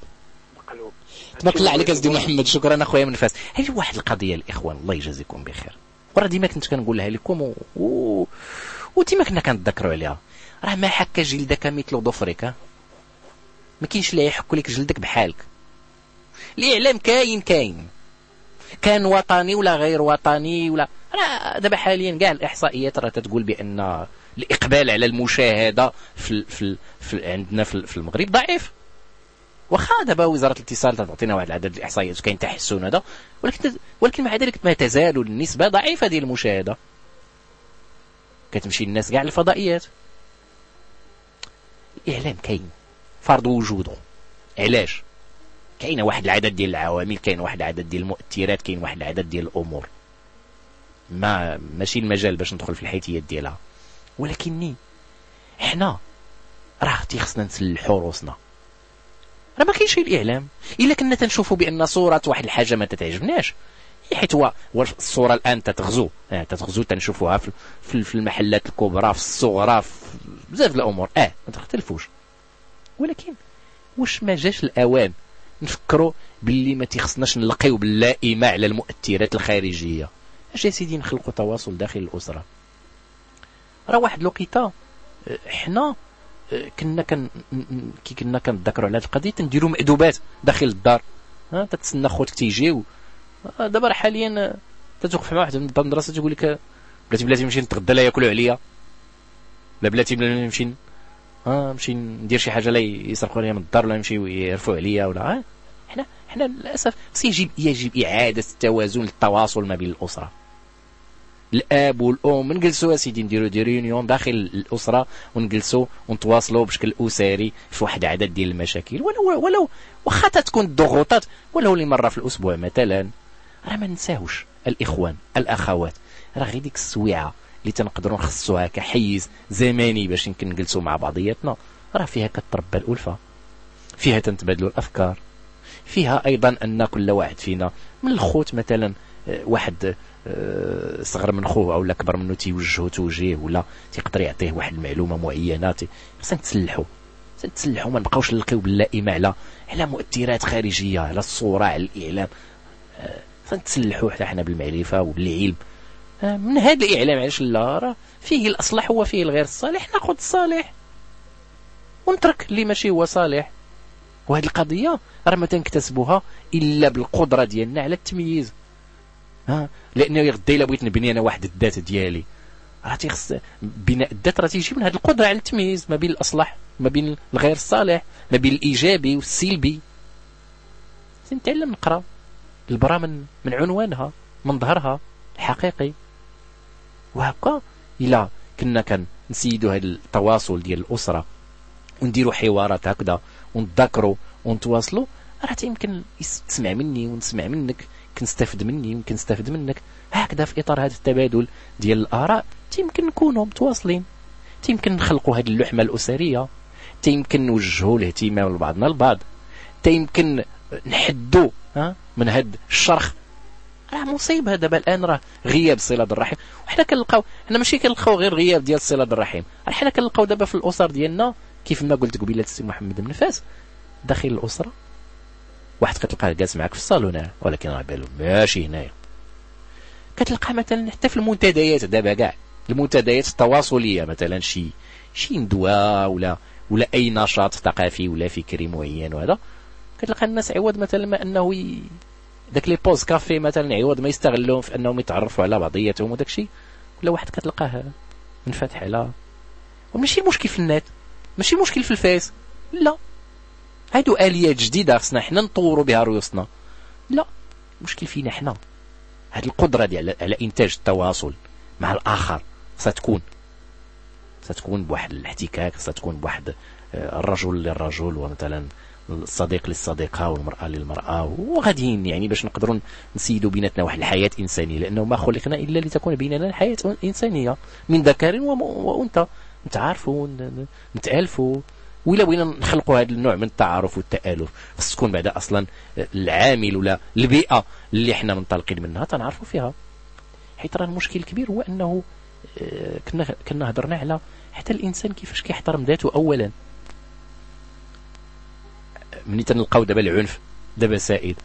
S17: مقلوب.
S2: تبارك الله عليك اسدي محمد شكرا أخويا من فاس. هذه واحد القضية الاخوان الله يجازيكم بخير. وراه ديما كنت كنقولها لكم و... و... وديما كنا كنتذكروا عليها. راه ما حك جلدك مثل ظفرك. ها؟ ما كاينش اللي يحك لك جلدك بحالك. الإعلام كاين كاين. كان وطني ولا غير وطني ولا راه دابا حاليا كاع الإحصائيات راه تتقول بأن الإقبال على المشاهدة في ال... في, ال... في عندنا في, في المغرب ضعيف. واخا دابا وزارة الاتصال تعطينا واحد العدد الإحصائيات كاين تحسن هذا ولكن ولكن مع ذلك ما تزال النسبة ضعيفة ديال المشاهدة. كتمشي الناس كاع للفضائيات. الإعلام كاين. فرض وجوده علاش؟ كاينة واحد العدد ديال العوامل كاين واحد العدد ديال المؤثرات كاين واحد العدد ديال الأمور. ما ماشي المجال باش ندخل في الحيتيات ديالها. ولكني حنا راه تيخصنا نسلحوا روسنا راه ما كاينش الإعلام. إلا كنا تنشوفوا بأن صورة واحد الحاجة ما تتعجبناش. حيت هو الصورة الآن تتغزو. آه تتغزو تنشوفوها في في في المحلات الكبرى في الصغرى في بزاف الأمور. آه ما تختلفوش. ولكن واش ما جاش الأوان؟ نفكروا باللي ما تيخصناش نلقيو باللائمة على المؤثرات الخارجية. اش يا سيدي نخلقوا تواصل داخل الأسرة؟ راه واحد الوقيتة. حنا كنا كن كي كنا كنتذكروا على هذه القضية تنديروا مأدوبات داخل الدار. ها تتسنى خوتك تيجيو دابا حاليا تتوقف مع واحد من المدرسة تقول لك بلاتي بلاتي نمشي نتغدى لا ياكلوا عليا. لا بلاتي بلا نمشي آه نمشي ندير شي حاجة لا يسرقوا لي من الدار ولا يمشيو يرفعوا عليا ولا آه. حنا حنا للأسف خص يجب يجب إعادة التوازن للتواصل ما بين الأسرة. الأب والأم نجلسوا سيدي نديروا دي ريونيون داخل الأسرة ونجلسوا ونتواصلوا بشكل أسري في واحد عدد ديال المشاكل. ولو ولو واخا تكون الضغوطات ولو لمره في الأسبوع مثلا راه ما ننساوش الإخوان الأخوات. راه غير ديك السويعة. اللي تنقدروا نخصوها كحيز زماني باش يمكن نجلسوا مع بعضياتنا. راه فيها كتربى الألفة فيها تنتبادلوا الأفكار فيها أيضا أن كل واحد فينا من الخوت مثلا آه، واحد آه، صغر من خوه أو كبر منه تيوجهه توجيه ولا تيقدر يعطيه واحد المعلومة معينة خصنا نتسلحوا. نتسلحوا ما نبقاوش نلقيو باللائمه على على مؤثرات خارجية على الصورة على الإعلام. آه، خصنا نتسلحوا حتى حنا بالمعرفة وبالعلم. آه، من هذا الإعلام علاش لا راه فيه الأصلح وفيه الغير الصالح ناخذ الصالح. ونترك اللي ماشي هو صالح. وهذه القضية راه ما تنكتسبوها إلا بالقدرة ديالنا على التمييز. ها؟ لأنه غدا إلا بغيت نبني أنا واحد الذات ديالي. راه تيخص بناء الذات راه تيجي من هذه القدرة على التمييز ما بين الأصلح ما بين الغير الصالح ما بين الإيجابي والسلبي. نتعلم نقرأ البرا من من عنوانها من ظهرها الحقيقي. وهكا الا كنا كان هذا التواصل ديال الأسرة. ونديروا حوارات هكذا ونتذاكروا ونتواصلوا راه يمكن تسمع مني ونسمع منك كنستافد مني يمكن نستافد منك. هكذا في إطار هذا التبادل ديال الآراء تيمكن نكونوا متواصلين. تيمكن نخلقوا هذه اللحمة الأسرية. تيمكن نوجهوا الاهتمام لبعضنا البعض. تيمكن نحدوا من هذا الشرخ راه مصيبه دابا الآن راه غياب صلة الرحم. وحنا كنلقاو حنا ماشي كنلقاو غير غياب ديال صلة الرحم. حنا كنلقاو دابا في الأسر ديالنا كيف ما قلت قبيله السي محمد بن فاس داخل الأسرة واحد كتلقاه جالس معك في الصالون ولكن راه بالو ماشي هنايا. كتلقى مثلا حتى في المنتديات دابا كاع المنتديات التواصلية مثلا شي شي ندوة ولا ولا أي نشاط ثقافي ولا فكري معين وهذا. كتلقى الناس عوض مثلا ما أنه. داك les pauses café مثلا عوض ما يستغلوهم في أنهم يتعرفوا على بعضياتهم وداك الشيء. ولا واحد كتلقاه منفتح على وماشي مشكل في النت. ماشي مشكل في الفيس. لا. هادو آليات جديدة خصنا حنا نطوروا بها رؤوسنا. لا. المشكل فينا حنا. هاد القدرة دي على إنتاج التواصل مع الآخر ستكون ستكون بواحد الاحتكاك ستكون بواحد آه، الرجل للرجل ومثلا الصديق للصديقة والمرأة للمرأة. وغاديين يعني باش نقدروا نسيدوا بيناتنا واحد الحياة إنسانية لأنه ما خلقنا إلا لتكون بيننا الحياة إنسانية. من ذكر وأنثى. نتعارفوا نتألفوا. ولا بغينا نخلقوا هذا النوع من التعارف والتآلف. خص تكون بعدا أصلا العامل ولا البيئة اللي إحنا منطلقين منها تنعرفوا فيها. حيت راه المشكل الكبير هو أنه آه، كنا كنا هضرنا على حتى الإنسان كيفاش كيحترم ذاته اولا. ملي تنلقاو دابا العنف دابا سائد.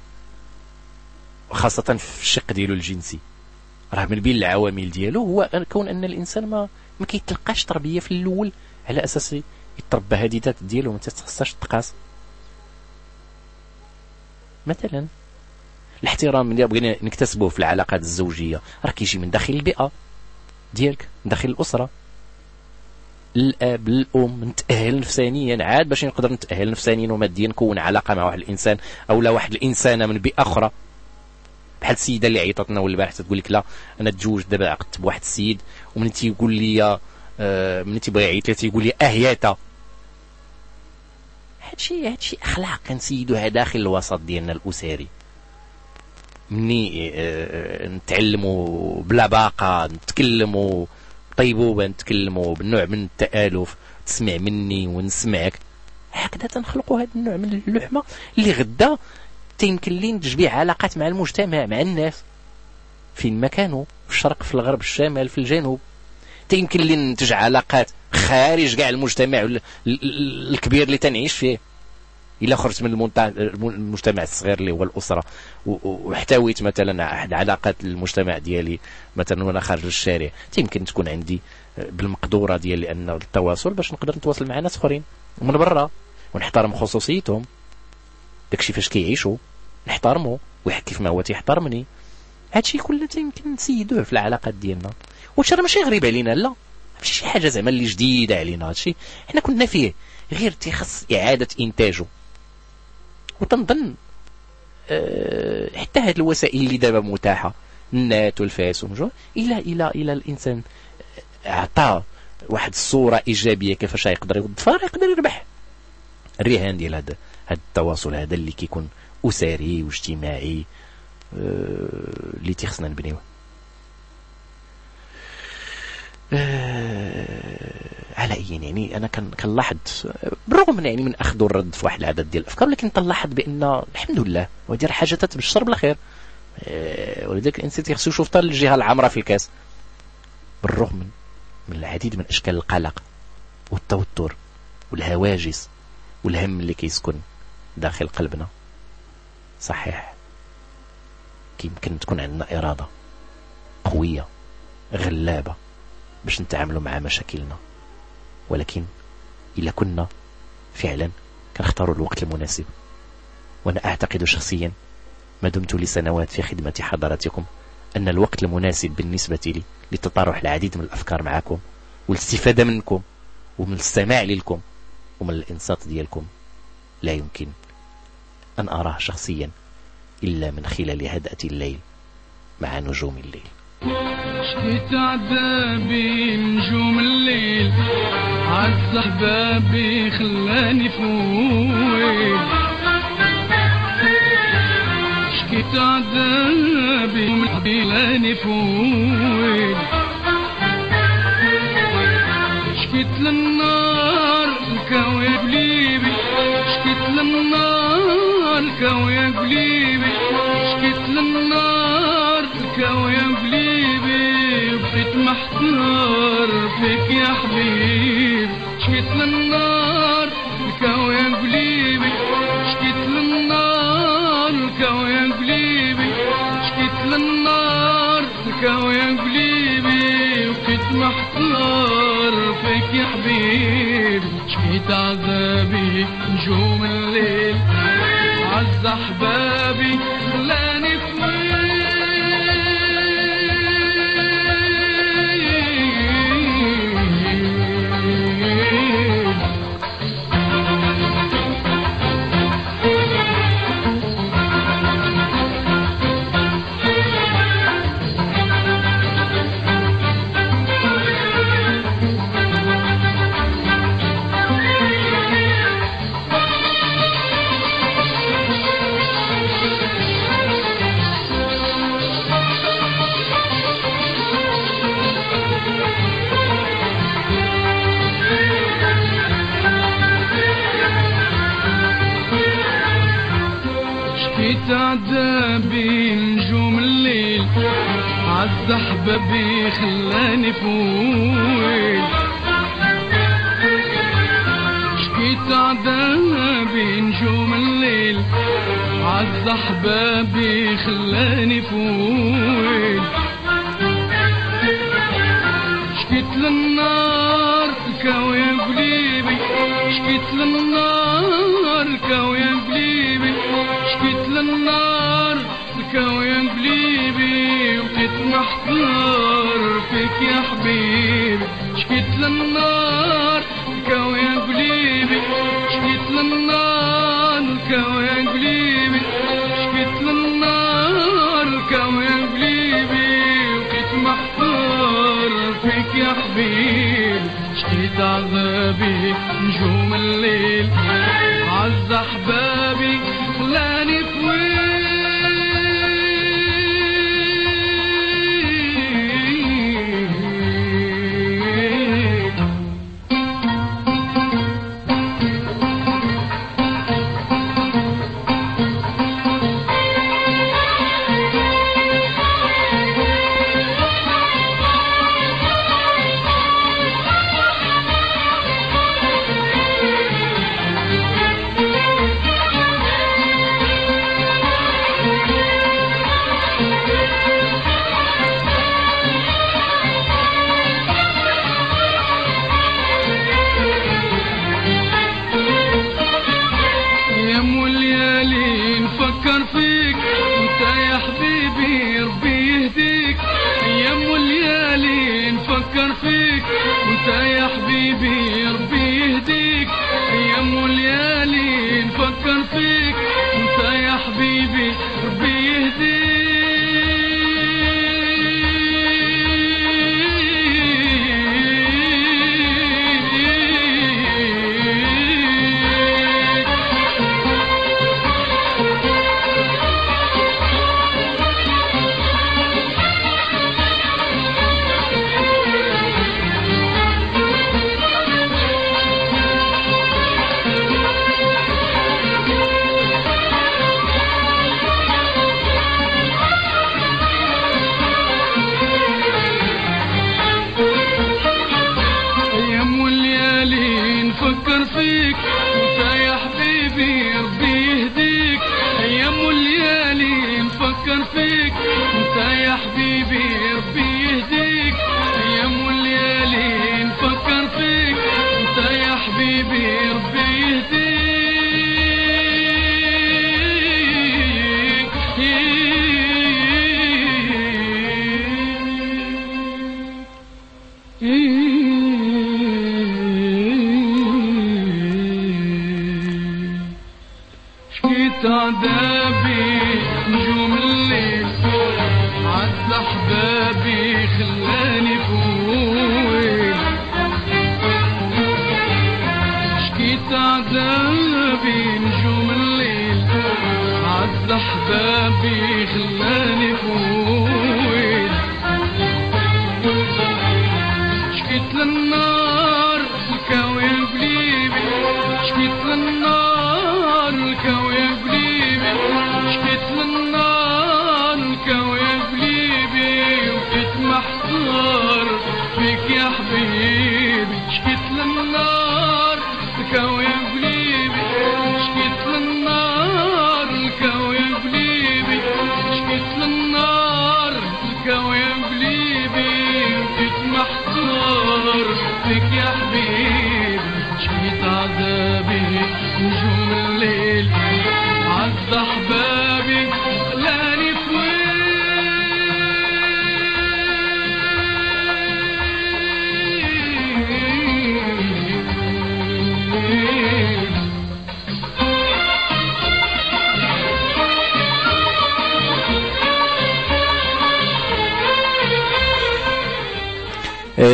S2: خاصة في الشق ديالو الجنسي. راه من بين العوامل ديالو هو كون أن الإنسان ما ما كيتلقاش تربية في الأول على أساس يتربى هذه ذات ديالو ما تخصهاش تقاس. مثلا الاحترام اللي بغينا نكتسبوه في العلاقات الزوجية راه كيجي من داخل البيئة ديالك من داخل الأسرة. الاب الام نتأهل نفسانيا عاد باش نقدر نتأهل نفسانيا وماديا نكون علاقه مع واحد الإنسان أو لا واحد الانسانه من بيئة أخرى. بحال السيدة اللي عيطتنا ولا البارح تقول لك لا أنا تزوجت دابا عقدت بواحد السيد ومن تيقول لي آه من تيبغي يعيط لي تيقول لي أهياتا. هادشي هادشي أخلاق كنسيدوها داخل الوسط ديالنا الأسري. مني آه, آه، نتعلموا بلا باقة نتكلموا طيبوبه نتكلموا بنوع من التآلف تسمع مني ونسمعك. هكذا تنخلقوا هذا النوع من اللحمة اللي غدا تيمكن لي نتج علاقات مع المجتمع مع الناس. فين ما كانوا في الشرق في الغرب الشمال في الجنوب. تيمكن لي ننتج علاقات خارج كاع المجتمع الكبير اللي تنعيش فيه. إلا خرجت من المجتمع الصغير اللي هو الأسرة واحتويت مثلا أحد علاقات المجتمع ديالي مثلا وأنا خارج للشارع يمكن تكون عندي بالمقدورة ديالي أن التواصل باش نقدر نتواصل مع ناس أخرين من برا ونحترم خصوصيتهم. داكشي فاش كيعيشوا نحترمه وكيف ما هو تيحترمني. هادشي كله يمكن نسيدوه في العلاقات ديالنا. وهادشي راه ماشي غريب علينا؟ لا. ماشي شي حاجة زعما اللي جديدة علينا هادشي. حنا كنا فيه غير تيخص إعادة انتاجه وتنظن. أه حتى هاد الوسائل اللي دابا متاحة. النت والفاس ومجو. إلى إلى إلى الإنسان عطى واحد الصورة إيجابية كيفاش يقدر يوظفها يقدر يربح. الرهان ديال هذا هذا التواصل هذا اللي كيكون أسري واجتماعي أه اللي تيخصنا نبنيوه. أه على اي يعني أنا كنلاحظ بالرغم من يعني من أخذ والرد في واحد العدد ديال الأفكار ولكن تنلاحظ بأن الحمد لله وهذه حاجة تتبشر بالخير أه ولذلك الإنسان تيخصو يشوف حتى الجهه العامرة في الكاس. بالرغم من من العديد من أشكال القلق والتوتر والهواجس والهم اللي كيسكن داخل قلبنا. صحيح. يمكن تكون عندنا إرادة قوية غلابة. باش نتعاملوا مع مشاكلنا. ولكن إلا كنا فعلا كنختاروا الوقت المناسب. وأنا أعتقد شخصيا ما دمت لسنوات في خدمة حضراتكم أن الوقت المناسب بالنسبة لي لتطرح العديد من الأفكار معكم والاستفادة منكم ومن السماع لكم ومن الإنصات ديالكم لا يمكن أن أراه شخصيا إلا من خلال هدأة الليل مع نجوم الليل.
S9: شكيت عذابي نجوم الليل. عز احبابي خلاني فويل. شكيت عذابي خلاني فويل. شكيت للنار الكاوي قليبي. شكيت للنار الكاوي قليبي. فيك يا حبيب شكيت للنار الكاوي قليبي. شكيت للنار الكاوي قليبي. شكيت للنار الكاوي قليبي. وبقيت محتار فيك يا حبيب. شكيت عذابي نجوم الليل عز أحبابي. شكيت عذابي نجوم الليل عز احبابي خلاني فويل. شكيت عذابي نجوم الليل عز احبابي خلاني فويل شكيت للنار الكاوي قليبي شكيت للنار للنار الكاوي قليبي شكيت للنار الكاوي قليبي شكيت للنار الكاوي قليبي وبقيت محتار فيك يا حبيبي شكيت عذابي نجوم الليل.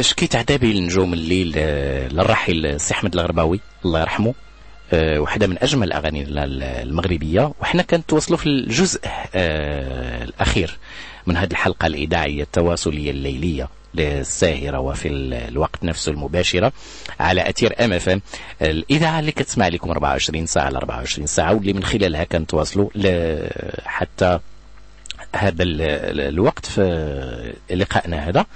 S9: شكيت عذابي
S2: لنجوم الليل آه، للراحل سي أحمد الغرباوي؟ الله يرحمه. آه، واحدة من أجمل الأغاني ال- المغربية. وحنا كنتواصلوا في الجزء آه، الأخير من هذه الحلقة الإذاعية التواصلية الليلية للساهرة وفي ال- الوقت نفسه المباشرة على أثير أم إف إم. الإذاعة اللي كتسمع لكم 24 ساعة على 24 ساعة واللي من خلالها كنتواصلوا ل- حتى هذا ال- ال- الوقت في لقائنا هذا.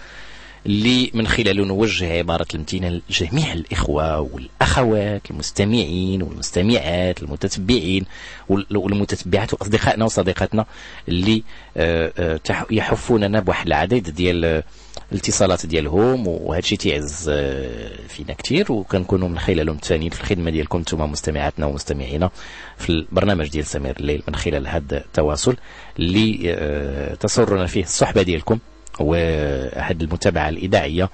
S2: اللي من خلاله نوجه عبارة الامتنان لجميع الإخوة والأخوات المستمعين والمستمعات المتتبعين وال- والمتتبعات وأصدقائنا وصديقاتنا اللي آه، آه، يحفوننا بواحد العدد ديال آه، الاتصالات ديالهم وهذا الشيء تيعز فينا كثير وكنكونوا من خلالهم ثانيين في الخدمة ديالكم أنتم مستمعاتنا ومستمعينا في البرنامج ديال سمير الليل من خلال هذا التواصل اللي تسرنا فيه الصحبة ديالكم. وهذه المتابعة الإذاعية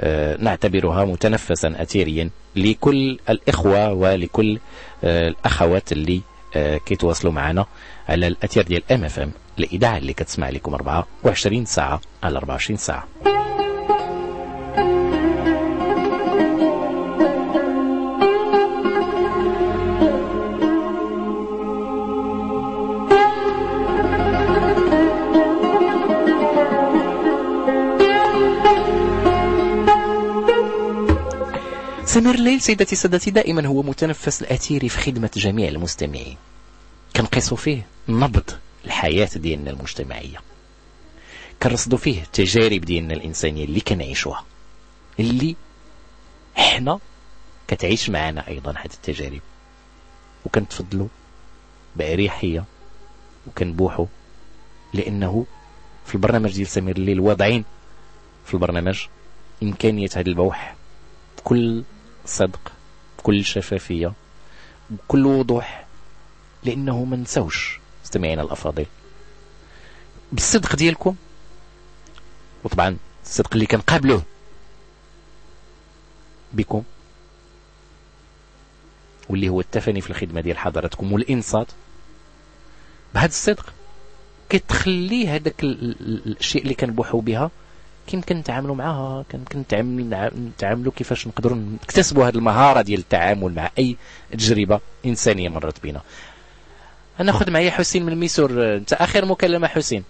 S2: آه، نعتبرها متنفسا أثيريا لكل الإخوة ولكل آه، الأخوات اللي آه، كيتواصلوا معنا على الأثير ديال MFM الإذاعة اللي كتسمع لكم 24 ساعة على 24 ساعة. سمير الليل سيدتي سادتي دائما هو متنفس الأثيري في خدمة جميع المستمعين. كنقيسوا فيه نبض الحياة ديالنا المجتمعية. كنرصدوا فيه التجارب ديالنا الإنسانية اللي كنعيشوها. اللي حنا كتعيش معنا أيضا هذه التجارب. وكنتفضلوا بأريحية وكنبوحوا لأنه في البرنامج ديال سمير الليل واضعين في البرنامج إمكانية هذا البوح بكل صدق بكل شفافية بكل وضوح لأنه ما نسوش مستمعينا الأفاضل. بالصدق ديالكم وطبعا الصدق اللي كنقابلوه بكم واللي هو التفاني في الخدمة ديال حضراتكم والإنصات بهذا الصدق كتخلي هذاك ال- ال- الشيء اللي كنبوحوا بها كيمكن نتعاملوا معها؟ كيمكن نتعامل نع- نتعاملوا كيفاش نقدروا نكتسبوا هذه المهارة ديال التعامل مع أي تجربة إنسانية مرت بنا ناخذ معايا حسين من ميسور. أنت آخر مكالمة حسين.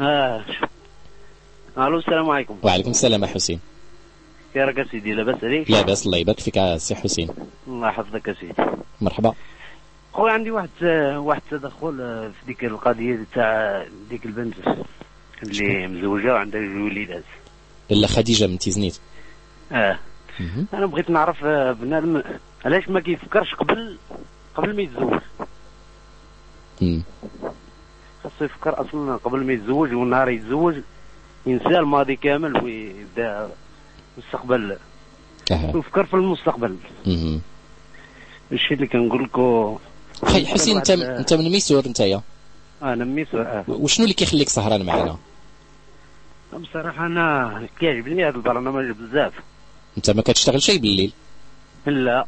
S18: آه. ألو السلام عليكم.
S2: وعليكم السلام يا حسين.
S18: كيفك سيدي لاباس عليك؟
S2: لاباس الله يبارك فيك سي حسين.
S18: الله يحفظك يا سيدي.
S2: مرحبا.
S18: خويا عندي واحد واحد التدخل آه، في ديك القضية تاع ديك البنت اللي مزوجة وعندها جوج وليدات.
S2: إلا خديجة من تيزنيت.
S18: آه. أنا بغيت نعرف آه، بنادم علاش ما كيفكرش قبل قبل ما يتزوج. خاصو يفكر أصلا قبل ما يتزوج والنهار يتزوج ينسى الماضي كامل ويبدأ مستقبل.
S2: أها.
S18: ويفكر في المستقبل. الشيء اللي كنقول لكم.
S2: خي حسين أنت أنت من ميسور انتيا
S18: أنا ميسور آه.
S2: وشنو اللي كيخليك سهران معنا؟
S18: بصراحة أنا كيعجبني هذا البرنامج بزاف.
S2: أنت ما كتشتغل شيء بالليل؟
S18: لا.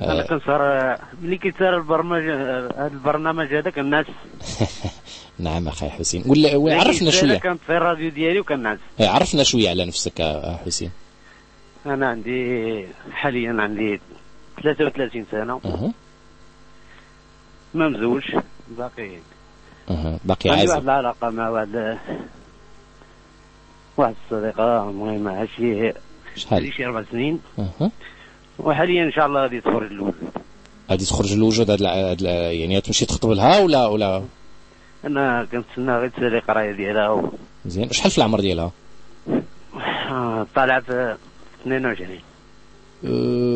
S18: أنا
S2: آه.
S18: كنسهر ملي كيتسهر البرنامج هذا البرنامج هذا كنعس.
S2: نعم أخي حسين. ولا عرفنا شوية.
S18: كنت في الراديو ديالي وكنعس.
S2: إيه، عرفنا شوية على نفسك آه، حسين.
S18: أنا عندي حاليا عندي 33 سنة.
S2: أها.
S18: ما مزوج باقي.
S2: أها باقي
S18: عندي واحد
S2: عازب
S18: العلاقة مع واحد واحد الصديقة المهم مع شي
S2: شحال؟
S18: شي أربع سنين.
S2: أها.
S18: وحاليا إن شاء الله غادي تخرج الأول
S2: غادي تخرج الوجود هاد يعني تمشي تخطب لها ولا ولا؟
S18: أنا كنتسنى غير تسالي القرايه ديالها. و...
S2: مزيان. شحال في العمر ديالها؟
S18: طالعه في 22
S2: أه،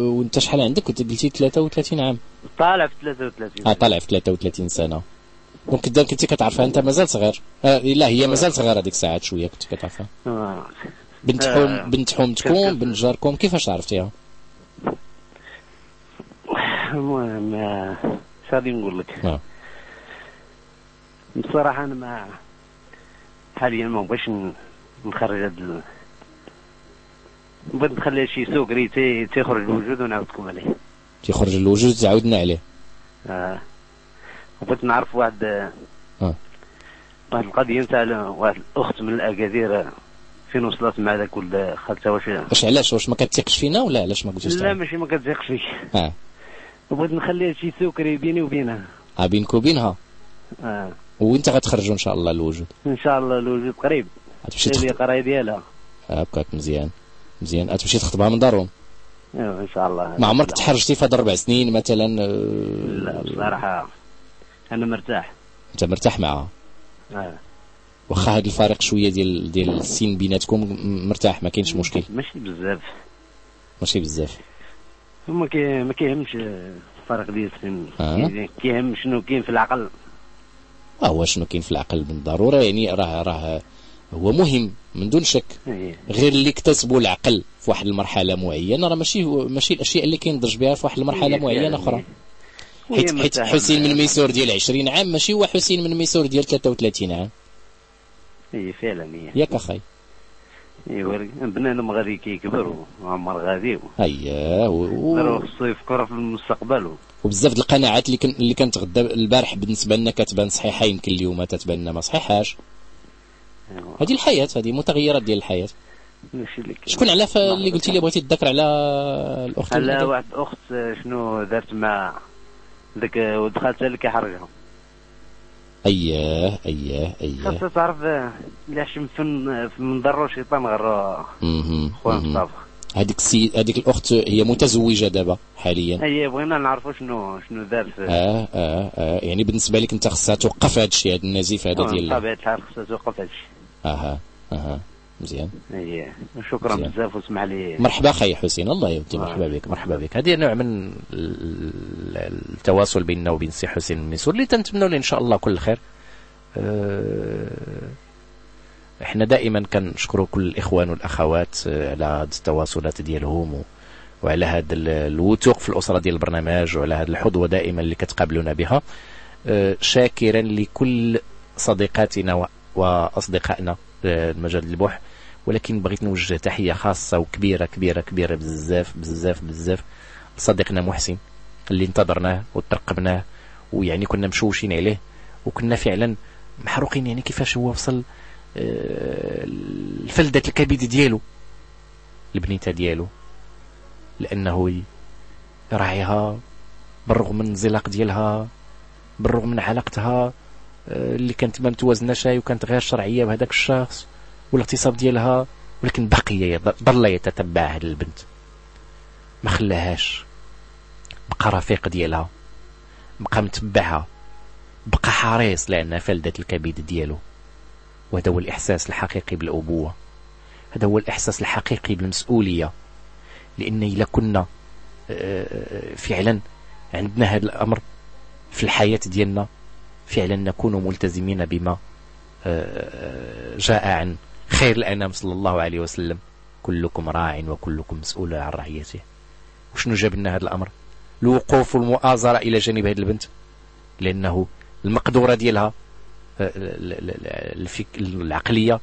S2: وانت شحال عندك؟ كنت قلتي 33 عام.
S18: طالع في 33
S2: آه طالع في 33 سنة. دونك كدا كنتي كتعرفها انت مازال صغير آه لا هي مازال صغيره هذيك الساعات شوية كنت كتعرفها. بنت. حوم بنت حومتكم بنت جاركم كيفاش عرفتيها
S18: المهم اش غادي نقول لك. بصراحه أنا ما حاليا ما بغيتش نخرج هاد. بغيت نخلي شي secret تي تيخرج الوجود ونعاودكم عليه
S2: تيخرج الوجود تعاودنا عليه
S18: آه. بغيت نعرف واحد
S2: آه.
S18: واحد القضية نتاع واحد الأخت من الاكادير فين وصلت مع ذاك ولد خالتها؟ واش
S2: واش علاش؟ واش ما كتثقش فينا ولا علاش ما قلتيش
S18: لا؟ ماشي ما كتثقش فيك.
S2: آه.
S18: بغيت نخلي شي سوكري بيني وبينها.
S2: آه بينك وبينها؟
S18: آه.
S2: وانت غتخرجوا إن شاء الله الوجود.
S18: إن شاء الله الوجود قريب.
S2: غتمشي تخطب
S18: قراية ديالها.
S2: هكاك مزيان. مزيان. غتمشي تخطبها من دارهم.
S18: ايوا إن شاء الله.
S2: ما عمرك تحرجتي في هاد أربع سنين مثلا آه،
S18: لا بصراحة. أنا مرتاح
S2: أنت مرتاح معها
S18: آه.
S2: واخا هاد الفارق شوية ديال ديال السن بيناتكم مرتاح ما كاينش مشكل
S18: ماشي بزاف
S2: ماشي بزاف
S18: ما كي ما كيهمش الفرق ديال السن
S2: آه.
S18: كي- كيهم شنو كاين في العقل
S2: آه هو شنو كاين في العقل بالضروره يعني راه راه هو مهم من دون شك
S18: إيه.
S2: غير اللي اكتسبوا العقل في واحد المرحلة معينة راه ماشي ماشي الأشياء اللي كينضج بها في واحد المرحلة
S18: إيه،
S2: معينة
S18: فعلاً. أخرى
S2: حيت حيت حسين. من ميسور ديال 20 عام ماشي هو حسين من ميسور ديال 33 عام.
S18: إي فعلا
S2: ياك أخي
S18: ايوا بنادم غادي كيكبر وعمر غادي
S2: اييه و-
S18: خصو يفكر في المستقبل
S2: وبزاف د القناعات اللي كن اللي كانت غدا البارح بالنسبة لنا كتبان صحيحة يمكن اليوم تتبان لنا ما صحيحاش. هذه الحياة هذه متغيرات ديال
S18: الحياة.
S2: شكون على اللي قلتي لي بغيتي تذكر على الأخت
S18: على واحد اخت شنو دارت مع ذاك ولد خالتها اللي كيحرجها
S2: اييه اييه اييه
S18: خاصها تعرف آه، اللي عشم فن من ضرو الشيطان غير
S2: مهم،
S18: خويا. مصطفى.
S2: هذيك السيد هذيك الأخت هي متزوجة دابا حاليا.
S18: اي بغينا نعرفوا شنو شنو دار في
S2: آه آه آه. يعني بالنسبة لك أنت خصها توقف هذا الشيء هذا النزيف هذا
S18: آه،
S2: ديال
S18: بطبيعة الحال خصها توقف هادشي
S2: أها أها. مزيان.
S18: اي شكرا. بزاف واسمح لي.
S2: مرحبا أخي حسين الله يودي مرحبا بك مرحبا بك. هذه نوع من ال- ال- التواصل بيننا وبين سي حسين الميسور اللي تنتمنوا إن شاء الله كل خير. آه، إحنا دائما كنشكروا كل الإخوان والأخوات آه، على هذه التواصلات ديالهم وعلى هذا ال- الوثوق في الأسرة ديال البرنامج وعلى هذه الحظوه دائما اللي كتقابلونا بها. آه، شاكرا لكل صديقاتنا وأصدقائنا المجال البوح ولكن بغيت نوجه تحية خاصة وكبيرة كبيرة كبيرة بزاف بزاف بزاف لصديقنا محسن اللي انتظرناه وترقبناه ويعني كنا مشوشين عليه وكنا فعلا محروقين يعني كيفاش هو وصل آه، لفلدة الكبد ديالو البنيتة ديالو لأنه يراعيها بالرغم من الانزلاق ديالها بالرغم من علاقتها آه، اللي كانت ما متوازنه شي وكانت غير شرعية بهذاك الشخص. والاغتصاب ديالها ولكن بقي ظل يتتبع هذه البنت. ما خلاهاش. بقى رفيق ديالها. بقى متبعها. بقى حريص لأنها فلدت الكبد ديالو. وهذا هو الإحساس الحقيقي بالأبوة. هذا هو الإحساس الحقيقي بالمسؤولية. لأن إذا كنا آه، فعلا عندنا هذا الأمر في الحياة ديالنا فعلا نكون ملتزمين بما آه، جاء عن خير الأنام صلى الله عليه وسلم. كلكم راع وكلكم مسؤول عن رعيته. وشنو جاب لنا هذا الأمر؟ الوقوف والمؤازرة إلى جانب هذه البنت. لأنه المقدورة ديالها آه، العقلية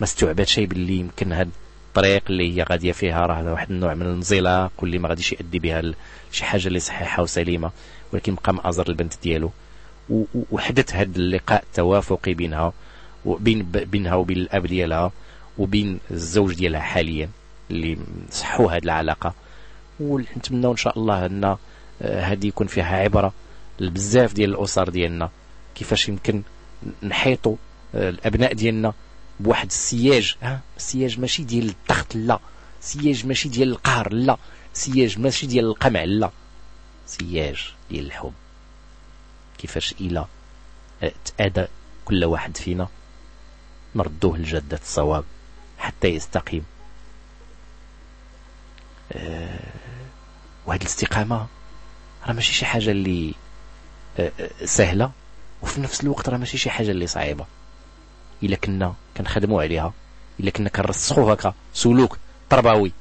S2: ما استوعبت شيء باللي يمكن هذا الطريق اللي هي غادية فيها. راه واحد النوع من الانزلاق واللي ما غاديش يؤدي بها لشي حاجة اللي صحيحة وسليمة. ولكن بقى مأزر البنت ديالو. وحدث هذا اللقاء التوافقي بينها. وبين بينها وبين الاب ديالها وبين الزوج ديالها حاليا اللي صحوا هذه العلاقة. ونتمنوا إن شاء الله أن آه، هذه يكون فيها عبرة لبزاف ديال الأسر ديالنا. كيفاش يمكن نحيطوا آه، الأبناء ديالنا بواحد السياج ها؟ سياج ماشي ديال الضغط لا. سياج ماشي ديال القهر لا. سياج ماشي ديال القمع لا. سياج ديال الحب. كيفاش إلى تأدى كل واحد فينا. نردوه لجدة الصواب حتى يستقيم. أه وهذه الاستقامة راه ماشي شي حاجة اللي أه سهلة وفي نفس الوقت راه ماشي شي حاجة اللي صعيبة. إلا كنا كنخدموا عليها إلا كنا كنرسخوا هكا سلوك تربوي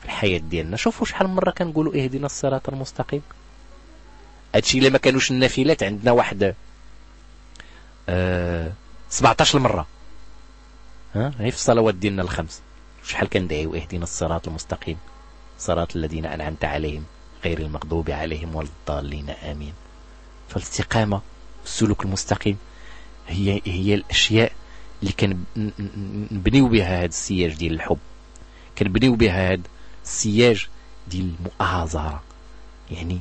S2: في الحياة ديالنا. شوفوا شحال من مرة كنقولوا اهدنا الصراط المستقيم. هادشي إلا ما كانوش النافلات عندنا واحد آه 17 مرة ها؟ هي في الصلوات ديالنا الخمس. شحال كندعيو اهدنا الصراط المستقيم. صراط الذين أنعمت عليهم غير المغضوب عليهم ولا الضالين. آمين. فالاستقامة السلوك المستقيم هي هي الأشياء اللي كنبنيو بها هذا السياج ديال الحب. كنبنيو بها هذا السياج ديال المؤازرة. يعني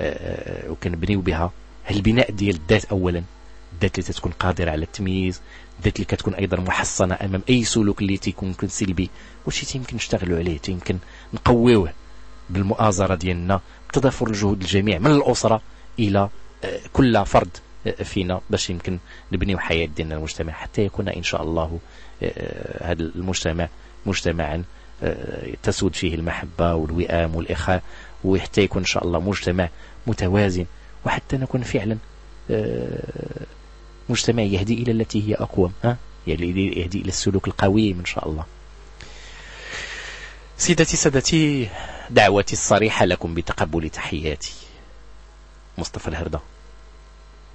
S2: آه، آه، وكنبنيو بها البناء ديال الذات اولا. الذات اللي تكون قادرة على التمييز الذات اللي كتكون أيضا محصنة أمام أي سلوك اللي تيكون يمكن سلبي وشي تيمكن نشتغلوا عليه؟ تيمكن نقويوه بالمؤازرة ديالنا بتضافر الجهود الجميع من الأسرة إلى آه، كل فرد فينا باش يمكن نبنيو حياة ديالنا المجتمع. حتى يكون إن شاء الله آه، هذا المجتمع مجتمعا آه، تسود فيه المحبة والوئام والإخاء وحتى يكون إن شاء الله مجتمع متوازن وحتى نكون فعلا آه، مجتمع يهدي إلى التي هي أقوم ها؟ يعني يهدي إلى السلوك القويم إن شاء الله. سيدتي سادتي دعوتي الصريحة لكم بتقبل تحياتي. مصطفى الهردة.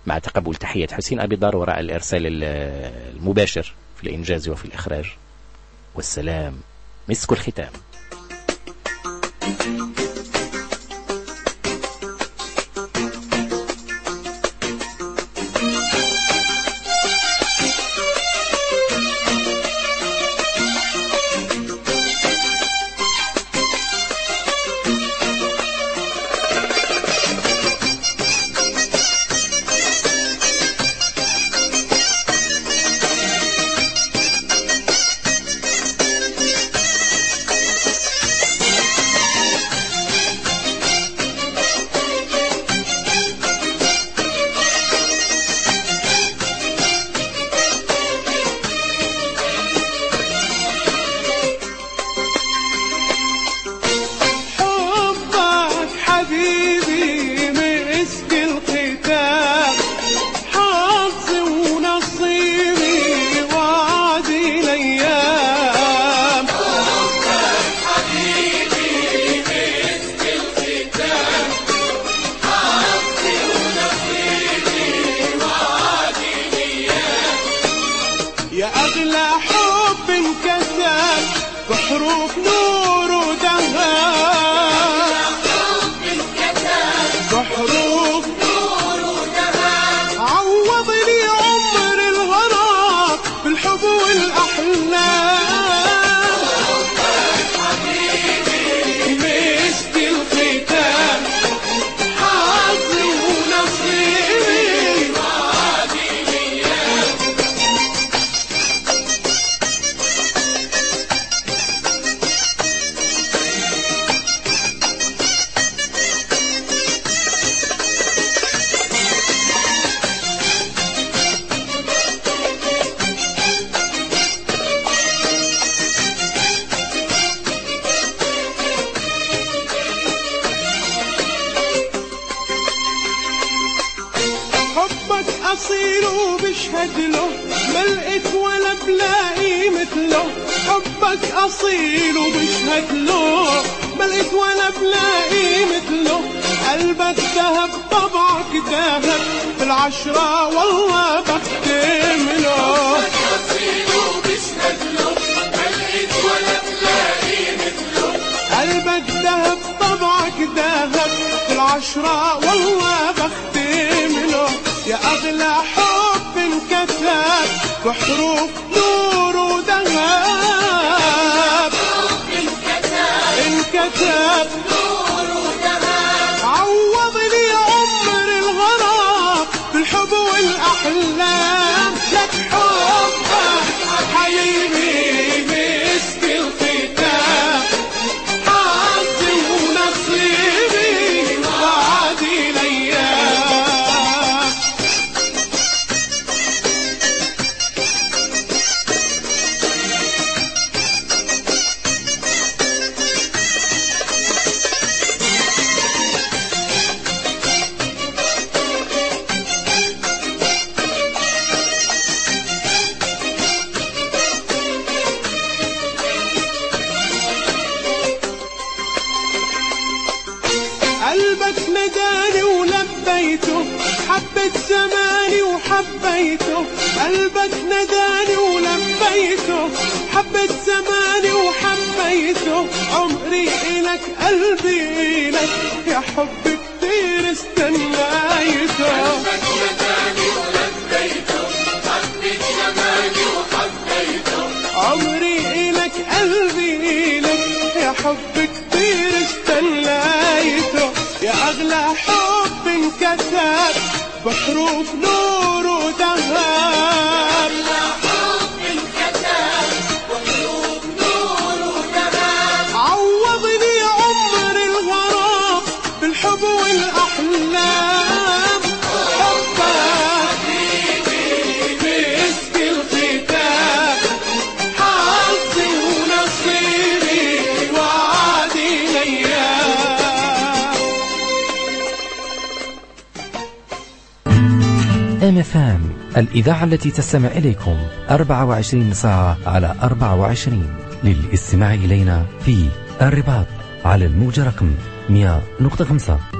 S2: مع تقبل تحية حسين أبي دار وراء الإرسال المباشر في الإنجاز وفي الإخراج. والسلام. مسك الختام.
S19: واحب حب كتير استنيته. يا أغلى حب انكتب بحروف نور وذهب
S1: اف ام الإذاعة التي تستمع إليكم 24 ساعة على 24 للاستماع إلينا في الرباط على الموجة رقم 100.5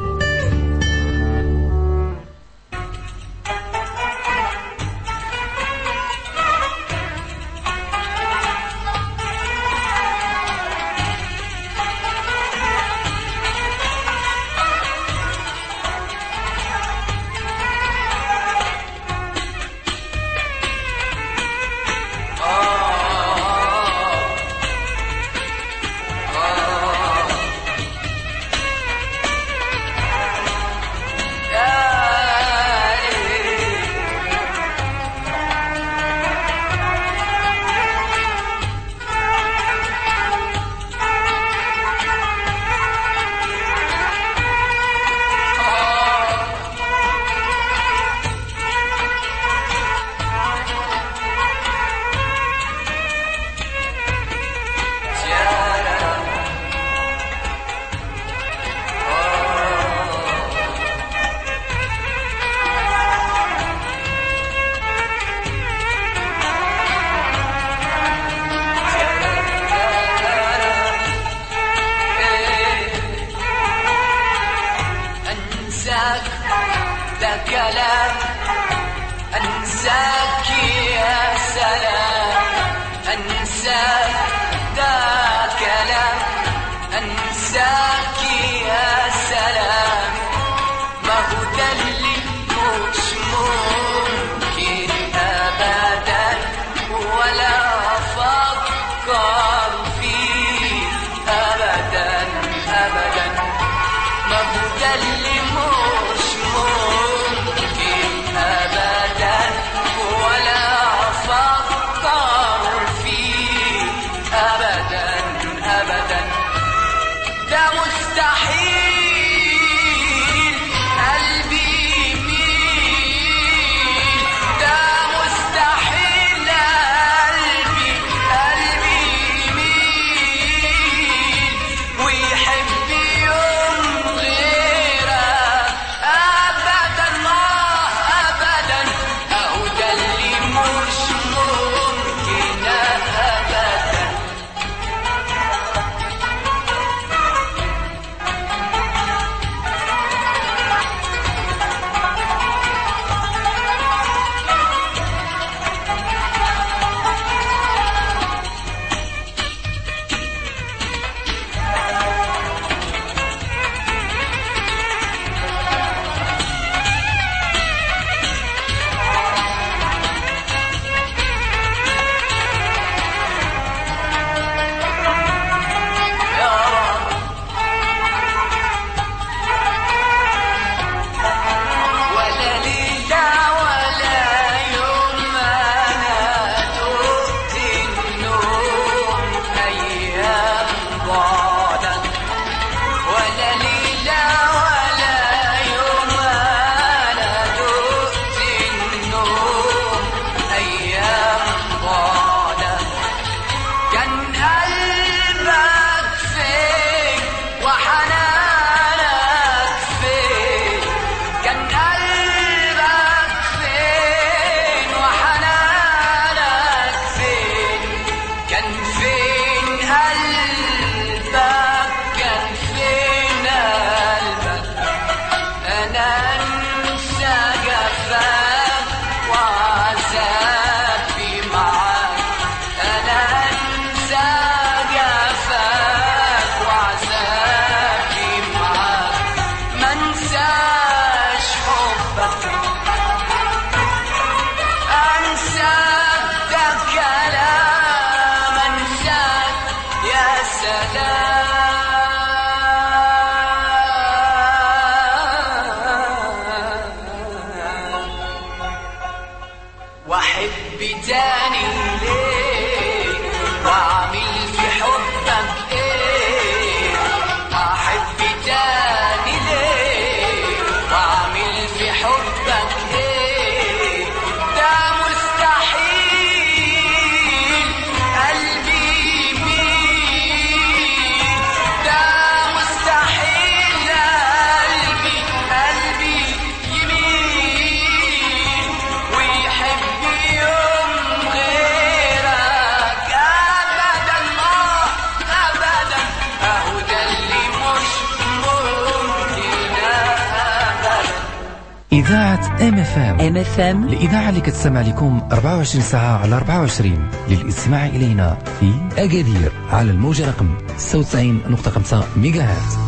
S20: MFM الإذاعة اللي كتسمع لكم 24 ساعة على 24 للاستماع إلينا في أكادير على الموجة رقم 96.5 ميجا هرتز